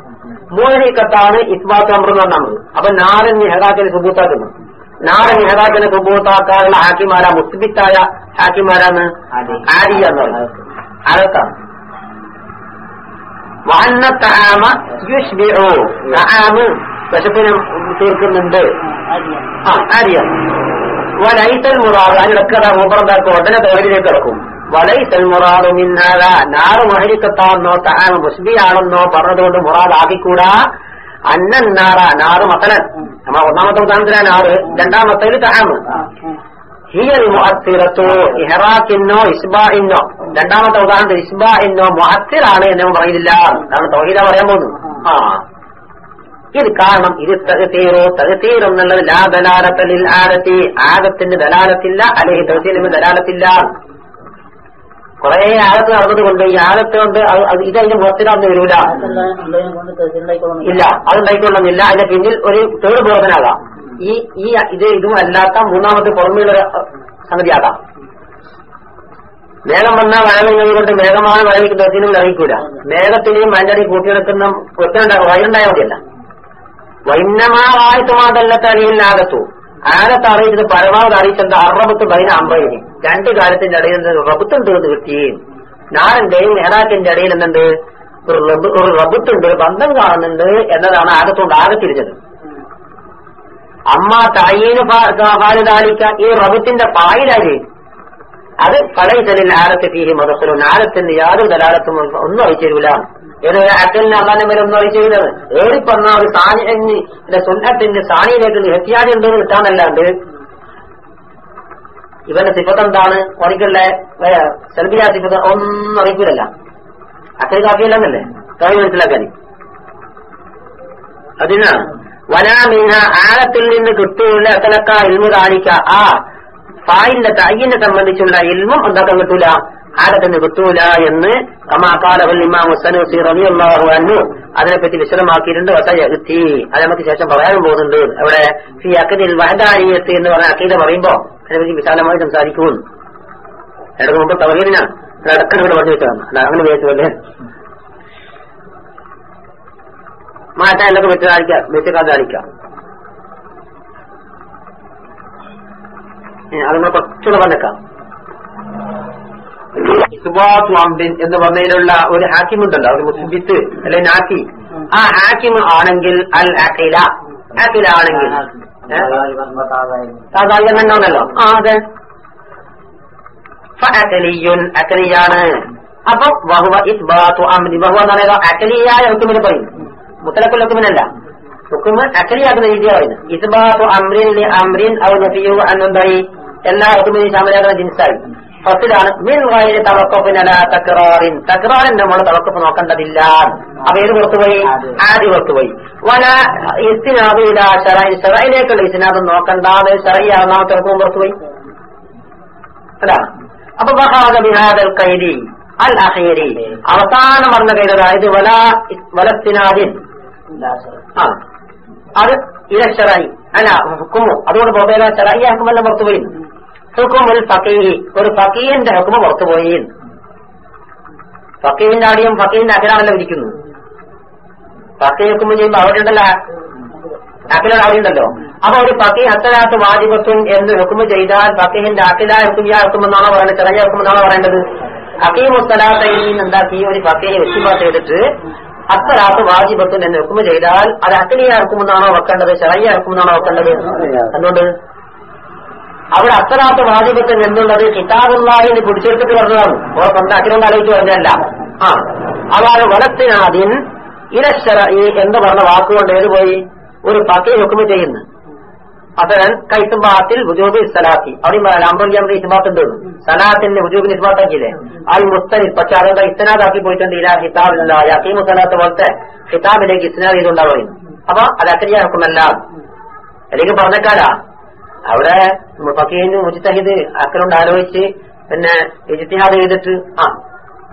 മോഹരിക്കത്താണ് ഇസ്ബാത്ത് അമ്ര എന്ന് പറഞ്ഞ അമ്ര അപ്പൊ നാരൻ നിഹറാക്കിന് സുബൂത്താക്കുന്നു. നാരൻ നിഹറാക്കിന് സുബൂത്താക്കാനുള്ള ഹാക്കിമാരാ? മുസ്ബിത്തായ ഹാക്കിമാരാണ് ആരി എന്ന് വന്ന താമ യുഷ്ബിഒ താമ് വിശപ്പിനെ തീർക്കുന്നുണ്ട്. ആ ആര്യ. വലൈസൽ മുറാദ്. മൂപ്പറന്താക്കും ഉടനെ തോലിലേക്ക് കിടക്കും. വലൈസൽ മുറാദ് മിന്നാല. നാറ് മഹരിക്കത്താണെന്നോ താൻ മുസ്ബിയാണെന്നോ പറഞ്ഞതുകൊണ്ട് മുറാദ് ആക്കിക്കൂടാ അന്നൻ നാറ മത്തലൻ നമ്മ ഒന്നാമത്തെ ഉദാഹരണത്തിലാ നാറ് രണ്ടാമത്തേൽ താമ് ഹിയൽ മുഅത്തിറത്തു ഇഹറാക്കിന്നോ ഇസ്ബാഇന്നോ രണ്ടാമത്തെ ഉദാഹരണത്തിൽ ഇസ്ബാഇന്നോ മുഹത്തിറാണ് എന്ന് പറയുന്നില്ല. അതാണ് തൗഹീദ പറയാൻ പോകുന്നു ആ. ഇത് കാരണം ഇത് തകതീറോ തകതീർ എന്നുള്ളത് ലാ ദലാലത്തലിൽ ആരത്തി ആദത്തിന്റെ ദലാലത്തില്ല അല്ലെങ്കിൽ തഹസീലിന് ദലാലത്തില്ല. കുറെ നടന്നത് കൊണ്ട് ഈ ആഴത്ത് കൊണ്ട് അത്- അത് ഇതതിന്റെ മുഖത്തിലാന്ന് വരൂല. ഇല്ല അതുണ്ടായിക്കൊള്ളുന്നില്ല അതിന്റെ പിന്നിൽ ഒരു തേർഡ് ബോധനാകാം. ഈ ഈ ഇത് ഇതും അല്ലാത്ത മൂന്നാമത്തെ പുറമെയുള്ള സംഗതിയാകാം മേഘം വന്ന വയലിങ്ങനെ കൊണ്ട് മേഘമാണ് വയലിക്ക് ദർശനം അറിയിക്കൂല മേഘത്തിനെയും മഞ്ഞടി കൂട്ടിയെടുക്കുന്ന ഒറ്റണ്ടാകും വയലുണ്ടായാൽ മതിയല്ല. വൈന്നമാവായത്തുമാതല്ലത്തെ അറിയില്ലാകത്തു ആകത്ത്. അറിയിച്ചത് പരമാവധി അറിയിച്ചത് അറബത്ത് ബൈന അമ്പതിന്. രണ്ട് കാലത്തിന്റെ ഇടയിൽ നിന്ന് എന്ന് തീർന്ന് കിട്ടുകയും നാടിന്റെയും നേതാക്കിന്റെ ഇടയിൽ എന്തുണ്ട് ഒരു റബ് ഒരു റബുത്തുണ്ട് ഒരു ബന്ധം കാണുന്നുണ്ട് എന്നതാണ് ആകത്തോണ്ട് ആകെ തിരിഞ്ഞത്. അമ്മ തായീന് പാലിതാലിക്ക ഈ റബുത്തിന്റെ പായിലായി അത് പലയിതലിൽ ആരത്തെ തീരി മതത്തിലും ആരത്തിന് യാതൊരു ദലാലത്തും ഒന്നും അറിയിച്ചിരില്ല ഏത് അക്കലിന് അള്ളാന്റെ മേലെ ഒന്നും അറിയിച്ചിരുന്നത്? ഏറിപ്പന്ന ഒരു സാനിന്റെ സുന്നത്തിന്റെ സാനിയിലേക്ക് ഹത്യാജ് ഉണ്ടെന്ന് കിട്ടാനല്ലാണ്ട് ഇവന്റെ സിഫത്ത് എന്താണ് ഓണിക്കുള്ള സെൽബിയ സിഫത്ത് ഒന്നും അറിയിക്കില്ലല്ല അക്കറി കാപ്പിയല്ലെന്നല്ലേ കവി മനസ്സിലാക്കാൻ. അതിനാണ് വനാമീന ആഴത്തിൽ നിന്ന് കിട്ടൂല അക്കലക്ക ഇൽമു കാണിക്ക. ആ ഫായിന്റെ തയ്യിനെ സംബന്ധിച്ചുള്ള ഇൽമും എന്താക്കാൻ കിട്ടൂല. ആഴത്തിന് കിട്ടൂല എന്ന് കമാക്കാലവൽ അതിനെപ്പറ്റി വിശദമാക്കിയിട്ടുണ്ട്. വസയത്തി അത് നമുക്ക് ശേഷം പറയാനും പോകുന്നുണ്ട്. അവിടെ ഫി അക്കതിൽ വഹദാനിയത്ത് എന്ന് പറഞ്ഞ അക്കീത പറയുമ്പോ അതിനെപ്പറ്റി വിശാലമായി സംസാരിക്കുമെന്ന്. ഇടയ്ക്ക് മുമ്പ് തവഹീദിനാണ് ഇടക്കൻ ഇവിടെ പറഞ്ഞു വെച്ചതാണ്. അല്ല അങ്ങനെ വിചാരിച്ചല്ലേ മാറ്റാൻ എന്തൊക്കെ വെച്ചാലിക്കാം വെച്ചേക്കാതാലിക്കാം അത് നമ്മൾ കുറച്ചുകൂടെ പറഞ്ഞേക്കാം. എന്ന് പറഞ്ഞതിലുള്ള ഒരു ഹാക്കിമുണ്ടല്ലോ ഒരു മുസ്ബിത്ത് അല്ലെ നാക്കി. ആ ഹാക്കിം ആണെങ്കിൽ അൽ അഖില അഖില ആണെങ്കിൽ സാധാരണ തന്നെയാണല്ലോ ആ അതെ. ഫഅഖലിയുൻ അഖലിയാണ് അപ്പൊ വഹുവ ഇസ്ബാത്തു അംരി. വഹുവ എന്ന് പറയുക അക്കലിയായ ഹുക്കുമിനെ പറയും. മുത്തലക്കുൽ ഹുക്കുമിനല്ല. ഹുക്കുമ് അക്കലിയാക്കുന്ന രീതിയാണ് പറയുന്നത് ഇസ്ബാത്തു അമ്രിൻ അമ്രിൻ ഔ നഫിയു എന്നുണ്ടായി എല്ലാ ഹുക്കുമിനും ശാമലാകുന്ന ജിൻസായി ഫസ്റ്റിലാണ് മിൻ ഗൈരി തവക്കഫിനല തക്രാറിൻ തക്രാറിൻ നമ്മൾ തവക്കഫ് നോക്കേണ്ടതില്ല. അപ്പൊ ഏത് പുറത്തുപോയി? ആദ്യ പുറത്തുപോയി. വല ഇസ്തിനാബില ഷറൈൻ ഷറയിലേക്കുള്ള ഇസ്തിനാബ് നോക്കണ്ടാതെ ഷറയ്യ ആറാമത്തെ ഇറക്കവും പുറത്തുപോയി? അല്ല അപ്പൊ ബഹാദ ബിഹാദൽ കൈരി അൽ അഖീരി അവസാനം പറഞ്ഞ കൈത് അതായത് വല വലത്തിനാദിൻ ആ. അത് ഇരക്ഷറായി അല്ല ഹുക്കുമോ അതുകൊണ്ട് പുറത്തേല ചെറിയ ഹുക്കുമല്ല പുറത്തുപോയി. ഹുക്കുമുൽ ഫക്കീഹി ഒരു ഫക്കീഹിന്റെ ഹുക്കുമ പുറത്തു പോയി. ഫക്കീഹിന്റെ അടിയും ഫക്കീഹിന്റെ അഖിലാണല്ലോ ഇരിക്കുന്നു ഫക്കീഹ് ഹുക്കുമ്പ് ചെയ്യുമ്പോ അവിടെ ഉണ്ടല്ലോ. അഖിലാണ് അവിടെ ഉണ്ടല്ലോ. അപ്പൊ ഒരു ഫക്കീ അത്തരാത്ത് വാജിബത്തുൻ എന്ന് ഹുക്കുമ ചെയ്താൽ ഫക്കീഹിന്റെ അഖില ഹുക്കുമിയ ഹുക്കുമെന്നാണോ പറയുന്നത് ചെറിയ ഹുക്കുമെന്നാണോ പറയേണ്ടത്? ഹക്കീമുസ്തലാത്തയിൽ എന്താക്കി ഒരു ഫക്കീഹ് വെച്ചിമ ചെയ്തിട്ട് അത്തരാത്ത് വാജിബത്തുൻ എന്ന് ഹുക്കുമ ചെയ്താൽ അത് അഖിലിയ ഹുക്കുമെന്നാണോ വെക്കേണ്ടത്? ചെറിയ ഹുക്കുമെന്നാണോ വെക്കേണ്ടത്? എന്തുകൊണ്ട്? അവിടെ അത്തരാത്ത വാജിബത്തൻ എന്നുള്ളത് കിതാബുള്ളാഹിന് പിടിച്ചെടുത്തിട്ട് പറഞ്ഞതാണ്. ഓ സ്വന്തം അഖിലം ആലോചിച്ച് പറഞ്ഞല്ല ആ. അതാണ് വലത്തിനാദ്യൻ ഇരശ്ശര ഈ എന്ന് പറഞ്ഞ വാക്കുകൊണ്ട് ഏത് പോയി? ഒരു പക്കി ഹുക്കുമ ചെയ്യുന്നു. അത്തരൻ കൈത്തുമ്പാത്തിൽ ഹുജൂബി സലാത്തി. അവിടെ പറയാം ഇസ്ബാത്ത് ഉണ്ട് സലാത്തിന്റെ ഹുജൂബിന് ഇസ്ബാത്താക്കിയില്ലേ അത് മുസ്തനി പക്ഷെ അതുകൊണ്ട് ഇസ്തനാദാക്കി പോയിട്ടുണ്ട് ഇലാ ഹിതാബില്ല യക്കീമു സലാത്ത് പോലത്തെ ഹിതാബിലേക്ക് ഇസ്നാദ് ചെയ്തുണ്ടാവുകയും അപ്പൊ അത് അക്രിയ ഹുക്കുമല്ല അല്ലെങ്കിൽ പറഞ്ഞേക്കാലാ അവിടെ ഫക്കീന് മുജിത്തഹിദ് അക്കലുണ്ട് ആലോചിച്ച് പിന്നെ ഇജിത്തിഹാദ് ചെയ്തിട്ട് ആ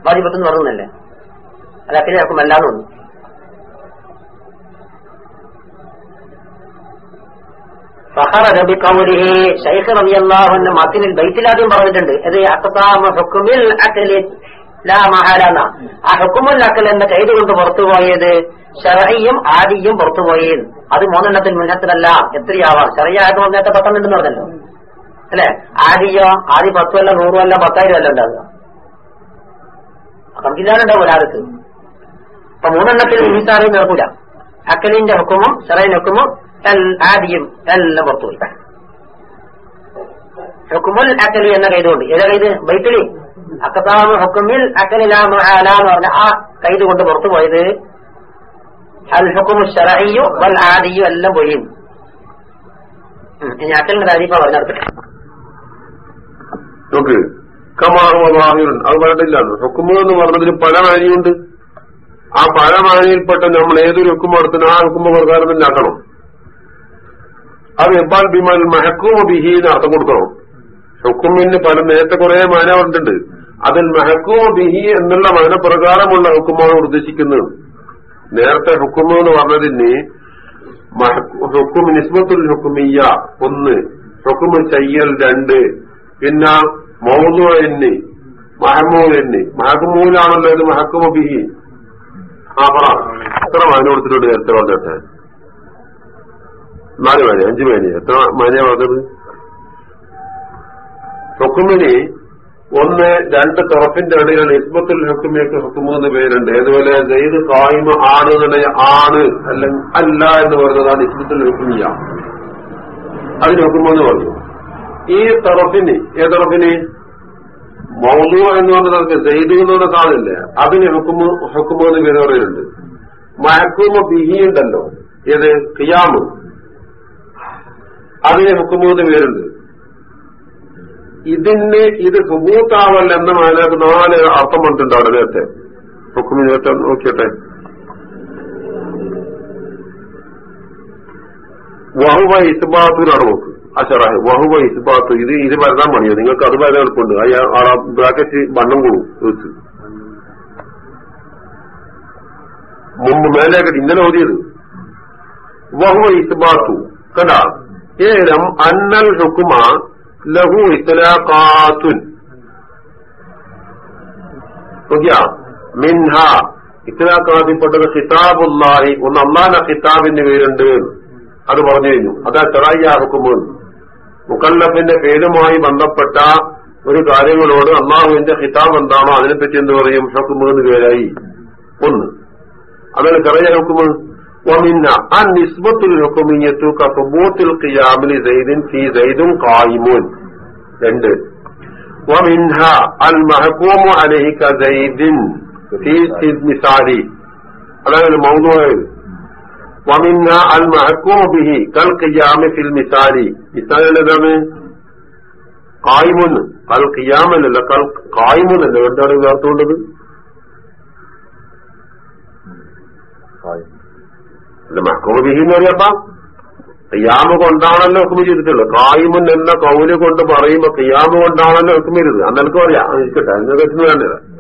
വാജിബത്തെന്ന് പറഞ്ഞല്ലേ അത് തോന്നുന്നു ഫഹറ ബി ഖൗലിഹി ശൈഖ് റളിയല്ലാഹു അൻഹു മത്തിനിൽ ബൈത്തിലാദ്യം പറഞ്ഞിട്ടുണ്ട്. ഇത് അക്കത്താമ ഹുക്മിൽ അഖലി ലാ മഹാലാന ആ ഹുക്കുമുല്ലാക്കൽ എന്ന കൈത് കൊണ്ട് പുറത്തുപോയത് ഷറയും ആദിയും പുറത്തുപോയി അത് മൂന്നെണ്ണത്തിൽ മുന്നത്തിലല്ല എത്രയാവാം? ഷറിയായത് നേരത്തെ പത്തെണ്ണെന്ന് പറഞ്ഞല്ലോ. അല്ലെ? ആദിയോ ആദി പത്തുമല്ല അല്ല നൂറും അല്ല പത്തായിരം അല്ല ഉണ്ടാകുക നമുക്കില്ലാണ്ടാവും ഒരാൾക്ക് അപ്പൊ മൂന്നെണ്ണത്തിൽ നിസാറി നടക്കൂല. അക്കലിന്റെ ഹുക്കുമും ഷറയിന്റെ ഹുക്കുമും ആദിയും എല്ലാം പുറത്തുപോയി ഹുക്കുമുൽ അക്കലി എന്ന കൈതുകൊണ്ട് ഏതാ കൈത് ബൈത്തിലി? അക്കത്താമ് ഹുക്കുമിൽ അക്കലിലാമ ആല പറഞ്ഞ ആ കൈത് കൊണ്ട് പുറത്തു പോയത്. അൽ ഹുക്കുമു ഷറയ്യു വൽ ആദിയു എല്ലാം പോയി. ഇനി അക്കലിന്റെ താരിഫ പറഞ്ഞെടുക്കട്ടെ നോക്ക് അത് പറഞ്ഞിട്ടില്ല ഹുക്കുമു എന്ന് പറഞ്ഞതിന് പല മാനിയുണ്ട്. ആ പല മാനിയിൽപ്പെട്ട നമ്മൾ ഏതൊരു ഹുക്കുമ്പോ എടുത്തിന് ആ ഹുക്കുമ്പ പ്രകാരം തന്നെ ആക്കണം അത് എബാൽ ബിമാൽ മെഹക്കൂമ ബിഹി എന്ന് അർത്ഥം കൊടുക്കണം. ഹുക്കുമിന് പല നേരത്തെ കുറെ മാന പറഞ്ഞിട്ടുണ്ട് അതിൽ മെഹക്കോ ബിഹി എന്നുള്ള മാനപ്രകാരമുള്ള ഹുക്കുമാണ് ഉദ്ദേശിക്കുന്നത്. നേരത്തെ ഹുക്കുമ എന്ന് പറഞ്ഞതിന് ഹുക്കും നിസ്ബത്തുൽ ഹുക്കുമിയ ഒന്ന് ഹുക്കുമ് ചെയ്യൽ രണ്ട് പിന്നെ മൗദുവിന് മഹമൂലിന് മഹമൂലാണല്ലോ ഇത് മഹക്കുമ ബിഹി. ആ പറ. എത്ര മകന കൊടുത്തിട്ടുണ്ട് നേരത്തെ പറഞ്ഞിട്ട്? നാല് മകനെ അഞ്ച് മകനെ എത്ര മാനയാ പറഞ്ഞത്? ഹുക്കുമിന് ഒന്ന് രണ്ട് തറഫിന്റെ ഇടയിൽ ഇസ്മത്തുൽ ഹുക്കുമിയൊക്കെ ഹുക്കുമു എന്ന് പേരുണ്ട്. ഏതുപോലെ? ജയ്ത് കായ്മ ആണ് എന്നുണ്ടെങ്കിൽ ആണ്. അല്ലെങ്കിൽ അല്ല എന്ന് പറയുന്നതാണ് ഇസ്മത്തുൽ ഹുക്കുമിയ അതിന് ഹുക്കുമു എന്ന് പറഞ്ഞു. ഈ തറഫിന് ഏത് തറഫിന്? മൗലു എന്ന് പറഞ്ഞതൊക്കെ ജയ്ദ് എന്ന് പറഞ്ഞ സാധനമില്ലേ? അതിന് ഹുക്കുമു ഹുക്കുമു എന്ന് പേര് പറയുന്നുണ്ട്. മഹക്കൂമ ബിഹി ഉണ്ടല്ലോ. ഏത്? കിയാമ് അതിന് ഹുക്കുമു എന്ന് പേരുണ്ട്. ഇതിന് ഇത് സുബൂത്താവല്ല എന്ന് അതിനകത്ത് നാല് അർത്ഥം വന്നിട്ടുണ്ട് അവിടെ നേരത്തെ. ഹുക്കുമി നേരത്തെ നോക്കിയട്ടെ. വഹുവ ഇസ്ബാത്തുനാണ് നോക്ക്. അഷറാഹ് വഹുവ ഇസ്ബാത്തു. ഇത് ഇത് വരുന്ന പണിയോ. നിങ്ങൾക്ക് അത് വരെ എളുപ്പമുണ്ട്. ആ ബ്രാക്കറ്റ് വണ്ണം കൂടും മുമ്പ് മേലേക്കട്ട് ഇന്നലെ ഓതിയത്. വഹുവ ഇസ്ബാത്തു. കണ്ട? ഏരം അന്നൽ ഹുക്കുമ ലഹു ഇത്തലാഖാത്തുൻ. മിൻഹ ഇത്തലാഖാത്തിൽപ്പെട്ടത് ഖിതാബുല്ലാഹി ഒന്ന് അള്ളാന ഖിതാബിന്റെ പേരുണ്ട്. അത് പറഞ്ഞു കഴിഞ്ഞു. അതാ ചെറായി ഹുക്കുമ്. മുക്കല്ലഫിന്റെ പേരുമായി ബന്ധപ്പെട്ട ഒരു കാര്യങ്ങളോട് അള്ളാഹുവിന്റെ ഖിതാബ് എന്താണോ അതിനെപ്പറ്റി എന്ത് പറയും? ഹക്കുമെന്ന് പേരായി. ഒന്ന്. അതാണ് ചെറിയ ഹുക്കുമ്? ومن النسبة الحكمية كثبوت القيام لزيد في زيد قائم രണ്ട് ومنها المحكوم عليه كزيد في مثال അതാണ് മൗതുവായത് ومنها المحكوم به كالقيام في المثال مثال ഏതാണ് കായ്മുന്ന് കൽ ഖിയാമല്ല കൽ കായ്മുന്നല്ല എന്താണ് ചേർത്തുകൊണ്ടത് അല്ല മഹക്കൂമ ബിഹി എന്ന് പറയപ്പ ഖിയാമ കൊണ്ടാണല്ലോ ഹുക്കുമ ചെയ്തിട്ടുള്ളത്. കായ്മുൻ എന്ന കൗൽ കൊണ്ട് പറയുമ്പോ ഖിയാമ കൊണ്ടാണല്ലോ ഹുക്കുമ ചെയ്തത്. അന്നെനിക്ക് പറയാം. ഇരിക്കട്ടെ. അങ്ങനെ എത്തുന്ന വേണ്ടത്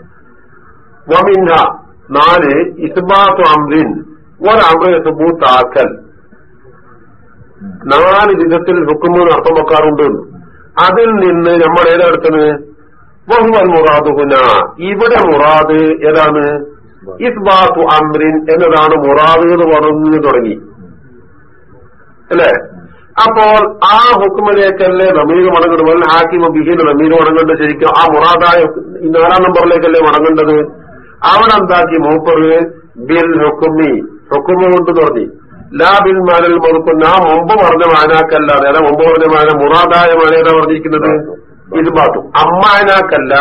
വമിന്ന നാല് ഇസ്ബാത്തു അമ്രിൻ ഒരമ്ര താക്കൽ നാല് വിധത്തിൽ ഹുക്കുമ് അർത്ഥം വെക്കാറുണ്ട് അതിൽ നിന്ന് നമ്മൾ ഏതെടുത്തത് മുറാദ് മുറാദുഹുന. ഇവിടെ മുറാദ് ഏതാണ്? ഇസ്ബാത്തു അമ്രിൻ എന്നതാണ് മുറാദ് എന്ന് പറഞ്ഞു തുടങ്ങി. അല്ലേ? അപ്പോൾ ആ ഹുക്കുമിലേക്കല്ലേ നമീർ മടങ്ങുന്നത് വല്ല ഹാക്കിമ ബിഹിന് നമീർ മടങ്ങേണ്ടത് ശരിക്കും ആ മുറാദായ നാലാം നമ്പറിലേക്കല്ലേ മടങ്ങേണ്ടത് അവിടെ എന്താക്കി മൂപ്പറ് ബിൽ ഹുക്കുമി ഹുക്കുമ കൊണ്ട് തുടങ്ങി. ലാ ബിൽ മാനൽ മുറുക്കുന്ന ആ മുമ്പ് പറഞ്ഞ മാനാക്കല്ലാതെ അല്ല മുമ്പ് പറഞ്ഞ മാന മുറാദായ മാനേതാ പറഞ്ഞിരിക്കുന്നത്? ഇത് പാത്തു അമ്മാനാക്കല്ല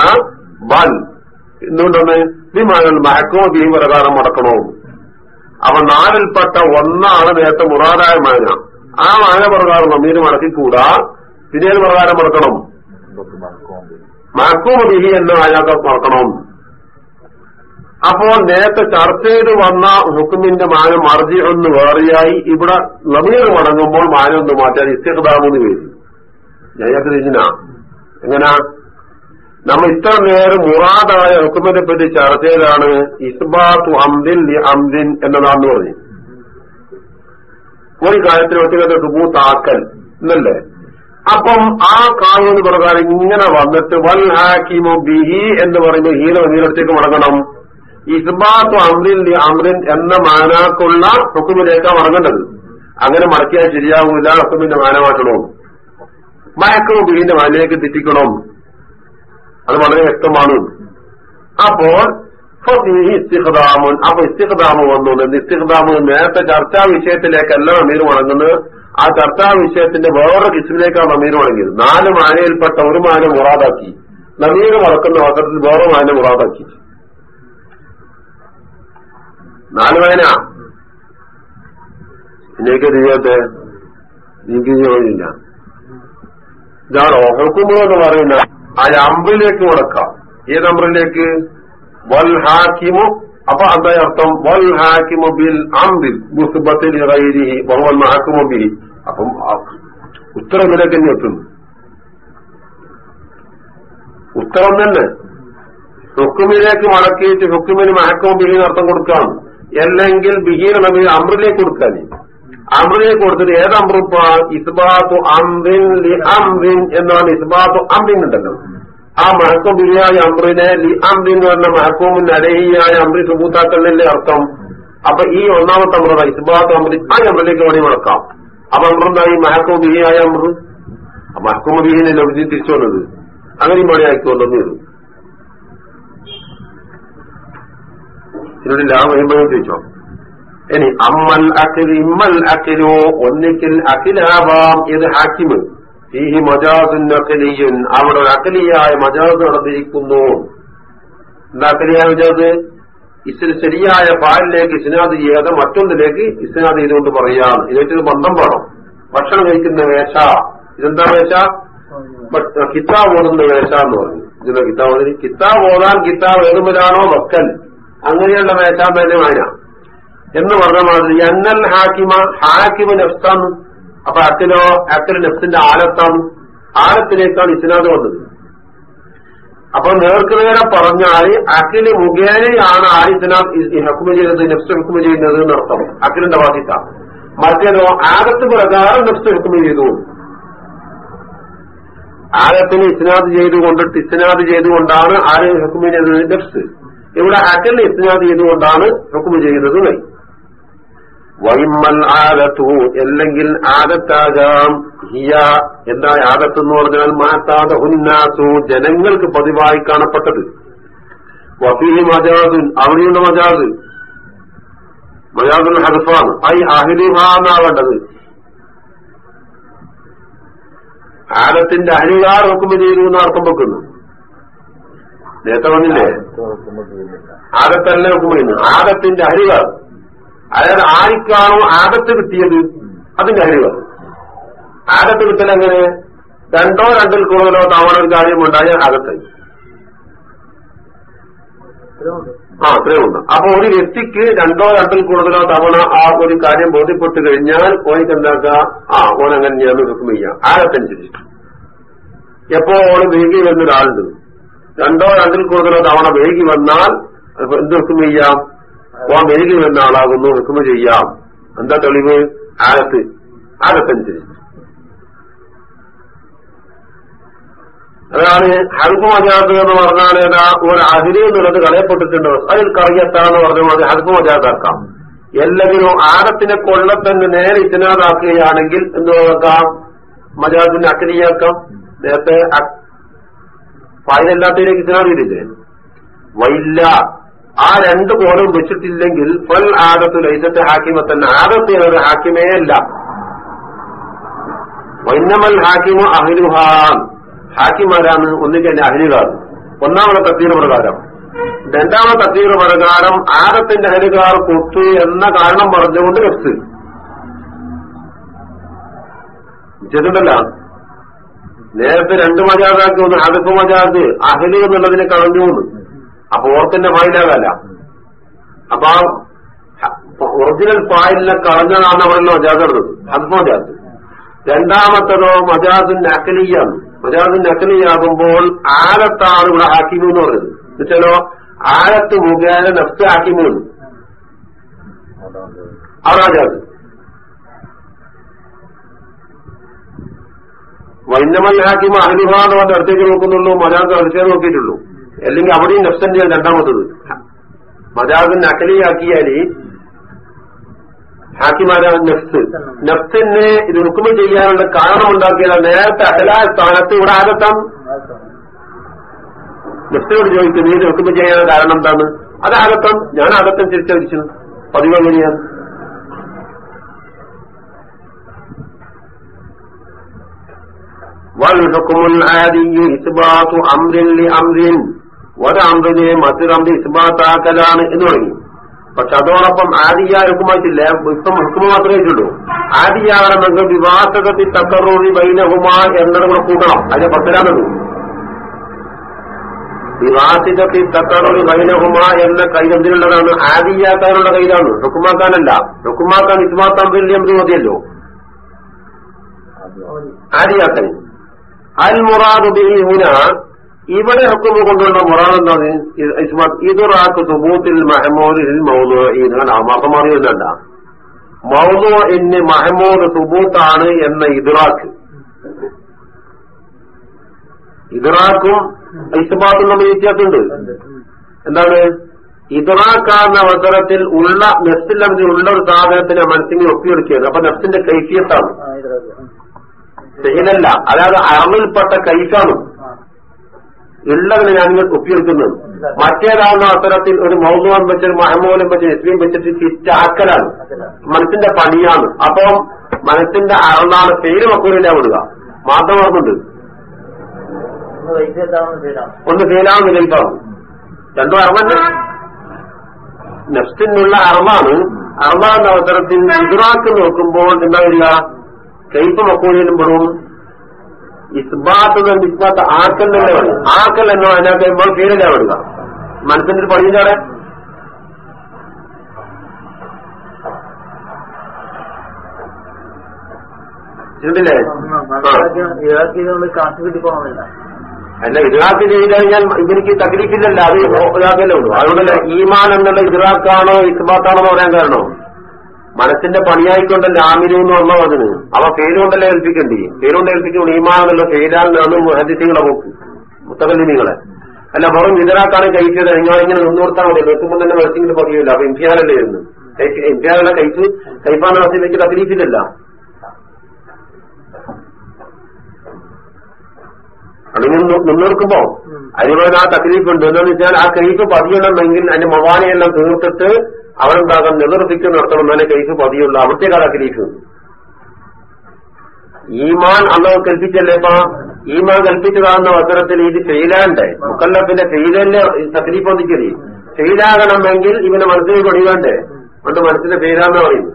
ബൽ. എന്തുകൊണ്ടാണ്? വിമാനൽ മഹക്കോ ബി പ്രകാരം മുടക്കണോ? അവ നാലിൽപ്പെട്ട ഒന്നാണ് നേരത്തെ മുറാദായ മാന ആ മാന പ്രകാരം മടക്കി മടക്കിക്കൂടാ. പിന്നെ പ്രകാരം മടക്കണം? മഹക്കോ ബിഹി എന്ന മാനാക്ക മറക്കണം അപ്പോൾ നേരത്തെ ചർച്ച ചെയ്ത് വന്ന ഹുക്കുമിന്റെ മാനം മർജി ഒന്ന് വേറെയായി ഇവിടെ നമീർ മടങ്ങുമ്പോൾ മാനം ഒന്ന് മാറ്റാൻ? ഇസ്തിഖദാമെന്ന് പേര് ഞാൻ തിരിഞ്ഞാ എങ്ങനാ? നമ്മൾ ഇത്ര നേരം മുറാദായ ഹുക്കുമിനെ പറ്റി ചർച്ച ചെയ്താണ് ഇസ്ബാത്തു അംദിൻ ലി അംദിൻ എന്നതാന്ന് പറഞ്ഞു. ഒരു കാര്യത്തിൽ ഒറ്റ സുബൂത്താക്കൽ എന്നല്ലേ? അപ്പം ആ കാവൂന്ന് പ്രകാരം ഇങ്ങനെ വന്നിട്ട് വൽ ഹാക്കിമു ബിഹി എന്ന് പറയുമ്പോൾ ഹീന നീരത്തേക്ക് മടങ്ങണം. ഇസ്ബാത്തു അമ്രിൻ ലി അമ്രിൻ എന്ന മാനാക്കുള്ള ഹുക്കുമിലേക്കാണ് മടങ്ങേണ്ടത്. അങ്ങനെ മടക്കിയാൽ ശരിയാവൂല ഹുക്കുമിന്റെ മാനമാക്കണോ? മയക്കവും ബിഹിന്റെ മാനിലേക്ക് തെറ്റിക്കണം? അത് വളരെ വ്യക്തമാണ്. അപ്പോൾ ഇസ്തിഖദാമുൻ അപ്പൊ ഇസ്തിഖദാമ് വന്നു. ഇസ്തിഖദാമ്? നേരത്തെ ചർച്ചാ വിഷയത്തിലേക്കല്ല അമീർ മടങ്ങുന്നത് ആ ചർച്ചാ വിഷയത്തിന്റെ വേറൊരു കിസ്മിലേക്കാണ് അമീർ മടങ്ങിയത് നാല് മാനയിൽപ്പെട്ട ഒരു മാന മുറാദാക്കി. നമീർ മടക്കുന്ന അവസരത്തിൽ വേറെ മാന മുറാദാക്കി. നാല് മാന? എനിക്ക് ചെയ്യാത്തെ നീക്കി ചോദിക്കില്ല ഇതാണോ ഹുക്കുമോ എന്ന് പറയുന്ന ആ അമ്പിലേക്ക് മുടക്കാം. ഏത് അമ്രിലേക്ക് വൽ ഹാക്കിമു. അപ്പൊ അതായ അർത്ഥം? വൽ ഹാക്കിമു ബിൽ അമ്പിൽ. മുസ്ബത്തിൽ വഹുവൽ മഹക്കുമു ബിഹി. അപ്പം ഉത്തരം ഇതിലേക്ക് തന്നെ എത്തുന്നു. ഉത്തരം തന്നെ. ഹുക്കുമിലേക്ക് മടക്കിയിട്ട് ഹുക്കുമിന് മഹക്കുമു ബിഹിന് അർത്ഥം കൊടുക്കാം അല്ലെങ്കിൽ ബിഹീർ നബി അമ്രിലേക്ക് കൊടുക്കാൻ അമ്രിലേക്ക് കൊടുത്തിട്ട് ഏത് അമ്രുപ്പ ഇസ്ബാത്തു അംബിൻ ലി അംബിൻ എന്നാണ് ഇസ്ബാത്തു അംബിൻ ഉണ്ടല്ലോ. ആ മഹക്കും ബിരിയായ അമ്രിനെ ലി അംബിൻ എന്ന് പറഞ്ഞ മഹക്കോമിൻ അരഹിയായ അമ്രി സുബൂത്താക്കലിന്റെ അർത്ഥം? അപ്പൊ ഈ ഒന്നാമത്തെ അമ്രത ഇസ്ബാത്തു അമ്രി ആ അമ്രിലേക്ക് വേണി മുടക്കാം. അപ്പൊ അമ്രെന്തായി മഹക്കും ബിരിയായ അമൃത് മഹക്കും ബിഹിനെ ലഭിച്ച് തിരിച്ചു വന്നത്? അങ്ങനെ മണി ആയിക്കൊണ്ടെന്ന് വരും ഇതിനോട് ലാഭം ചോദിച്ചോ? ഇനി അമ്മൽ അഖിൽ ഇമ്മൽ അഖിലോ ഒന്നിക്കൽ അഖിലാവാം ഇത് ഹാക്കിമ്. ഈ മജാസുൻ അഖിലിയുൻ അവിടെ ഒരു അഖിലിയായ മജാസ് നടന്നിരിക്കുന്നു. എന്താ അഖിലിയായ മജാസ്? ഇസിന് ശരിയായ പാലിലേക്ക് ഇസ്നാദ് ചെയ്യാതെ മറ്റൊന്നിലേക്ക് ഇസ്നാദ് ചെയ്തുകൊണ്ട് പറയാം ഇതിനൊരു ബന്ധം വേണം. ഭക്ഷണം കഴിക്കുന്ന വേഷ. ഇതെന്താ വേഷ? കിതാബ് ഓടുന്ന വേഷ എന്ന് പറഞ്ഞു. ഇതിന്റെ കിതാബ് കിതാബ് ഓടാൻ കിതാബ് ഏതുമ്പോഴാണോ വക്കൽ. അങ്ങനെയുള്ള വേഷ തന്നെ വായന എന്ന് പറഞ്ഞ മാതിരി അന്നൽ ഹാക്കിമ ഹാക്കിമ നെഫ്സാണ് അപ്പൊ അച്ഛനോ അക്കൽ നെഫ്സിന്റെ ആലത്താണ്. ആലത്തിലേക്കാണ് ഇസ്നാദ് വന്നത്. അപ്പൊ നേർക്കുനേരെ പറഞ്ഞാൽ അഖിൽ മുഖേനയാണ് ആ ഇസ്നാദ് ഹക്കുമ ചെയ്യുന്നത് നെഫ്സ് ഹക്കുമ ചെയ്യുന്നത് എന്നർത്ഥം. അഖിലിന്റെ ബാധ്യത മറ്റേതോ ആകത്ത് പ്രകാരം നെഫ്സ് ഹക്കുമ ചെയ്തു. ആകത്തിന് ഇസ്നാദ് ചെയ്തുകൊണ്ടിട്ട് ഇസ്നാദ് ചെയ്തുകൊണ്ടാണ് ആര് ഹക്കുമ ചെയ്തത് നെഫ്സ്. ഇവിടെ അഖിൽ ഇസ്നാദ് ചെയ്തുകൊണ്ടാണ് ഹക്കുമ ചെയ്യുന്നത് വൈ വൈമൽ ആദത്തു അല്ലെങ്കിൽ ആദത്താകാം. ഹിയ എന്താ ആദത്ത് എന്ന് പറഞ്ഞാൽ മാത്താത ഹുന്നാസു ജനങ്ങൾക്ക് പതിവായി കാണപ്പെട്ടത്. വഫീഹി മജാദുൻ അവിടെയുണ്ട് മജാദ്. മജാദുൽ ഹർഫാണ് ഐ അഹിലിഹാന്നാവേണ്ടത് ആദത്തിന്റെ അഹിലുകാർ ഹുക്കുമ ചെയ്തു എന്ന് അർത്ഥം വെക്കുന്നു. നേരത്തെ വന്നില്ലേ ആദത്തല്ല ഹുക്കുമ ചെയ്യുന്നു ആദത്തിന്റെ അഹിലുകാർ. അതായത് ആർക്കാണോ ആദത്ത് കിട്ടിയത് അതിന്റെ അറിവ് ആദത്ത് കിട്ടൽ എങ്ങനെ? രണ്ടോ രണ്ടിൽ കൂടുതലോ തവണ ഒരു കാര്യമുണ്ടായ ആദത്തായി ആ അത്രയും ഉണ്ട് അപ്പൊ ഒരു വ്യക്തിക്ക് രണ്ടോ രണ്ടിൽ കൂടുതലോ തവണ ആ ഒരു കാര്യം ബോധ്യപ്പെട്ട് കഴിഞ്ഞാൽ ഓനിക്ക് എന്താക്കുക ആ ഓൻ അങ്ങനെ ഞാൻ ഹുക്കും ചെയ്യാം ആകത്തനുസരിച്ച് എപ്പോ ഓണ് വരുന്ന ഒരാളുണ്ട് രണ്ടോ രണ്ടിൽ കൂടുതലോ തവണ വേഗി വന്നാൽ എന്ത് ഹുക്കും ചെയ്യാം? ഓൻ വേഗി വരുന്ന ആളാകുന്നു ഹുക്കുമ ചെയ്യാം. എന്താ തെളിവ്? ആകത്ത് ആകത്തനുസരിച്ച് അതാണ് ഹൽഫ് എന്ന് പറഞ്ഞാൽ ഒരു അതിരി എന്നുള്ളത് കളയപ്പെട്ടിട്ടുണ്ട്. അതിൽ കറിയത്താന്ന് പറഞ്ഞ മതി ഹൽഫ് മജാദാക്കാം എല്ലാവരും ആടത്തിനെ കൊള്ള തന്നെ നേരെ ഇത്തിനാദാക്കുകയാണെങ്കിൽ എന്ത് നോക്കാം? മജാദിനെ അക്കലിയാക്കാം നേരത്തെ ഫയലല്ലാത്തതിലേക്ക് ഇത്തിനാദിയില്ലേ വൈല്ല. ആ രണ്ട് കോലും വെച്ചിട്ടില്ലെങ്കിൽ ഫൽ ആദത്തു ലൈസത്തെ ഹാക്കിമത്തന്നെ ആദത്തിൽ ആദത്ത് എന്നത് ഹാക്കിമേ അല്ല. വൈന്നമൽ ഹാക്കിമു അഹിലുഹാൻ ഹാക്കിമാരാണ് ഒന്നിക്കന്റെ അഹിലുകാർ. ഒന്നാമത്തെ തത്തീർ പ്രകാരം. രണ്ടാമത്തെ തത്തീർ പ്രകാരം ആദത്തിന്റെ അഹിലുകാർ കൊത്തു എന്ന കാരണം പറഞ്ഞുകൊണ്ട് വെച്ച് ചെയ്തിട്ടല്ല നേരത്തെ രണ്ട് മജാദാക്കി ഒന്ന് അടുപ്പ് മജാദ് അഹലി എന്നുള്ളതിനെ കളഞ്ഞു അപ്പൊ ഓർത്തിന്റെ ഫായിലാകല്ല അപ്പൊ ആ ഒറിജിനൽ ഫായിലിനെ കളഞ്ഞതാണ് അവിടെ മജാദ് നടന്നത് ഹദഫ് മജാദ് രണ്ടാമത്തതോ മജാദുൻ അക്കലിയാണ് മജാദുൻ അക്കലിയാകുമ്പോൾ ആലത്താണ് ഇവിടെ ഹാക്കിമു എന്ന് പറഞ്ഞത് എന്നുവെച്ചാലോ ആലത്ത് മുഖേന നഫ്സ് ഹാക്കിമു എന്ന് അറാജാദ് വൈന്നമൽ ഹാക്കിമ അഹ്ലിഹാന്ന് പറഞ്ഞ അടുത്തേക്ക് നോക്കുന്നുള്ളൂ മജാദ് അടുത്തേക്ക് നോക്കിയിട്ടുള്ളൂ. അല്ലെങ്കിൽ അവിടെയും നെഫ്സന്റെ രണ്ടാമത്തത്. മതാബിൻ അകലിയാക്കിയാൽ ഹാക്കിമാരാണ് നെഫ്സ് നെഫ്സിനെ ഇത് ഹുക്കുമ ചെയ്യാനുള്ള കാരണം ഉണ്ടാക്കിയാൽ നേരത്തെ അഹലായ സ്ഥാനത്ത് ഇവിടെ ആകത്താം നെഫ്സിനോട് ചോദിക്കും ഇത് ഹുക്കുമ ചെയ്യാനുള്ള കാരണം എന്താണ്? അത് ആകത്താം ഞാൻ ആകത്തം തിരിച്ചറിയിച്ചു പതിവ് എങ്ങനെയാണ്? വൽഹുക്കുമുൽ ആദിയു ഇസ്ബാത്തു അംറിൻ ലി അംറിൻ മറ്റൊരാമ്പ് ഇസ്ബാത്താക്കലാണ് എന്ന് തുടങ്ങി പക്ഷെ അതോടൊപ്പം ആദിയാരുക്കുമായിട്ടില്ല ഇപ്പം ഹുക്കുമ മാത്രമേ ഇട്ടുള്ളൂ ആദിയാകണമെങ്കിൽ വിവാസകത്തിൽ തക്കറൂറി ബൈനഹുമ എന്നത് കൂടെ കൂട്ടണം. അതിന്റെ പത്തരാമത് വിവാസിതത്തിൽ തക്കറൂറി ബൈനഹുമ എന്ന കൈതെന്തിനുള്ളതാണ് ആദിയാക്കാനുള്ള കയ്യിലാണ്. ഹുക്കുമാക്കാനല്ല ഹുക്കുമാക്കാൻ ഇസ്മാത്താമ്പിന്റെ എന്ത് മതിയല്ലോ. ആദിയാക്കൻ. അൽ മുറാദ് ബിഹി ഹുന ഇവിടെ ഹുക്കുമ കൊണ്ടുള്ള മുറാൻ എന്താണ്? ഇതുറാക്ക് സുബൂത്തിൽ മഹമൂദിൽ മൗലു മഹമാറിയല്ല മൗലോ എന്ന് മഹമൂദ് സുബൂത്താണ് എന്ന ഇതുറാക്ക്. ഇതുറാക്കും ഇസ്മാത്തും നമ്മൾ വ്യത്യാസമുണ്ട്. എന്താണ്? ഇതുറാക്കാവുന്ന അവസരത്തിൽ ഉള്ള നെഫ്സിൽ ഉള്ള ഒരു സാധനത്തിന് മനസ്സിനെ ഒപ്പിയെടുക്കുകയാണ്. അപ്പൊ നെഫ്സിന്റെ കൈഫിയത്താണ്. സെഹിലല്ല അതായത് അറമിൽപ്പെട്ട കൈഫാണ്. ഉള്ളതിനെ ഞാനിങ്ങൾ ഒപ്പിയെടുക്കുന്നത് മറ്റേതാവുന്ന അവസരത്തിൽ ഒരു മൗസുവാൻ വെച്ച് ഒരു മഹമൂലം വെച്ച് എസ്ലിം വെച്ചിട്ട് തിരിച്ചാക്കലാണ് മനസ്സിന്റെ പണിയാണ്. അപ്പം മനസ്സിന്റെ അറന്നാണ് പേര് മക്കൂരില്ല വിടുക. മാത്രം ഓർക്കുന്നുണ്ട് ഒന്ന് ഫെയിലാവുന്ന ലൈഫാവും രണ്ടും അറമല്ല നെഫ്റ്റിനുള്ള അറമാണ് അറമാകുന്ന അവസരത്തിൽ ഇതുറാക്ക് നോക്കുമ്പോൾ എന്താ വരിക? കൈപ്പ് പെടും. ഇസ്ബാത്ത് ഇസ്ബാത്ത് ആക്കൽ തന്നെ ആക്കൽ എന്നോ അതിനകത്ത് എമ്പോൾ ഫീലില്ല വിടുക മനസ്സിന്റെ ചിന്തില്ലേ? അല്ല ഇറാഖ് ചെയ്ത് കഴിഞ്ഞാൽ ഇവർക്ക് തകരിക്കില്ലല്ലോ അത് ഇതാക്കല്ലേ ഉള്ളൂ. അതുകൊണ്ടല്ല ഈമാൻ എന്നുള്ള ഇറാഖാണോ ഇസ്ബാത്താണോ എന്ന് പറയാൻ കാരണം? മനസ്സിന്റെ പണിയായിക്കൊണ്ടല്ല ആമിരു എന്ന് വന്നോ അതിന് അവ പേരുകൊണ്ടല്ലേ ഏൽപ്പിക്കണ്ടേ? പേരുകൊണ്ട് ഏൽപ്പിക്കണം ഈമാണെന്നല്ലോ പേരാണെന്നാണ് ഹദിസികളെ പോക്ക് മുത്തകല്ലിനികളെ അല്ല വെറും ഇതരാക്കാണ് കഴിച്ചത്. നിങ്ങൾ ഇങ്ങനെ നിന്ന് കൊടുത്താൽ മതി. വെക്കുമ്പോൾ തന്നെ മനസ്സിന്റെ പതിയില്ല അപ്പൊ ഇംതിയാനല്ലേ ഇരുന്ന് ഇംതിയാനുള്ള കഴിച്ച് കൈപ്പാണ് മനസ്സിലേക്ക് തക്ലീഫില്ലല്ല അല്ലെങ്കിൽ നിന്നെടുക്കുമ്പോ അതിനുള്ള ആ തക്ലീഫ് ഉണ്ട് എന്താന്ന് വെച്ചാൽ ആ കൈഫ് പതിയണമെങ്കിൽ അതിന്റെ മവാനെയെല്ലാം തീർത്തിട്ട് അവരെന്താകാം നിലർപ്പിക്ക് നടത്തണം തന്നെ കൈക്ക് പതിയുള്ള അവിടുത്തെ കാലത്തിലേക്ക് ഈമാൻ അള്ളാഹ് കൽപ്പിച്ചല്ലേ ഇപ്പൊ? ഈമാൻ കൽപ്പിച്ചതാകുന്ന അവസരത്തിൽ ഇത് ഫെയിലാണ്ടേ മുക്കല്ലത്തിന്റെ ഫെയിലല്ലേ തക്ലീഫ് ഒന്നിക്കരി ഫെയിലാകണമെങ്കിൽ ഇവനെ മനസ്സിൽ പണിയാണ്ടേ അതുകൊണ്ട് മനസ്സിന്റെ ഫെയിലാന്ന് പറയുന്നു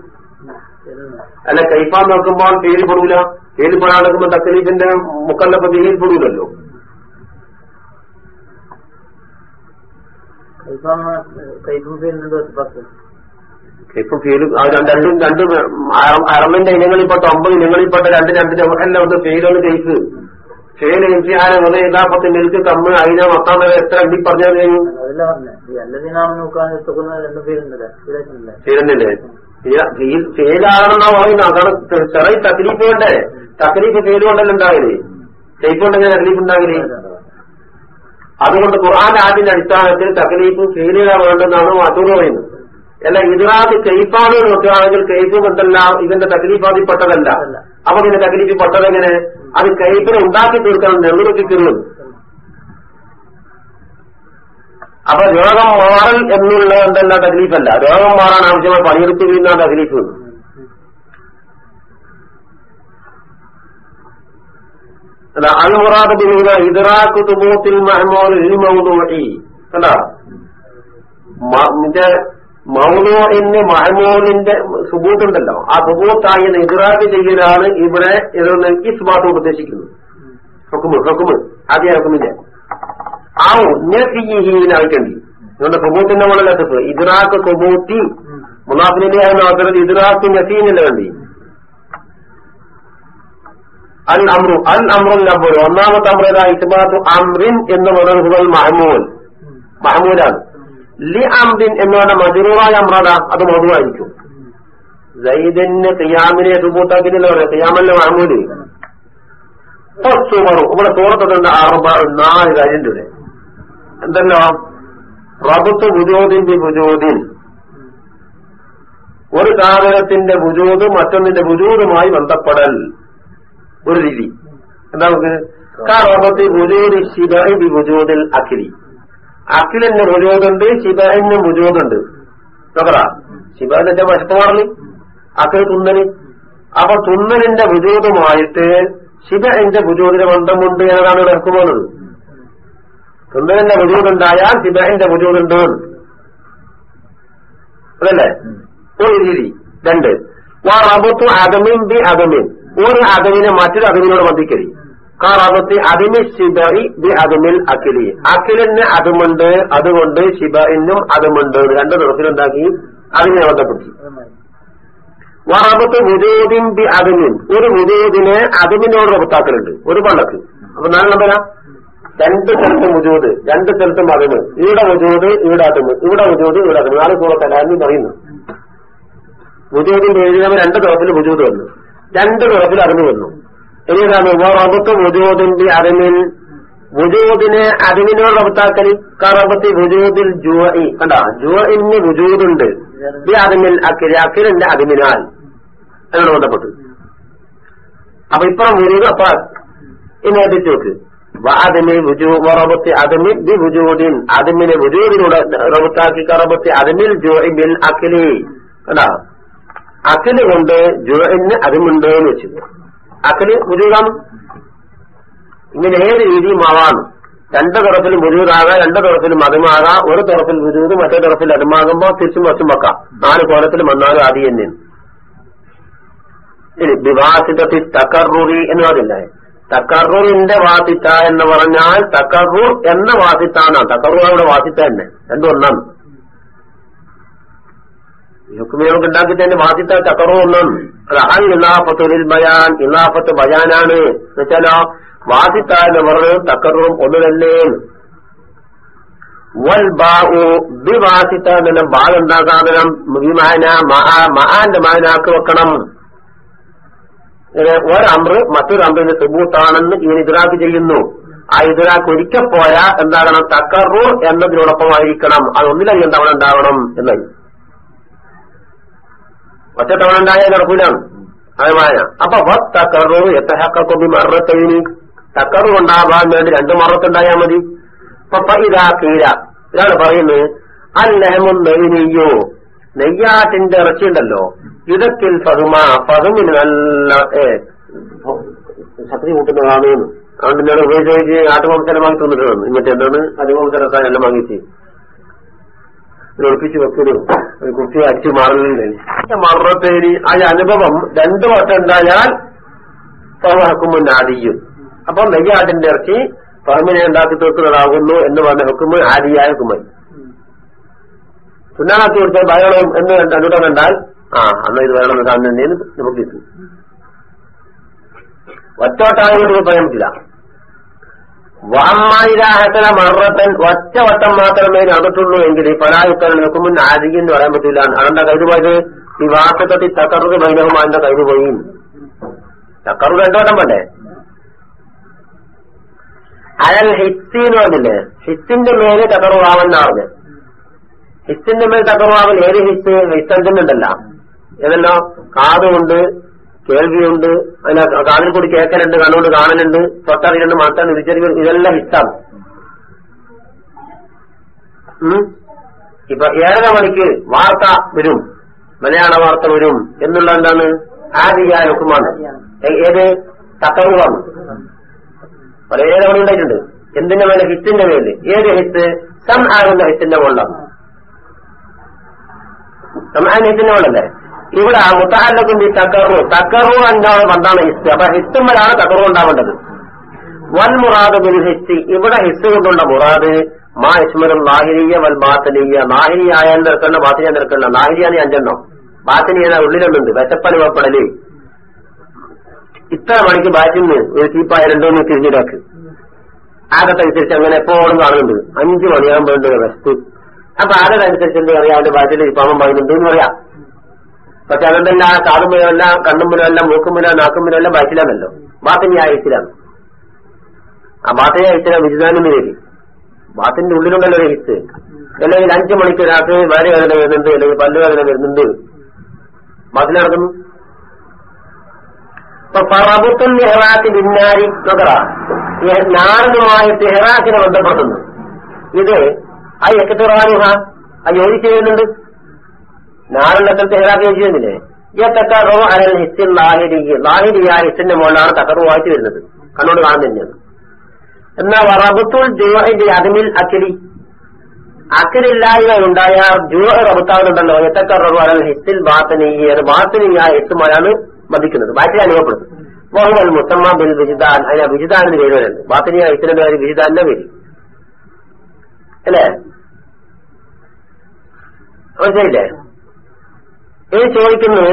അല്ല കൈപ്പാൻ നോക്കുമ്പോൾ പേര് പെടൂല. പേര് പെടാൻ നോക്കുമ്പോൾ തക്ലീഫിന്റെ മുക്കല്ലപ്പ് പേരിൽ പെടൂലല്ലോ. കൈഫും പേരുന്നുണ്ടോ പത്ത്. ഇപ്പൊ ഫെയിൽ രണ്ടും രണ്ട് അറമിന്റെ ഇനങ്ങളിൽപ്പെട്ട ഒമ്പത് ഇനങ്ങളിൽപ്പെട്ട രണ്ട് രണ്ട് എല്ലാം ഒന്ന് ഫെയിലാണ് കേസ് ഫെയിൽ എംസിഹാന മുതൽ യഥാർത്ഥത്തിൽ നിൽക്ക് തമ്മ് അതിനെ മൊത്തം എത്ര അണ്ടി പറഞ്ഞാൽ കഴിഞ്ഞു ഫെയിലാകണമെന്നാ പറയുന്നത് അതാണ് ചെറിയ തക്ലീഫ് വേണ്ടേ തക്ലീഫ് ഫെയിൽ കൊണ്ടല്ലേ ഉണ്ടാകൽ ഷെയ്ഫ് കൊണ്ടെങ്കിൽ തക്ലീഫ് ഉണ്ടാകൽ അതുകൊണ്ട് ഖുർആൻ ആദ്യത്തിന്റെ അടിസ്ഥാനത്തിൽ തകലീഫ് ഫെയിലിയാ വേണ്ടെന്നാണ് മറ്റൊരു പറയുന്നത്. അല്ല ഇതിനകത്ത് കെയ്ഫാണ് നോക്കുകയാണെങ്കിൽ കെയ്ഫും എന്തല്ല ഇതിന്റെ തക്ലീഫാദിപ്പെട്ടതല്ല അപ്പൊ ഇതിന്റെ തകലീഫ് പെട്ടതെങ്ങനെ? അത് കെയ്ഫിനെ ഉണ്ടാക്കി തീർക്കണം നെല്ലുറക്കിക്കുന്നു അപ്പൊ രോഗം മാറൽ എന്നുള്ള എന്തല്ല തക്ലീഫല്ല. രോഗം മാറാൻ ആവശ്യമായി പണിയെടുത്തു വീഴുന്ന തക്ലീഫ്. അല്ല അൽ മുറാദ് ബിഹുദ ഇദ്റാഖു തുബൂത്തിൽ മഹ്മൂൽ ലിമൗദൂഇ കണ്ടാ? ആ സുബൂത്തായി ഇദ്റാഖ് ചെയ്യലാണ് ഇവിടെ ഇതൊന്ന് ഇസ്ബാത്ത് ഉപദേശിക്കുന്നത് ഹുക്കുമ് ഹുക്കുമ് ആദ്യ ഹുക്കുമിന്റെ ആ ഉന്നീനായിട്ടുണ്ട് നിങ്ങളുടെ സുബൂത്തിന്റെ മുകളിലെത്തപ്പ് ഇദ്റാഖ് സുബൂത്തി. മുനാഫിനെ ആയിരുന്ന അവസരത്തിൽ ഇദ്റാഖ് നസീനല്ലേ വേണ്ടി അൽ അമ്രു അൽ അമ്രുൽ അബ്ബുൽ ഒന്നാമത്തെ അമ്രത ഇസ്ബാത്തു അമ്രിൻ എന്ന് പറയുന്നത് മഹമൂൽ. മഹമൂലാണ്. ലി അംദിൻ എന്ന് പറഞ്ഞ മജുറായ അമ്രത അത് മധുവായിരിക്കും സൈദന് തിയാമിനെ സുബൂത്താക്കിയില്ല പറയാം തിയാമല്ല മഹമൂൽ? സുമറു ഇവിടെ തോറത്തുണ്ട് അറുപ നാല് കാര്യണ്ട് ഇവിടെ. എന്തല്ലോ? റബത്ത് ബുജോദിന്റെ ബുജോദിൻ. ഒരു സാധനത്തിന്റെ ബുജൂത് മറ്റൊന്നിന്റെ ബുജൂതുമായി ബന്ധപ്പെടൽ. ഒരു രീതി. എന്താ നമുക്ക് കാറബത്ത് ബുജൂദ് ശിബി ബുജൂദിൽ അഖിലി. അഖിലിന് ബുജൂതുണ്ട് ശിബിന് ബുജൂതുണ്ട് നോക്കടാ. ശിബിന്റെ വശത്തുമാറൽ അഖിൽ തുന്നലി. അപ്പൊ തുന്നലിന്റെ ഭുജോതുമായിട്ട് ശിവ എന്റെ ഭുജോതിന് ബന്ധമുണ്ട് എന്നതാണ് ഇറക്കുപോകുന്നത് തുന്നലിന്റെ ബുജൂതുണ്ടായാൽ എന്റെ ബുജൂതുണ്ട് അതല്ലേ? ഒരു രീതി. രണ്ട്. റബത്തു അകമിൻ ബി അകമിൻ ഒരു അകമിനെ മറ്റൊരു അകമിനോട് ബന്ധിക്കരി കാറാകത്ത് അതിമി ശിബറി ബി അകമിൽ അഖിലി അഖിലിന് അതുമുണ്ട് അതുകൊണ്ട് ശിബറിനും അതുമുണ്ട് രണ്ട് നിറത്തിലുണ്ടാക്കി അതിനെ ബന്ധപ്പെടുത്തി. വറബത്ത് മുജൂദിൻ ബി അതിമിൻ ഒരു മുജൂദിനെ അതിമിനോട് റബത്താക്കലുണ്ട്. ഒരു പള്ളക്ക് അപ്പൊ നാല് നമ്പരാ രണ്ട് സ്ഥലത്തും മുജൂദ് രണ്ട് സ്ഥലത്തും അതിമ് ഇവിടെ മുജൂദ് ഇവിടെ അതിമ് ഇവിടെ മുജൂദ് ഇവിടെ അതിമ് നാല് സൂറത്തല്ലാന്ന് പറയുന്നു. മുജൂദിന്റെ എഴുതുന്നവർ രണ്ട് തരത്തിൽ മുജൂദ് വന്നു രണ്ട് തരത്തിൽ അറിഞ്ഞു വന്നു. എങ്ങനെയാണ് റബത്ത് വുജൂദിന്റെ അറിവിൽ വുജൂദിനെ അറിവിനോട് റബത്താക്കൽ കറബത്തി വുജൂദിൽ ജുവഇ കണ്ട? ജുവഇന് വുജൂദുണ്ട്. ഈ അതിമിൽ അക്കിരി അക്കിലിന്റെ അറിവിനാൽ എന്നോട് ബന്ധപ്പെട്ടു അപ്പൊ ഇപ്പുറം വുജൂദ് അപ്പൊ ഇനി എത്തിച്ചു നോക്ക്. അതിന് റബത്തി അതിമിൽ ബി വുജൂദിൻ അതിമിനെ വുജൂദിനോട് റബത്താക്കി കറബത്തി അതിമിൽ ജുവഇ ബിൽ അക്കിലി. കണ്ട? അക്കൽ കൊണ്ട് ജുഹന് അതുമുണ്ട് എന്ന് വെച്ചു അക്കൽ മുജൂദാണ് ഇങ്ങനെ ഏത് രീതിയും മാവാണ് രണ്ട് തരത്തിൽ മുജൂദാകാം രണ്ട് തരത്തിൽ മതമാകാം. ഒരു തരത്തിൽ മുജൂദ് മറ്റേ തരത്തിൽ അതുമാകുമ്പോ തിരിച്ചും വച്ചും വെക്കാം. നാല് കോലത്തിൽ വന്നാലും ആദ്യം തന്നെയാണ് വിവാസിതത്തിൽ തക്കറുറി എന്ന് പറഞ്ഞില്ലേ? തക്കറൂറിന്റെ വാസിത്ത എന്ന് പറഞ്ഞാൽ തക്കറൂർ എന്ന വാസിത്താണ് തക്കറൂർ അവിടെ വാസിത്ത തന്നെ. രണ്ടും ഒന്നാണ്. ഹുക്കുമിയൊക്കെ ഉണ്ടാക്കിത്തന്നെ വാദിത്ത ചക്കറോ ഒന്നും അത് അൽ ഒരു ബയാൻ ഇലാഫത്ത് ബയാനാണ്. എന്നുവെച്ചാലോ വാദിത്ത എന്ന് പറഞ്ഞത് തക്കറും ഒന്ന് തന്നെ വൽ ബാഉ ബിവാസിത്ത എന്ന ബാൾ എന്താ സാധനം വിമാന മഹാന്റെ മാനാക്ക് വെക്കണം. ഒരമ്ര് മറ്റൊരു അമ്രിന് സുബൂത്താണെന്ന് ഇവൻ ഇദ്രാക്ക് ചെയ്യുന്നു. ആ ഇദ്രാക്ക് ഒരിക്കൽ പോയാൽ എന്താകണം? തക്കറു എന്നതിനോടൊപ്പമായിരിക്കണം. ഒന്നിലധികം തവണ ഉണ്ടാവണം എന്നായി ഒറ്റ തവണ ഉണ്ടായാൽ നടക്കൂലാണ് അതമായ. അപ്പൊ തക്കറു എത്തഹക്കൊബി മറത്തതിന് തക്കറു ഉണ്ടാവാൻ വേണ്ടി രണ്ട് മറത്തുണ്ടായാൽ മതി. അപ്പൊ ഇതാ കീര. ഇതാണ് പറയുന്നത്. അല്ലഹമുൻ നെയ്യോ നെയ്യാട്ടിന്റെ ഇറച്ചി ഉണ്ടല്ലോ ഇതൊക്കെ ഫഹുമ ഫഹുമിന് നല്ല ശക്തി കൂട്ടുന്നതാണ്. അതുകൊണ്ട് ഞാൻ ഉപയോഗിച്ച് ആട്ടുമാംസരം വാങ്ങി തന്നിട്ടുണ്ട്. എന്താണ്? അതിമാംസരം എല്ലാം വാങ്ങിച്ച്. ഒളിപ്പിച്ച് വെക്കലും ഒരു കുട്ടി അടിച്ചു മാറലുണ്ട് മറത്തേരി ആ അനുഭവം രണ്ടു വട്ടം ഉണ്ടായാൽ ഹക്കുമുൻ ആദിയും. അപ്പൊ നെയ്യാട്ടിന്റെ ഇറച്ചി പറമ്പിനെ ഉണ്ടാക്കി തീർക്കുന്നതാകുന്നു എന്ന് പറഞ്ഞ ഹുക്കുമ് ആദിയായ കുമ്മൻ സുന്നാനാക്കി കൊടുത്ത ഭയണം എന്ന് കണ്ടുകൂടെ കണ്ടാൽ ആ അന്ന് ഇത് വേണമെന്ന് കാണുന്നതിന് നമുക്ക് കിട്ടും ഇത് പറയാൻ പറ്റില്ല വാമ്മായിരാഹത്തല മറത്തൻ ഒറ്റ വട്ടം മാത്രമേ നടത്തുള്ളൂ എങ്കിൽ പരാതിക്കാരൻ നിൽക്കുമ്പോൾ ആദികം എന്ന് പറയാൻ പറ്റില്ല. അതെന്താ കൈത് പോയത്? ഈ വാസത്തിൽ തക്കറുത് ബൈനഹുമാന്റെ കൈത് പോയി. തക്കറു രണ്ടു വട്ടം വേണ്ടേ അയൽ ഹിത്തി എന്ന് പറഞ്ഞില്ലേ? ഹിത്തിന്റെ മേലെ തക്കറുവാവെന്നാ പറഞ്ഞത് ഹിത്തിന്റെ മേൽ തക്കറുവാവൽ ഏത് ഹിത്ത്? ഹിത്തഞ്ചുണ്ടല്ല ഏതല്ലോ? കാതുകൊണ്ട് കേൾവിയുണ്ട് അതിന് കാതിൽ കൂടി കേൾക്കലുണ്ട് കണ്ണുകൊണ്ട് കാണലുണ്ട് തൊട്ടറിയുണ്ട് മാത്രം തിരിച്ചറിവ് ഇതെല്ലാം ഉം. ഇപ്പൊ ഏഴര മണിക്ക് വാർത്ത വരും മലയാള വാർത്ത വരും എന്നുള്ള എന്താണ്? ഏ- ഏത്? തക്കറുവാണ് പല ഏഴര മണി ഉണ്ടായിട്ടുണ്ട്. എന്തിന്റെ മേലെ ഹിത്തിന്റെ മേൽ ഏത് ഹിത്ത് സം ആകുന്ന ഹിത്തിന്റെ മുകളിലാണ്. സം സമാന ഹിത്തിന്റെ മുകളല്ലേ ഇവിടെ മുത്താഹല്ലക്കും ഈ തക്കറു തക്കറു എന്താണ് വന്നാണ് ഹിസ് അപ്പൊ ഹിസ്റ്റുമ്പോഴാണ് തക്കറു ഉണ്ടാവേണ്ടത്. വൽ മുറാദ് ബിൽ ഹിസ്റ്റി ഇവിടെ ഹിസ് കൊണ്ടുള്ള മുറാദ് മാ ഇസ്മരും നാഹിരിയ വൽ ബാത്തലിയ. നാഹിരി ആയാൽ നിൽക്കണ്ട ബാത്തിനിയ നിൽക്കണ്ട നാഹിരിയാണ് അഞ്ചെണ്ണം. ബാത്തിനിയ ഉള്ളിലുണ്ട്. വിശപ്പനുഭവപ്പെടൽ ഇത്ര മണിക്ക് ബാറ്റിന്ന് ഒരു തീപ്പായ രണ്ടോന്ന് തിരിഞ്ഞിടാക്ക്. ആകത്തനുസരിച്ച് അങ്ങനെ എപ്പോഴും കാണുന്നുണ്ട്. അഞ്ചു മണിയാകുമ്പോഴുണ്ട് റെസ്റ്റ് അപ്പൊ ആകത്തനുസരിച്ച് എന്ത് പറയാ? അവന്റെ ബാറ്റിൽ പാമ്പം പറയുന്നുണ്ട്. എന്ന് പറയാം പക്ഷെ അതെന്തല്ല കാതുമ്പോഴല്ല കണ്ണുമ്പോഴല്ല മൂക്കുമ്പോഴോ നാക്കുമ്പോഴോ എല്ലാം ബാറ്റിലാണല്ലോ. ബാത്തിനി ആയത്തിലാണ് ആ ബാത്തിനി ആയത്തിലാണ് വിജിതാനും പേര് ബാത്തിന്റെ ഉള്ളിലുണ്ടല്ലോ ഹിത്ത് അല്ലെങ്കിൽ അഞ്ചു മണിക്ക് ഒരാൾക്ക് വരെ വേദന വരുന്നുണ്ട് അല്ലെങ്കിൽ പല്ലുവേദന വരുന്നുണ്ട്. ബാത്തിൽ നടക്കുന്നു. ഇപ്പൊ പറബുത്തുൽ നെഹ്റാക്ക് ബിന്നാരി നോക്കറ നാരനുമായി തെഹ്റാക്കിനെ ബന്ധപ്പെടുന്നു ഇത് ആ എക്കത്തുറാനുഹ ആ ജോലി ചെയ്യുന്നുണ്ട്. ലാഹിരി ലാഹിരിയായ ഹിസ്സിന്റെ മുകളിലാണ് തക്കറുവായിട്ട് വരുന്നത്. കണ്ണോട് കാണുന്നില്ല എന്നാ റബത്തുൽ അതിമിൽ അക്കിരി അക്കിരില്ലായ്മ ഉണ്ടായാൽ ജുവ റബത്താവുന്നുണ്ടല്ലോ എത്തക്കറോ അനൽ ഹിസ്സിൽ ബാത്തനീയ അത് ബാത്തനീയായ ഹിസ്സുമായാണ് മതിക്കുന്നത്. ബാറ്റിൽ അനുഭവപ്പെടുന്നത്. വഹുവൽ മുസമ്മ ബിൽ വിജിദാൻ. അതിന് എന്ന് പേര് വരുന്നത്. ബാത്തിനിയ ഹിസ്സിന്റെ പേര് വിജിദാന്റെ പേര്. അല്ലേ? മനസ്സിലായില്ലേ? ഇനി ചോദിക്കുന്നത്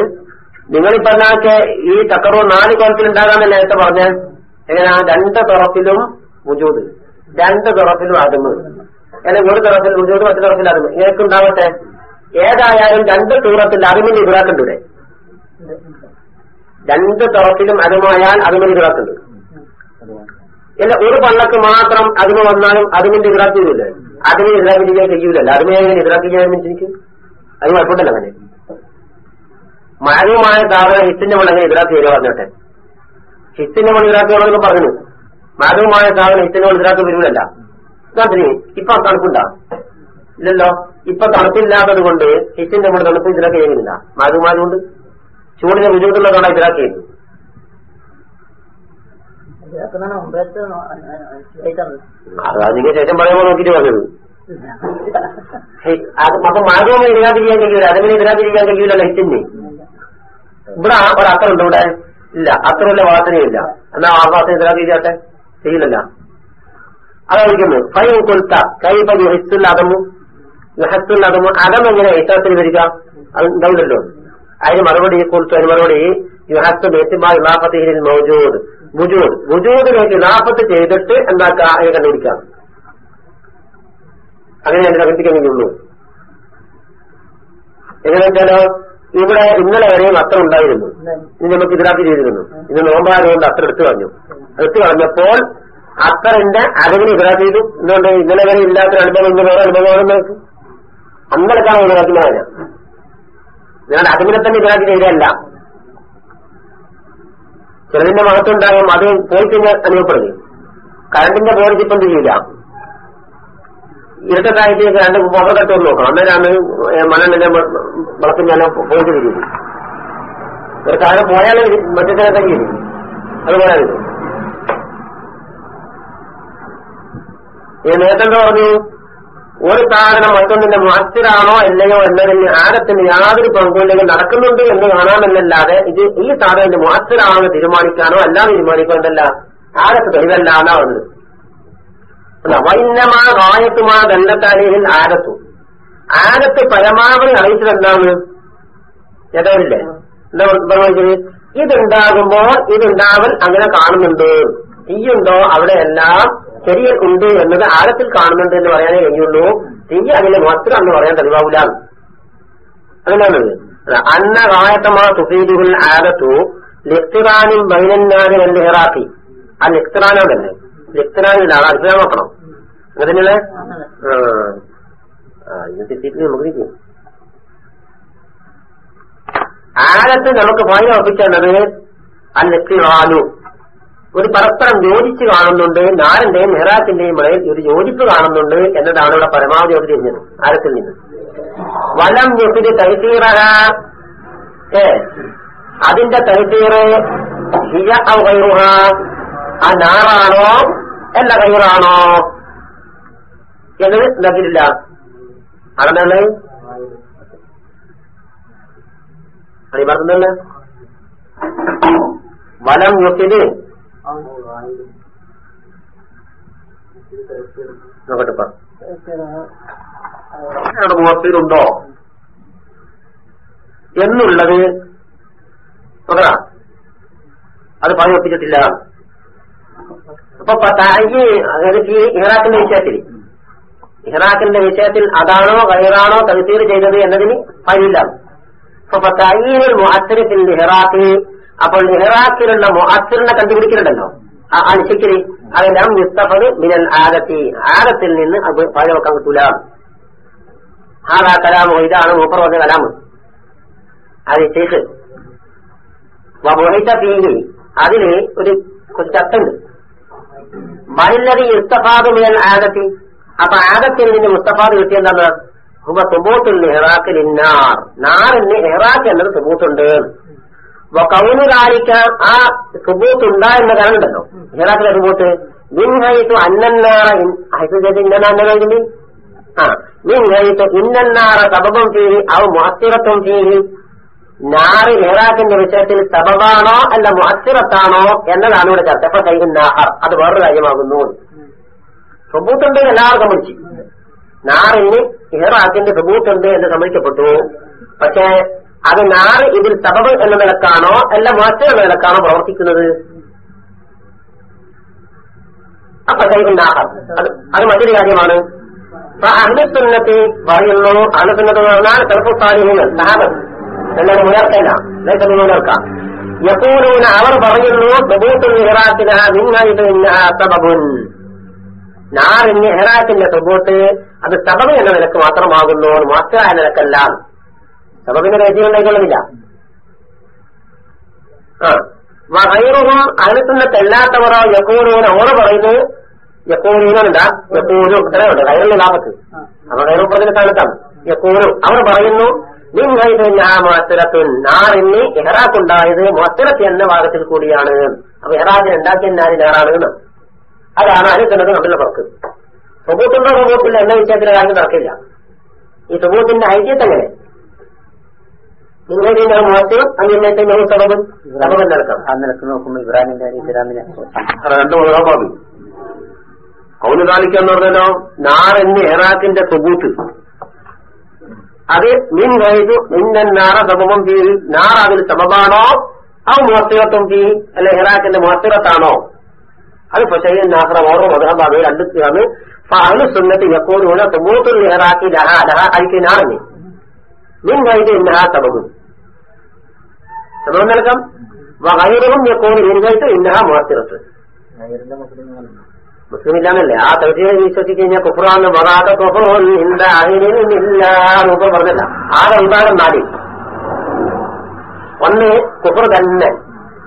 നിങ്ങൾ പറഞ്ഞാക്കെ ഈ തക്കറു നാല് കോലത്തിൽ ഉണ്ടാകാന്ന് നേരത്തെ പറഞ്ഞ? എങ്ങനെയാ? രണ്ട് തുറപ്പിലും മുജൂത് രണ്ട് തുറപ്പിലും അതുമ് അല്ലെങ്കിൽ ഒരു തുറപ്പിൽ മുജൂത് മറ്റു തുറപ്പിൽ അതുമ് ഇങ്ങനെയൊക്കെ ഉണ്ടാവട്ടെ? ഏതായാലും രണ്ട് തൂറത്തിൽ ഇബ്രാക്കുണ്ട് ഇവിടെ. രണ്ട് തുറപ്പിലും അതുമായാൽ അതുമിന്റെ ഇബ്രാക്കുണ്ട് ഇല്ല ഒരു പള്ളക്ക് മാത്രം അതിന് വന്നാലും അതിമിന്റെ ഇബ്രാക്ക് ചെയ്യൂലേ? അതിന് ഇബ്രാക്ക് ചെയ്യാൻ കഴിയൂലല്ലോ? അതുമേ അത് കുഴപ്പമില്ല അങ്ങനെ. മാനവുമായ സാധനം ഹിത്തിന്റെ മണ്ണ് എതിരാക്കി വരിക പറഞ്ഞോട്ടെ. ഹിത്തിന്റെ മണ്ണ് ഇതാക്കി വേണമെന്ന് പറഞ്ഞു മാനവുമായ സാധനം ഹിത്തിന്റെ മണ്ണ് ഇതാക്കി വരില്ലല്ല അതിന് ഇപ്പൊ തണുപ്പുണ്ടാ? ഇല്ലല്ലോ. ഇപ്പൊ തണുപ്പില്ലാത്തത് കൊണ്ട് ഹിത്തിന്റെ മണ്ണ് തണുപ്പ് ഇതിലാക്കി ചെയ്യുന്നില്ല. മാനവുമായതുകൊണ്ട് ചൂടിനെ ബുദ്ധിമുട്ടുള്ളതാണ് ഇതിലാക്കി ചെയ്യുന്നത് അതിന് ശേഷം പറയുമ്പോൾ നോക്കിട്ട് പറഞ്ഞത്. അപ്പൊ മാധവം ഇതിനകത്തിരിക്കാൻ കഴിയൂല. അതെങ്ങനെ ഇതിനകത്തിരിക്കാൻ കഴിയൂലല്ലോ ഹിറ്റിന്. ഇവിടെ ഒരു അക്കറുണ്ട് ഇവിടെ. ഇല്ല അക്കറില്ല വാസനയില്ല എന്നാ ആ വാസന ഇതിനകത്ത് ചെയ്യില്ലല്ല. അതായിരിക്കുന്നു ഫൈ കൊൽത്ത കൈ പൈ ഹിസ്സുൽ അതമു ഹിസ്സുൽ അതമു അകം എങ്ങനെ ഇത്തരത്തിൽ വരിക? അത് ഉണ്ടാവില്ലല്ലോ അതിന് മറുപടി കൊടുത്തു. അതിന് മറുപടി യുഹത്ത് ബേസിമായി ഇലാഫത്തിൽ മൗജൂദ്. ബുജൂദ് ബുജൂദിലേക്ക് ഇലാഫത്ത് ചെയ്തിട്ട് എന്താക്കുക അതിനെ കണ്ടുപിടിക്കാം? അങ്ങനെ അതിന് പ്രകടിപ്പിക്കാൻ കഴിയുള്ളൂ എങ്ങനെ ഇവിടെ ഇന്നലെ വരെയും അത്ര ഉണ്ടായിരുന്നു. ഇനി നമുക്ക് ഇതിനകത്ത് ചെയ്തിരുന്നു. ഇന്ന് നോമ്പായതുകൊണ്ട് അത്ര എടുത്തു കളഞ്ഞു. എടുത്തു കളഞ്ഞപ്പോൾ അത്തറിന്റെ അറിവിന് ഇതിനകത്ത് ചെയ്തു. എന്തുകൊണ്ട്? ഇന്നലെ വരെ ഇല്ലാത്തൊരു അനുഭവം ഇന്ന് വേറെ അനുഭവമാണ് നോക്കും. അന്നെടുക്കാൻ ഒഴിവാക്കുന്ന ഞാൻ അതിനെ തന്നെ ഇതിനകത്ത് ചെയ്തല്ല ചിലതിന്റെ മഹത്വം ഉണ്ടാകും അത് പോയി കഴിഞ്ഞാൽ അനുഭവപ്പെടുന്നു കറണ്ടിന്റെ ബോർഡ് ഇപ്പം എന്ത് ചെയ്യില്ല ഇരട്ടത്തായിട്ട് രണ്ട് കെട്ടുമെന്ന് നോക്കണം. അന്നേരാണ് മണ്ണെണ്ണന്റെ വിളക്കിഞ്ഞാലും പോയിട്ട് തിരിയും ഒരു കാലം പോയാൽ മറ്റേ തന്നെ അതുപോലെ ഇത് ഈ നേരത്തെ എന്താ പറഞ്ഞു? ഒരു സാധനം മറ്റൊന്നിന്റെ മാസ്റ്ററാണോ അല്ലയോ എന്നതിന് ആരത്തിന് യാതൊരു പങ്കുമില്ലെങ്കിൽ നടക്കുന്നുണ്ട് എന്ന് കാണാമെന്നല്ലാതെ ഇത് ഈ സാധനത്തിന്റെ മാസ്റ്ററാണോ എന്ന് തീരുമാനിക്കാനോ അല്ലാതെ തീരുമാനിക്കേണ്ടല്ല ആരൊക്കെ തെളിവല്ല എന്നാ അല്ല വൈന്നമാ വായത്തുമാ ദണ്ഡത്താലിയിൽ ആരത്തു. ആരത്ത് പരമാവധി അറിയിച്ചത് എന്താണ്? ഏതാവില്ലേ എന്താ പറഞ്ഞത്? ഇതുണ്ടാകുമ്പോൾ ഇതുണ്ടാവൽ അങ്ങനെ കാണുന്നുണ്ട്. തീയുണ്ടോ? അവിടെ എല്ലാം ശരിയൽ ഉണ്ട് എന്നത് ആഴത്തിൽ കാണുന്നുണ്ട് എന്ന് പറയാനേ കഴിയുള്ളൂ. തീ അതിന്റെ മാത്രം എന്ന് പറയാൻ തെളിവാവില്ല. അങ്ങനെയാണ്. അന്ന റായത്തമാ തുഫീദുൽ ആദത്തു ലിഖ്തിറാനും ബൈനന്നാരി ഹെറാത്തി ആ ലിഖ്തിറാനോ തന്നെ അത്ഭുതം നോക്കണം. അങ്ങനെ തന്നെയല്ലേ? ആ. ഇത് തെറ്റിയിട്ട് നമുക്ക് തിരിക്കും ആഴത്ത് നമുക്ക് ഭയം ഉറപ്പിക്കേണ്ടത് അൽ വാലു. ഒരു പരസ്പരം യോജിച്ച് കാണുന്നുണ്ട്. നാരന്റെയും മെഹറാത്തിന്റെയും ഇടയിൽ ഒരു യോജിപ്പ് കാണുന്നുണ്ട് എന്നതാണ് ഇവിടെ പരമാവധി അവർ തിരിഞ്ഞത് ആരത്തിൽ നിന്ന് വലം ഞെട്ടിന് തൈസീറ ഏ. അതിന്റെ തൈസീറ് ഹിയ ആ നാറാണോ? അല്ല കൈറാണോ എന്നത് എന്താക്കിയിട്ടില്ല അതെന്താണ് പറഞ്ഞല്ലേ വലം യുക്കിന് നോക്കട്ടെ എന്നുള്ളത് അത് പറഞ്ഞു ഒപ്പിച്ചിട്ടില്ല. അപ്പൊ തായി ഈ ഇഹ്റാഖിന്റെ വിഷയത്തിൽ. ഇഹ്റാഖിന്റെ വിഷയത്തിൽ അതാണോ വൈറാണോ തഹസീർ ചെയ്തത് എന്നതിന് കഴിയില്ല അപ്പൊ തയ്യീനിൽ മുഹത്തരത്തിൽ ഇഹ്റാഖി അപ്പോൾ ഇഹ്റാഖിലുള്ള മുഹത്തറിനെ കണ്ടുപിടിക്കുന്നുണ്ടല്ലോ ആ അനുശിക്കരി അതെല്ലാം മുസ്തഫത് മിനൽ ആദത്തി ആദത്തിൽ നിന്ന് അത് പഴയവക്കാൻ വെക്കാൻ കിട്ടൂല ആദാ കലാമോ ഇതാണ് മൂപ്പർ വന്ന കലാമ്. അത് ശേഷ് അതിന് ഒരു കുറച്ച് അർത്ഥമുണ്ട് മഹില്ലതി ഇസ്തഫാദ് മിനൽ ആദത്തി. അപ്പൊ ആദത്തിൽ നിന്ന് മുസ്തഫാദ് കിട്ടിയെന്താണ് ഹുബ സുബൂത്തുൽ ഇഹ്റാഖിൽ ഇന്നാർ. നാറിന് ഇഹ്റാഖ് എന്നത് സുബൂത്തുണ്ട്. കൗനുകാരിക്ക ആ സുബൂത്ത് ഉണ്ടായെന്ന കാണുന്നുണ്ടല്ലോ ഇഹ്റാഖിലെ സുബൂത്ത്. മിൻഹയിത്തു അന്നന്നാറ ഇന്നനാണ്ടി ആ. മിൻഹയിത്തു ഇന്നന്നാറ സബബം ഫീഹി ഔ മുഅസ്സിറത്തും ഫീഹി നാറ് ഇഹ്റാഖിന്റെ വിഷയത്തിൽ സബബാണോ അല്ല മുഹത്തിറത്താണോ എന്നതാണ് ഇവിടെ ചർച്ച. അപ്പൊ കൈകും നാഹർ അത് വേറൊരു കാര്യമാകുന്നു. സുബൂത്തുണ്ട് എല്ലാവരും സമ്മതിച്ചു നാറിന് ഇഹ്റാഖിന്റെ സുബൂത്തുണ്ട് എന്ന് സമ്മതിക്കപ്പെട്ടു. പക്ഷേ അത് നാറ് ഇതിൽ സബബ് എന്ന നിലക്കാണോ അല്ല മാറ്റം എന്ന നിലക്കാണോ പ്രവർത്തിക്കുന്നത്? അപ്പൊ കൈകുന്നാഹർ അത് അത് മറ്റൊരു കാര്യമാണ്. അഹ്ലസുന്നത്തി പറയുന്നു. അഹ്ലസുന്നത്ത് പറഞ്ഞാൽ ചെറുപ്പ സഹാബത്ത്. എല്ലാവരും ഉയർത്തല്ല ലേഖനം ഉയർക്കാം. യപ്പൂലൂന അവർ പറയുന്നു സുബൂത്തുൽ ഇഹ്റാഖിന നിങ്ങായിട്ട് സബബുൻ. നാറിന് ഇഹ്റാഖിന്റെ സുബൂത്ത് അത് സബബ് എന്ന നിലയ്ക്ക് മാത്രമാകുന്നു മാത്രമായ നിലക്കല്ല. സബബിന്റെ രഹസ്യം ഉണ്ടായിക്കൊള്ളുന്നില്ല ആ. വൈറുഹും അനുസന്നത്തല്ലാത്തവരോ യക്കൂനൂന ഓറ് പറയുന്നു യക്കൂനൂനുണ്ടാ യക്കൂരും ഇത്രയുണ്ട് കൈറിന്റെ ലാഭത്ത്. അപ്പൊ കയറും പറഞ്ഞ സ്ഥാനത്താണ് യക്കൂനു അവർ പറയുന്നു നാറിന് എഹറാക്കുണ്ടായത് മൊത്തരത്ത് എന്ന വാദത്തിൽ കൂടിയാണ്. അപ്പൊ എഹറാജിന് ഉണ്ടാക്കിയ നാരിനാറാണ് ഏറാണ് അതാണ് അനുസരണത് നമ്മളെ പുറത്ത് സുബൂത്തുണ്ടോ സുബൂത്തില്ല എന്ന വിഷയത്തിലെ കാര്യം നടക്കില്ല ഈ സുബൂത്തിന്റെ ഐക്യത്ത് എങ്ങനെ? നിങ്ങളുടെ മോശം അങ്ങനെ സബബ്? നടക്കാം ആ നിലയ്ക്ക് നോക്കുമ്പോൾ ഇബ്രാഹിമിന്റെ ഇസ്ലാമിനെ രണ്ട് മുതലാപ്പാത് കൗലുകാലിക്ക എന്ന് പറഞ്ഞാലോ സുബൂത്ത്. അത് മിൻ വൈദു മിന്നന്നാറ സമമം തീയിൽ നാർ അതിൽ സമമാണോ ആ മോസ്തികത്വം തീ അല്ലെ ഹിറാക്കിന്റെ മോസ്തികത്താണോ അത് ഫഷൈൻ നാഹ്റ ഓർമ്മ മധുഹം അവയെ രണ്ടുത്തിയാണ് ഫഅഹ്ലു സുന്നത്ത് യഖൂലൂന തുബൂത്തുൽ ഹിറാഖി ലഹ ലഹ അൽകിനാണ് മിൻ വൈദു ഇന്നഹ സബബു. സബബ് നൽകാം. വഗൈറഹും യഖൂലു മിൻ വൈദു ഇന്നഹ മോസ്തികത്ത് മുസ്ലിം ഇല്ലാന്നല്ലേ ആ തൗഹീദിനെ വിശ്വസിച്ച് കഴിഞ്ഞാൽ കുഫറാണ് വറാത്ത എന്നൊക്കെ പറഞ്ഞല്ല. ആകെ വിഭാഗം നാല്. ഒന്ന് കുഫർ തന്നെ.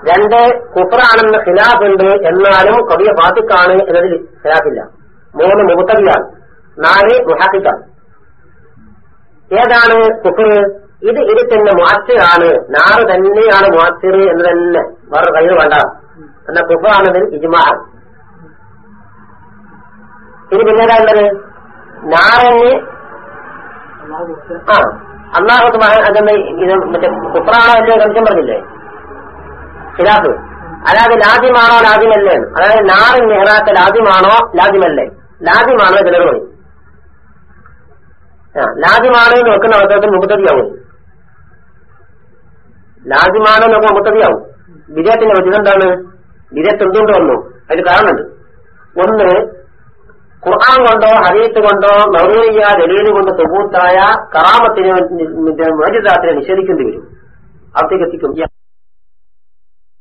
രണ്ട് കുഫറാണെന്ന് ഖിലാഫ് ഉണ്ട് എന്നാലും കവിയ ഫാത്തിക്കാണ് എന്നതിൽ ഖിലാഫില്ല. മൂന്ന് മുഹത്തബിയാണ് നാല് മുഹാക്കിക്കാണ് ഏതാണ് കുഫർ? ഇത് ഇത് തന്നെ മാറ്റാണ് നാറ് തന്നെയാണ് മാറ്റർ എന്ന് തന്നെ വേറെ കയ്യിൽ വേണ്ട. എന്ന കുഫറാണെന്നതിൽ ഇജ്മാണ് ഇനി പിന്നീടാ ഉള്ളത് നാറന് ആ അള്ളാഹു അതെന്ന് ഇത് മറ്റേ കുപ്രാണോ അല്ലേ സംശയം പറഞ്ഞില്ലേ? ഖിലാഫ്. അതായത് ലാദ്യമാണോ ലാദ്യമല്ലേ അതായത് നാറിൻ മെഹ്റാത്ത് ലാദ്യമാണോ ലാദ്യമല്ലേ ലാദ്യമാണോ ചിലർ പറയും. ലാദ്യമാണ് എന്ന് വെക്കുന്ന അവസരത്തിൽ മുപ്പത്തതിയാവും ലാദ്യമാണ് എന്ന് നോക്കുമ്പോൾ മുപ്പത്തതിയാവും വിജയത്തിന്റെ വചനം എന്താണ്? വിജയത്ത് എന്തുകൊണ്ട് വന്നു? അതിന് കാരണമുണ്ട്. ഒന്ന് ഖുർആൻ കൊണ്ടോ ഹരീത്ത് കൊണ്ടോ നവീയ ദലീൽ കൊണ്ട് സുബൂത്തായ കറാമത്തിനെ മോചിതാത്തിനെ നിഷേധിക്കേണ്ടി വരും അവിടേക്ക് എത്തിക്കും